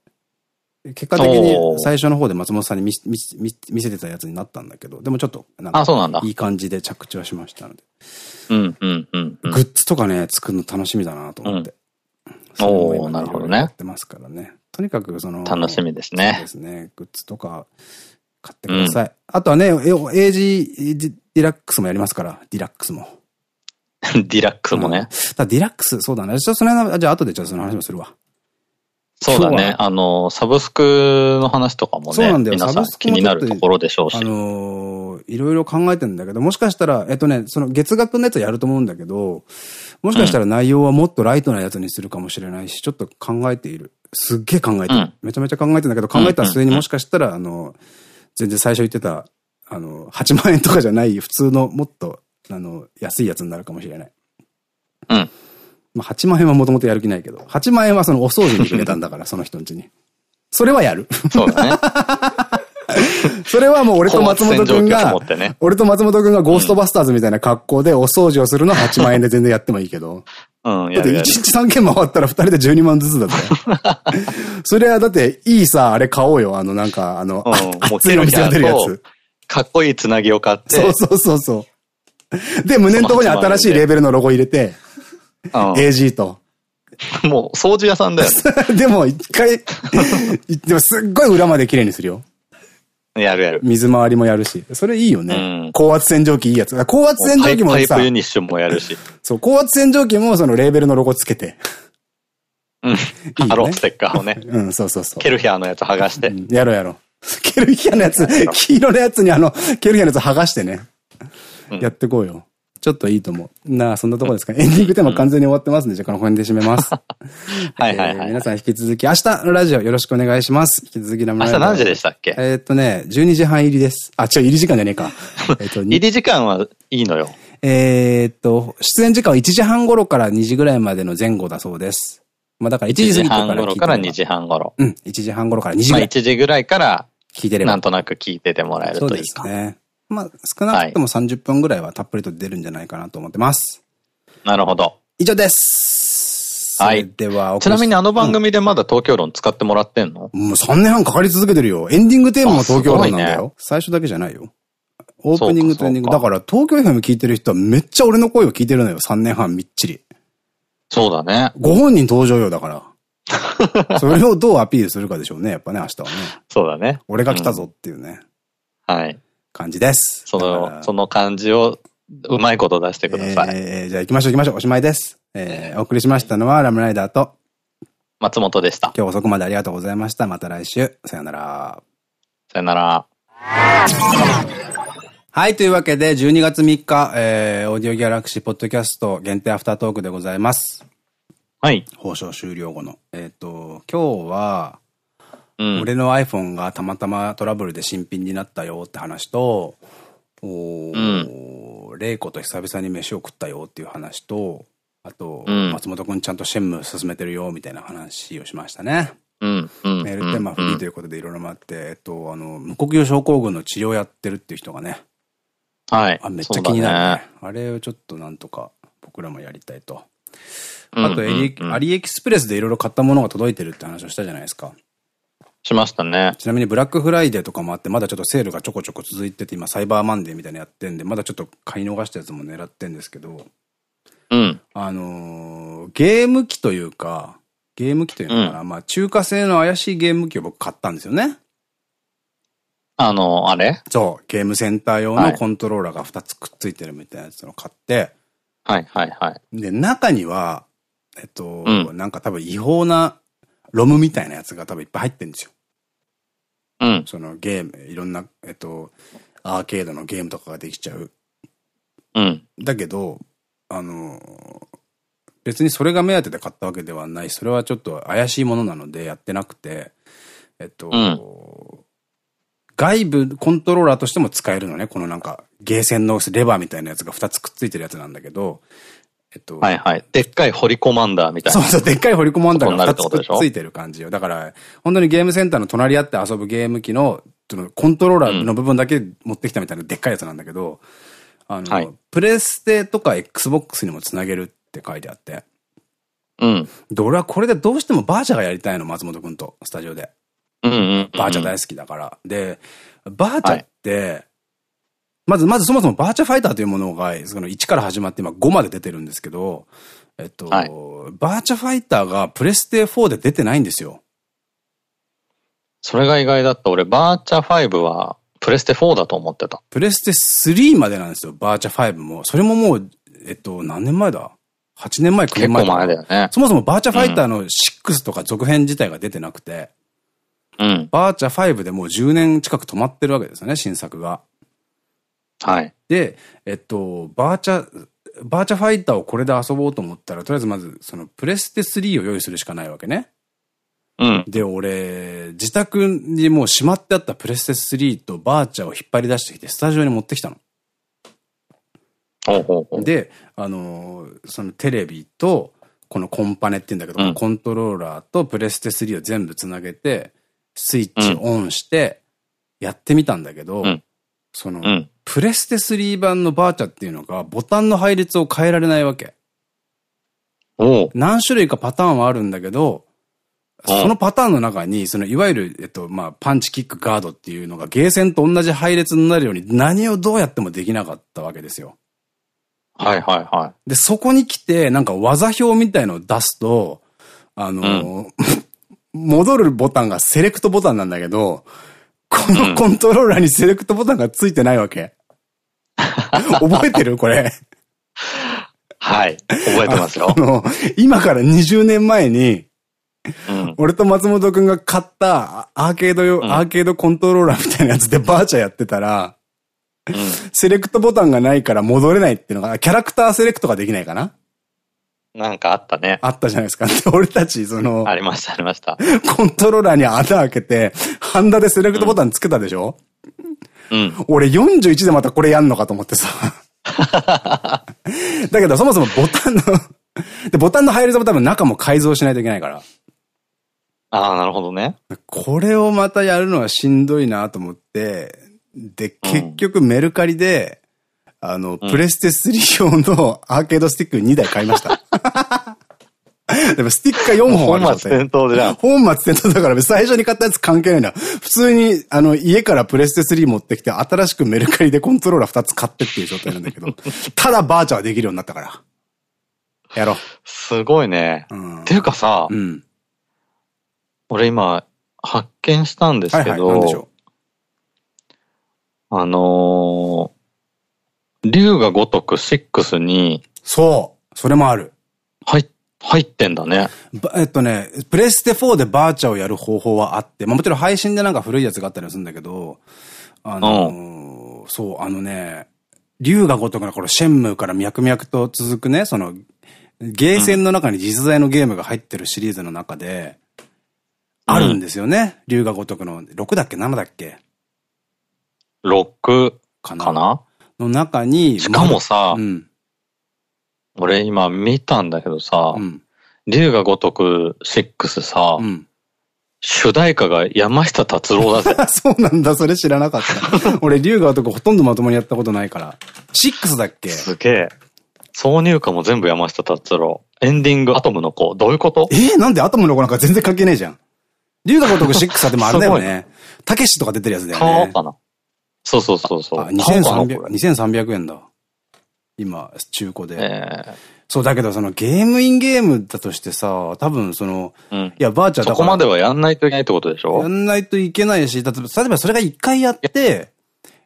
結果的に最初の方で松本さんに見見見せてたやつになったんだけど、でもちょっと、なんか、いい感じで着地はしましたので。うんうんうん、グッズとかね、作るの楽しみだなと思って。うん、おおなるほどね。やってますからね。とにかくその、楽しみですね。そうですね。グッズとか買ってください。うん、あとはね、AG ディラックスもやりますから、ディラックスも。ディラックスもね。うん、ディラックス、そうだね。じゃあそのじゃあ後でちょっとその話もするわ。そうだね。あの、サブスクの話とかもね、そうなんだよ皆さん気になるところでしょうし。あのー、いろいろ考えてるんだけど、もしかしたら、えっとね、その月額のやつやると思うんだけど、もしかしたら内容はもっとライトなやつにするかもしれないし、ちょっと考えている。すっげえ考えてる。うん、めちゃめちゃ考えてるんだけど、考えた末にもしかしたら、あの、全然最初言ってた、あの、8万円とかじゃない、普通のもっと、あの、安いやつになるかもしれない。うん。まあ、8万円はもともとやる気ないけど、8万円はそのお掃除にくれたんだから、その人んちに。それはやる。そうだね。それはもう俺と松本くんが、ね、俺と松本くんがゴーストバスターズみたいな格好でお掃除をするのは8万円で全然やってもいいけど。うん、だって1日3件回ったら2人で12万ずつだぜ。それはだっていいさ、あれ買おうよ。あのなんか、あの、うん、熱いお店が出るやつ。かっこいいつなぎを買って。そうそうそうそう。で、胸のとこに新しいレーベルのロゴ入れて。AG と。もう、掃除屋さんだよ、ね。でも、一回、でもすっごい裏まで綺麗にするよ。やるやる。水回りもやるし。それいいよね。うん、高圧洗浄機いいやつ。高圧洗浄機もさ。パイプユニッシュもやるし。そう、高圧洗浄機もそのレーベルのロゴつけて。うん。いいね、ロステッカーをね。うん、そうそうそう。ケルヒャーのやつ剥がして。うん、やろうやろう。ケルヒャーのやつ、黄色のやつにあの、ケルヒャーのやつ剥がしてね。やってこうよ。ちょっといいと思う。なあ、そんなとこですか？ね。エンディングテーマ完全に終わってますんで、じゃあこの辺で締めます。はいはいはい。皆さん引き続き、明日のラジオよろしくお願いします。引き続きラムライ明日何時でしたっけ？えっとね、12時半入りです。あ、違う、入り時間じゃねえか。えっと、入り時間はいいのよ。えっと、出演時間は1時半頃から2時ぐらいまでの前後だそうです。まあだから1時過ぎから。1時半頃から2時半頃。うん、1時半頃から2時ぐらい。まあ1時ぐらいから、聞いてれば。なんとなく聞いててもらえるといいか。そうですね。まあ、少なくとも30分ぐらいはたっぷりと出るんじゃないかなと思ってます。なるほど。以上です。はい。では、ちなみにあの番組でまだ東京論使ってもらってんの、うん、もう3年半かかり続けてるよ。エンディングテーマも東京論なんだよ。ね、最初だけじゃないよ。オープニングとエンディング。だから東京 FM 聞いてる人はめっちゃ俺の声を聞いてるのよ。3年半みっちり。そうだね。ご本人登場よ、だから。それをどうアピールするかでしょうね、やっぱね、明日はね。そうだね。俺が来たぞっていうね。うん、はい。感じです。その、その感じをうまいこと出してください。えー、じゃあ行きましょう行きましょう。おしまいです。えー、お送りしましたのはラムライダーと松本でした。今日遅くまでありがとうございました。また来週。さよなら。さよなら。はい、というわけで、12月3日、えー、オーディオギャラクシーポッドキャスト限定アフタートークでございます。はい。放送終了後の。えっ、ー、と、今日は、俺の iPhone がたまたまトラブルで新品になったよって話と、おうん、レイコと久々に飯を食ったよっていう話と、あと、うん、松本くんちゃんとシェンム進めてるよみたいな話をしましたね。メールテーマフリーということでいろいろあって、えっと、あの、無呼吸症候群の治療やってるっていう人がね。はい。あ、めっちゃ気になるね。ねあれをちょっとなんとか僕らもやりたいと。あと、アリエキスプレスでいろいろ買ったものが届いてるって話をしたじゃないですか。しましたね。ちなみにブラックフライデーとかもあって、まだちょっとセールがちょこちょこ続いてて、今サイバーマンデーみたいなやってんで、まだちょっと買い逃したやつも狙ってんですけど、うん。あのー、ゲーム機というか、ゲーム機というのかな、うん、まあ中華製の怪しいゲーム機を僕買ったんですよね。あの、あれ？そう、ゲームセンター用のコントローラーが2つくっついてるみたいなやつを買って、はいはいはい。で、中には、えっと、うん、なんか多分違法なロムみたいなやつが多分いっぱい入ってるんですよ。うん。そのゲーム、いろんな、えっと、アーケードのゲームとかができちゃう。うん。だけど、あの、別にそれが目当てで買ったわけではない。それはちょっと怪しいものなのでやってなくて、えっと、うん、外部コントローラーとしても使えるのね。このなんか、ゲーセンのレバーみたいなやつが2つくっついてるやつなんだけど、えっと。はいはい。でっかいホリコマンダーみたいな。そうそう、でっかいホリコマンダーが2つついてる感じよ。だから、本当にゲームセンターの隣り合って遊ぶゲーム機の、コントローラーの部分だけ持ってきたみたいなでっかいやつなんだけど、あの、はい、プレステとか Xbox にもつなげるって書いてあって。うん。で、俺はこれでどうしてもバーチャがやりたいの、松本くんと、スタジオで。うんうんバーチャ大好きだから。で、バーチャって、はい、まず、まずそもそもバーチャファイターというものが、その1から始まって今5まで出てるんですけど、えっと、はい、バーチャファイターがプレステ4で出てないんですよ。それが意外だった。俺、バーチャ5はプレステ4だと思ってた。プレステ3までなんですよ、バーチャ5も。それももう、えっと、何年前だ ?8 年前、9年前。結構前だよね。そもそもバーチャファイターの6とか続編自体が出てなくて、うん。バーチャ5でもう10年近く止まってるわけですよね、新作が。はい。で、えっと、バーチャ、バーチャファイターをこれで遊ぼうと思ったら、とりあえずまず、その、プレステ3を用意するしかないわけね。うん。で、俺、自宅にもうしまってあったプレステ3とバーチャを引っ張り出してきて、スタジオに持ってきたの。で、あのー、そのテレビと、このコンパネって言うんだけど、うん、コントローラーとプレステ3を全部つなげて、スイッチオンして、やってみたんだけど、うん、その、うん、プレステ3版のバーチャっていうのが、ボタンの配列を変えられないわけ。何種類かパターンはあるんだけど、そのパターンの中に、そのいわゆる、えっと、まあ、パンチキックガードっていうのがゲーセンと同じ配列になるように何をどうやってもできなかったわけですよ。はいはいはい。で、そこに来て、なんか技表みたいのを出すと、あの、うん、戻るボタンがセレクトボタンなんだけど、このコントローラーにセレクトボタンがついてないわけ。覚えてる？これ。はい。覚えてますよ。あの、今から20年前に、うん、俺と松本くんが買ったアーケード用、うん、アーケードコントローラーみたいなやつでバーチャやってたら、うん、セレクトボタンがないから戻れないっていうのが、キャラクターセレクトができないかな？なんかあったね。あったじゃないですか。俺たち、その、ありました、ありました。コントローラーに穴開けて、ハンダでセレクトボタンつけたでしょ？うん。俺41でまたこれやんのかと思ってさ。だけどそもそもボタンので、ボタンの配列も多分中も改造しないといけないから。ああ、なるほどね。これをまたやるのはしんどいなと思って、で、結局メルカリで、あの、プレステ3用のアーケードスティック2台買いました。でもスティックが4本ある本末転倒じゃん。本末転倒 だから最初に買ったやつ関係ないんだ。普通に、あの、家からプレステ3持ってきて、新しくメルカリでコントローラー2つ買ってっていう状態なんだけど、ただバーチャーはできるようになったから。やろう。すごいね。うん、っていうかさ、うん、俺今、発見したんですけど、あのー、竜が如く6に、そう、それもある。入、入ってんだね。えっとね、プレステ4でバーチャをやる方法はあって、まあもちろん配信でなんか古いやつがあったりするんだけど、あのー、うん、そう、あのね、竜が如くのこのシェンムーから脈々と続くね、その、ゲーセンの中に実在のゲームが入ってるシリーズの中で、あるんですよね。龍が如くの、6だっけ ?7 だっけ ?6 かな？の中に。しかもさ、うん、俺今見たんだけどさ、龍、うん、が如く6さ、うん、主題歌が山下達郎だぜ。そうなんだ、それ知らなかった。俺、龍が如くほとんどまともにやったことないから。6だっけ？すげえ。挿入歌も全部山下達郎。エンディングアトムの子。どういうこと？えー、なんでアトムの子なんか全然関係ねえじゃん。竜が如く6はでもあれだよね。たけしとか出てるやつだよね。買おうかな。そうそうそうそう。2300, 2300円だ。今、中古で。えー、そう、だけどそのゲームインゲームだとしてさ、多分その、うん、いや、バーチャーだそこまではやんないといけないってことでしょ？やんないといけないし、例えばそれが一回やって、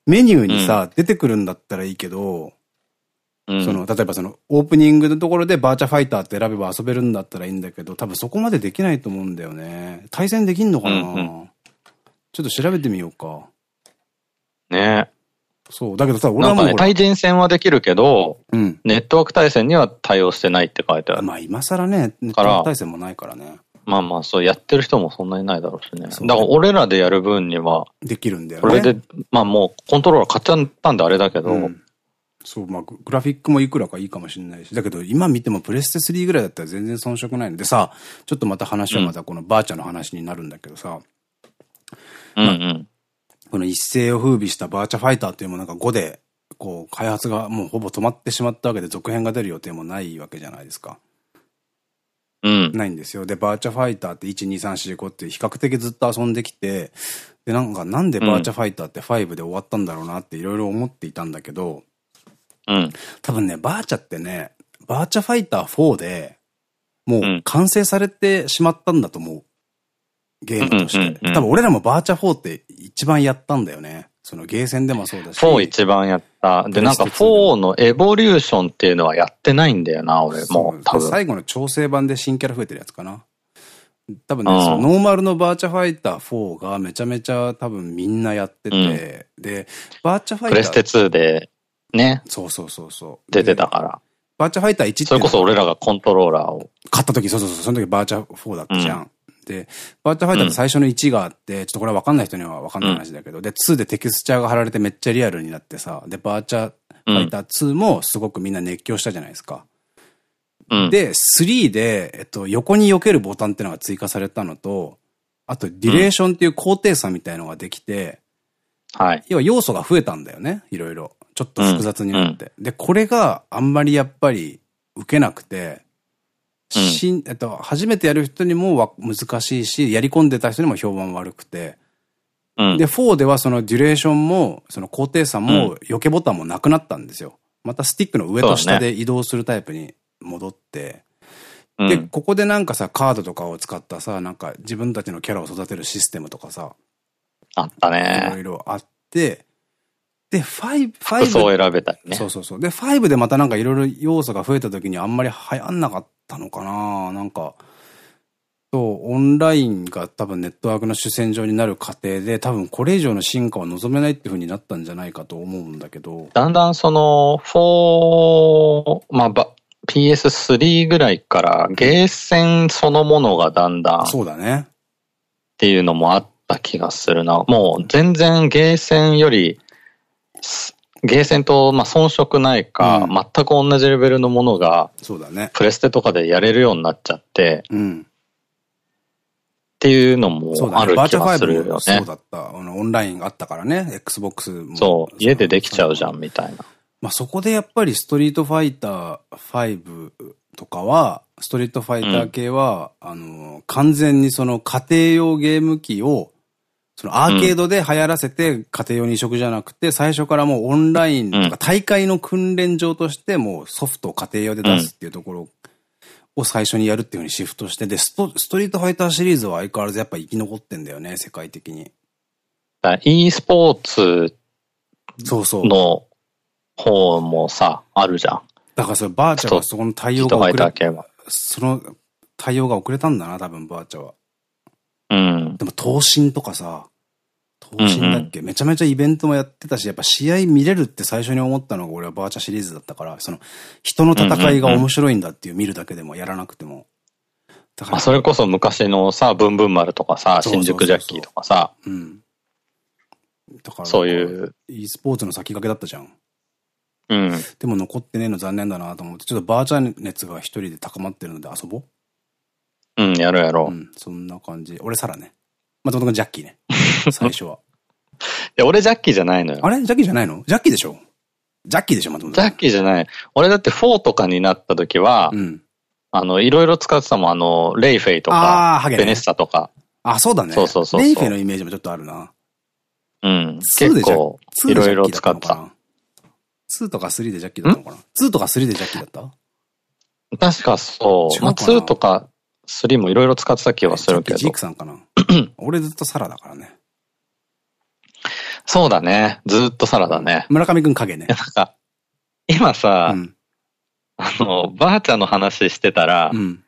メニューにさ、うん、出てくるんだったらいいけど、その、例えばその、オープニングのところでバーチャファイターって選べば遊べるんだったらいいんだけど、多分そこまでできないと思うんだよね。対戦できんのかな、うんうん、ちょっと調べてみようか。ねそう。だけどさ、俺はもう。ね、対人戦はできるけど、うん、ネットワーク対戦には対応してないって書いてある。まあ今更ね、ネットワーク対戦もないからね。まあまあ、そうやってる人もそんなにないだろうしね。だから俺らでやる分には。できるんだよね。これで、まあもうコントローラー買っちゃったんであれだけど。うん、そう、まあグラフィックもいくらかいいかもしれないし。だけど今見てもプレステ3ぐらいだったら全然遜色ないんでさ、ちょっとまた話はまたこのバーチャの話になるんだけどさ。うんうん。この一世を風靡したバーチャファイターっていうものが5で、こう開発がもうほぼ止まってしまったわけで続編が出る予定もないわけじゃないですか。うん。ないんですよ。で、バーチャファイターって1、2、3、4、5って比較的ずっと遊んできて、で、なんかなんでバーチャファイターって5で終わったんだろうなっていろいろ思っていたんだけど、うん。多分ね、バーチャってね、バーチャファイター4で、もう完成されてしまったんだと思う。ゲームとして。多分俺らもバーチャ4って一番やったんだよね。そのゲーセンでもそうだし。4一番やった。で、なんか4のエボリューションっていうのはやってないんだよな、俺もう。多分。最後の調整版で新キャラ増えてるやつかな。多分ね、そのノーマルのバーチャファイター4がめちゃめちゃ多分みんなやってて、うん、で、バーチャファイター。プレステ2でね。そうそうそうそう。出てたから。バーチャファイター1って。それこそ俺らがコントローラーを。買った時、そうそうそう、その時バーチャ4だったじゃん。うんで、バーチャファイターの最初の1があって、ちょっとこれわかんない人にはわかんない話だけど、で、2でテクスチャーが貼られてめっちゃリアルになってさ、で、バーチャファイター2もすごくみんな熱狂したじゃないですか。で、3で、えっと、横に避けるボタンっていうのが追加されたのと、あと、ディレーションっていう高低差みたいのができて、はい。要は要素が増えたんだよね、いろいろ。ちょっと複雑になって。で、これがあんまりやっぱり受けなくて、しん、えっと、初めてやる人にも難しいし、やり込んでた人にも評判悪くて。うん、で、4ではそのデュレーションも、その高低差も、避けボタンもなくなったんですよ。またスティックの上と下で移動するタイプに戻って。で、ここでなんかさ、カードとかを使ったさ、なんか自分たちのキャラを育てるシステムとかさ。あったね。いろいろあって、で、5、5。そう選べたりね。そうそうそう。で、5でまたなんかいろいろ要素が増えた時にあんまり流行んなかったのかななんか、そう、オンラインが多分ネットワークの主戦場になる過程で、多分これ以上の進化は望めないっていう風になったんじゃないかと思うんだけど。だんだんその、4、まあ、PS3 ぐらいからゲーセンそのものがだんだん。そうだね。っていうのもあった気がするな。もう全然ゲーセンより、ゲーセンと、まあ、遜色ないか、うん、全く同じレベルのものが、そうだね。プレステとかでやれるようになっちゃって、うん、っていうのもある気がするよね。そうだった。あの、オンラインあったからね、Xbox も。そう、家でできちゃうじゃん、みたいな。まあ、そこでやっぱりストリートファイター5とかは、ストリートファイター系は、うん、あの、完全にその家庭用ゲーム機をそのアーケードで流行らせて家庭用に移植じゃなくて、最初からもうオンラインとか大会の訓練場としてもうソフトを家庭用で出すっていうところを最初にやるっていうふうにシフトして、で、ストストリートファイターシリーズは相変わらずやっぱ生き残ってんだよね、世界的に。e スポーツそうそう。の方もさ、あるじゃん。だからそれバーチャはそこの対応が遅れその対応が遅れたんだな、多分バーチャは。うん。でも、闘神とかさ、闘神だっけ、うんうん、めちゃめちゃイベントもやってたし、やっぱ試合見れるって最初に思ったのが俺はバーチャシリーズだったから、その、人の戦いが面白いんだっていう見るだけでもやらなくても。だから。それこそ昔のさ、ブンブン丸とかさ、新宿ジャッキーとかさ。うん。だから、そういう。e スポーツの先駆けだったじゃん。うん。でも残ってねえの残念だなと思って、ちょっとバーチャ熱が一人で高まってるので遊ぼううん、やろうやろう。うん、そんな感じ。俺サラね。まあ、ともとジャッキーね。最初は。いや、俺ジャッキーじゃないのよ。あれ？ジャッキーじゃないの？ジャッキーでしょ？ジャッキーでしょ、まともと。ジャッキーじゃない。俺だって4とかになった時は、うん、あの、いろいろ使ってたもん、あの、レイフェイとか、ね、ベネッサとか。あ、そうだね。そうそうそうレイフェイのイメージもちょっとあるな。うん。結構、いろいろ使った。2とか3でジャッキーだったのかな ?2 とか3でジャッキーだった？確かそう。まあ、2とか3もいろいろ使ってた気はするけど。ジークさんかな？俺ずっとサラだからね。そうだね。ずっとサラだね。村上くん影ね。なんか、今さ、うん、あの、ばあちゃんの話してたら、うん、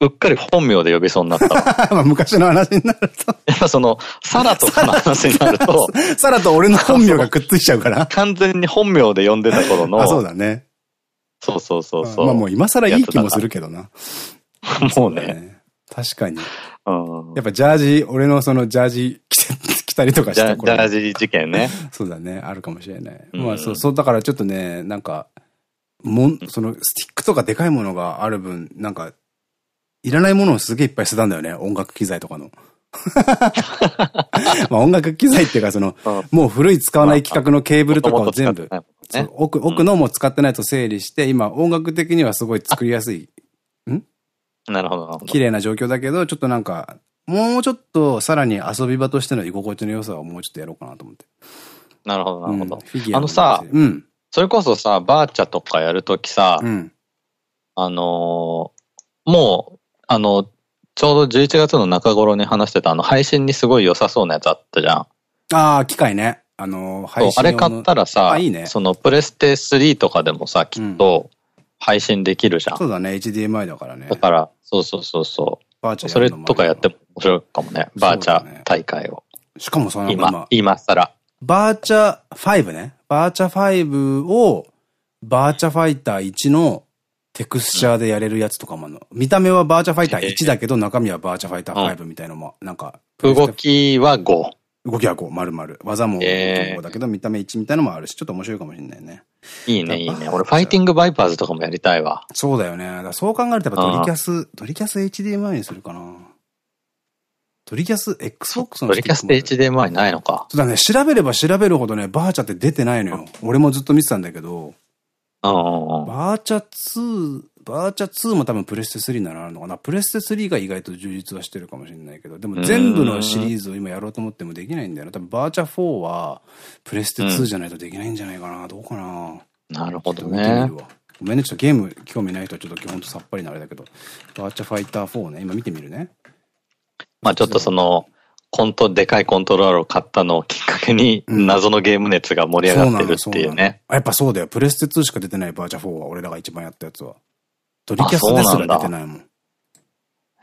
うっかり本名で呼びそうになった まあ昔の話になると。やっぱその、サラとかの話になると、サラと俺の本名がくっついちゃうから。完全に本名で呼んでた頃の。あ、そうだね。そうそうそうそう。まあもう今更いい気もするけどな。もうね。確かに。うん。やっぱジャージ、俺のそのジャージ着たりとかしてジャージ事件ね。そうだね。あるかもしれない。まあそう、そう、だからちょっとね、なんか、もん、その、スティックとかでかいものがある分、なんか、いらないものをすげえいっぱい捨てたんだよね。音楽機材とかの。まあ音楽機材っていうか、その、もう古い使わない規格のケーブルとかを全部、奥、奥のも使ってないと整理して、今音楽的にはすごい作りやすい。んなるほど。綺麗な状況だけど、ちょっとなんか、もうちょっとさらに遊び場としての居心地の良さをもうちょっとやろうかなと思って。なるほど、なるほど。あのさ、うん。それこそさ、バーチャとかやるときさ、うん、あのー、もう、あの、ちょうど11月の中頃に話してたあの配信にすごい良さそうなやつあったじゃん。ああ、機械ね。あの、配信。あれ買ったらさ、いいね、そのプレステ3とかでもさ、きっと配信できるじゃん。うん、そうだね、HDMI だからね。だから、そうそうそうそう。バーチャそれとかやっても面白いかもね。バーチャ大会を。しかもその今、今更。バーチャ5ね。バーチャ5を、バーチャファイター1のテクスチャーでやれるやつとかもの。見た目はバーチャファイター1だけど、中身はバーチャファイター5みたいのも、なんか。動きは5。動きは5、丸々。技も5だけど、見た目1みたいのもあるし、ちょっと面白いかもしれないね。いいね、いいね。俺、ファイティングバイパーズとかもやりたいわ。そうだよね。そう考えると、やっぱドリキャス、ドリキャス HDMI にするかな。ドリキャス Xbox のドリキャスって HDMI ないのか。そうだね。調べれば調べるほどね、バーチャって出てないのよ。俺もずっと見てたんだけど。バーチャ2、バーチャ2も多分プレステ3ならあるのかな。プレステ3が意外と充実はしてるかもしれないけど、でも全部のシリーズを今やろうと思ってもできないんだよな。多分バーチャ4はプレステ2じゃないとできないんじゃないかな。どうかな。なるほどね。ごめんね、ちょっとゲーム興味ない人はちょっとほんとさっぱりなあれだけど、バーチャファイター4ね、今見てみるね。まあちょっとその、コント、でかいコントローラーを買ったのをきっかけに、謎のゲーム熱が盛り上がってるっていうね。やっぱそうだよ。プレステ2しか出てないバーチャ4は俺らが一番やったやつは。ドリキャスですら出てないもん。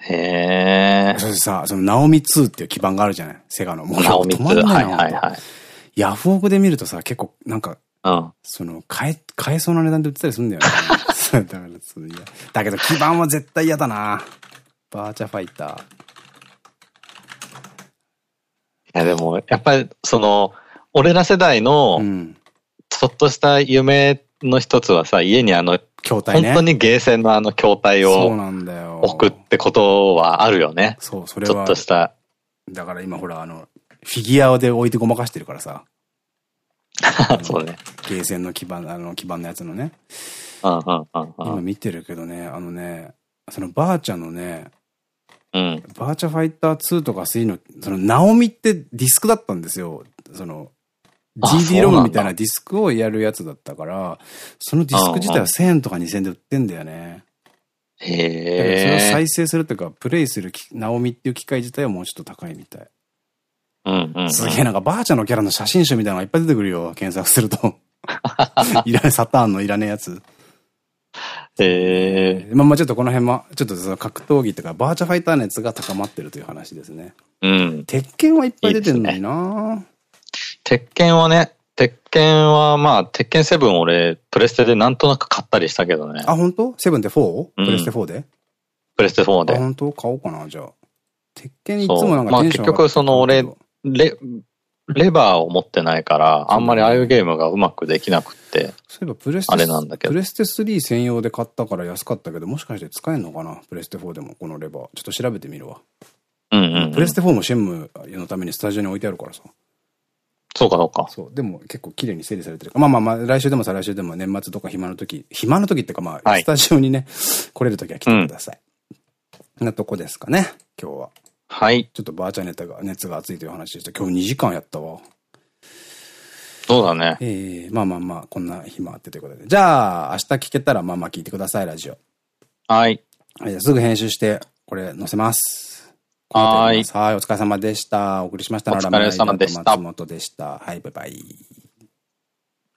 へえ。そしてさ、その NAOMI 2っていう基板があるじゃない？セガの。もう NAOMI 2。はいはいはい。ヤフオクで見るとさ、結構なんか、うん。その、買え、買えそうな値段で売ってたりするんだよね。だから、その、いや。だけど基盤は絶対嫌だな。バーチャファイター。や、でも、やっぱり、その、俺ら世代の、ちょっとした夢の一つはさ、家にあの、筐体ね。本当にゲーセンのあの筐体を、置くってことはあるよね。そう、それは。ちょっとした。だから今ほら、あの、フィギュアで置いてごまかしてるからさ。そうね。ゲーセンの基盤、あの、基盤のやつのね。今見てるけどね、あのね、そのばあちゃんのね、うん。バーチャファイター2とか3の、その、ナオミってディスクだったんですよ。その、GD ロムみたいなディスクをやるやつだったから、そのディスク自体は1000円とか2000円で売ってんだよね。へえ。それを再生するというか、プレイするナオミっていう機械自体はもうちょっと高いみたい。うんうん、すげえなんかばあちゃんのキャラの写真集みたいなのがいっぱい出てくるよ。検索すると。いらねサターンのいらねえやつ。ええ。まあまあちょっとこの辺も、ちょっとその格闘技とかバーチャファイター熱が高まってるという話ですね。うん。鉄拳はいっぱい出てるのにな、ね、鉄拳はね、鉄拳はまあ、鉄拳7俺、プレステでなんとなく買ったりしたけどね。あ、本当 ?7 って 4? プレステ4で？プレステ4で。あ、本当？買おうかな、じゃあ。鉄拳いつもなんかまあ結局その俺、レ、レバーを持ってないから、あんまりああいうゲームがうまくできなくって。そういえばプレステ、あれなんだけど。プレステ3専用で買ったから安かったけど、もしかして使えんのかな？プレステ4でも、このレバー。ちょっと調べてみるわ。うんうん、うん、プレステ4もシェンムのためにスタジオに置いてあるからさ。そうか、そうか。そう。でも結構綺麗に整理されてるまあまあまあ、来週でも再来週でも年末とか暇の時、暇の時っていうかまあ、スタジオにね、来れる時は来てください。うん、なとこですかね、今日は。はい。ちょっとバーチャネタが、熱が熱いという話でした。今日2時間やったわ。そうだね。ええー、まあまあまあ、こんな日もあってということで。じゃあ、明日聞けたらまあまあ聞いてください、ラジオ。はい。すぐ編集して、これ載せます。はい。はい、お疲れ様でした。お送りしました。お疲れ様でした。松本でした。はい、バイバイ。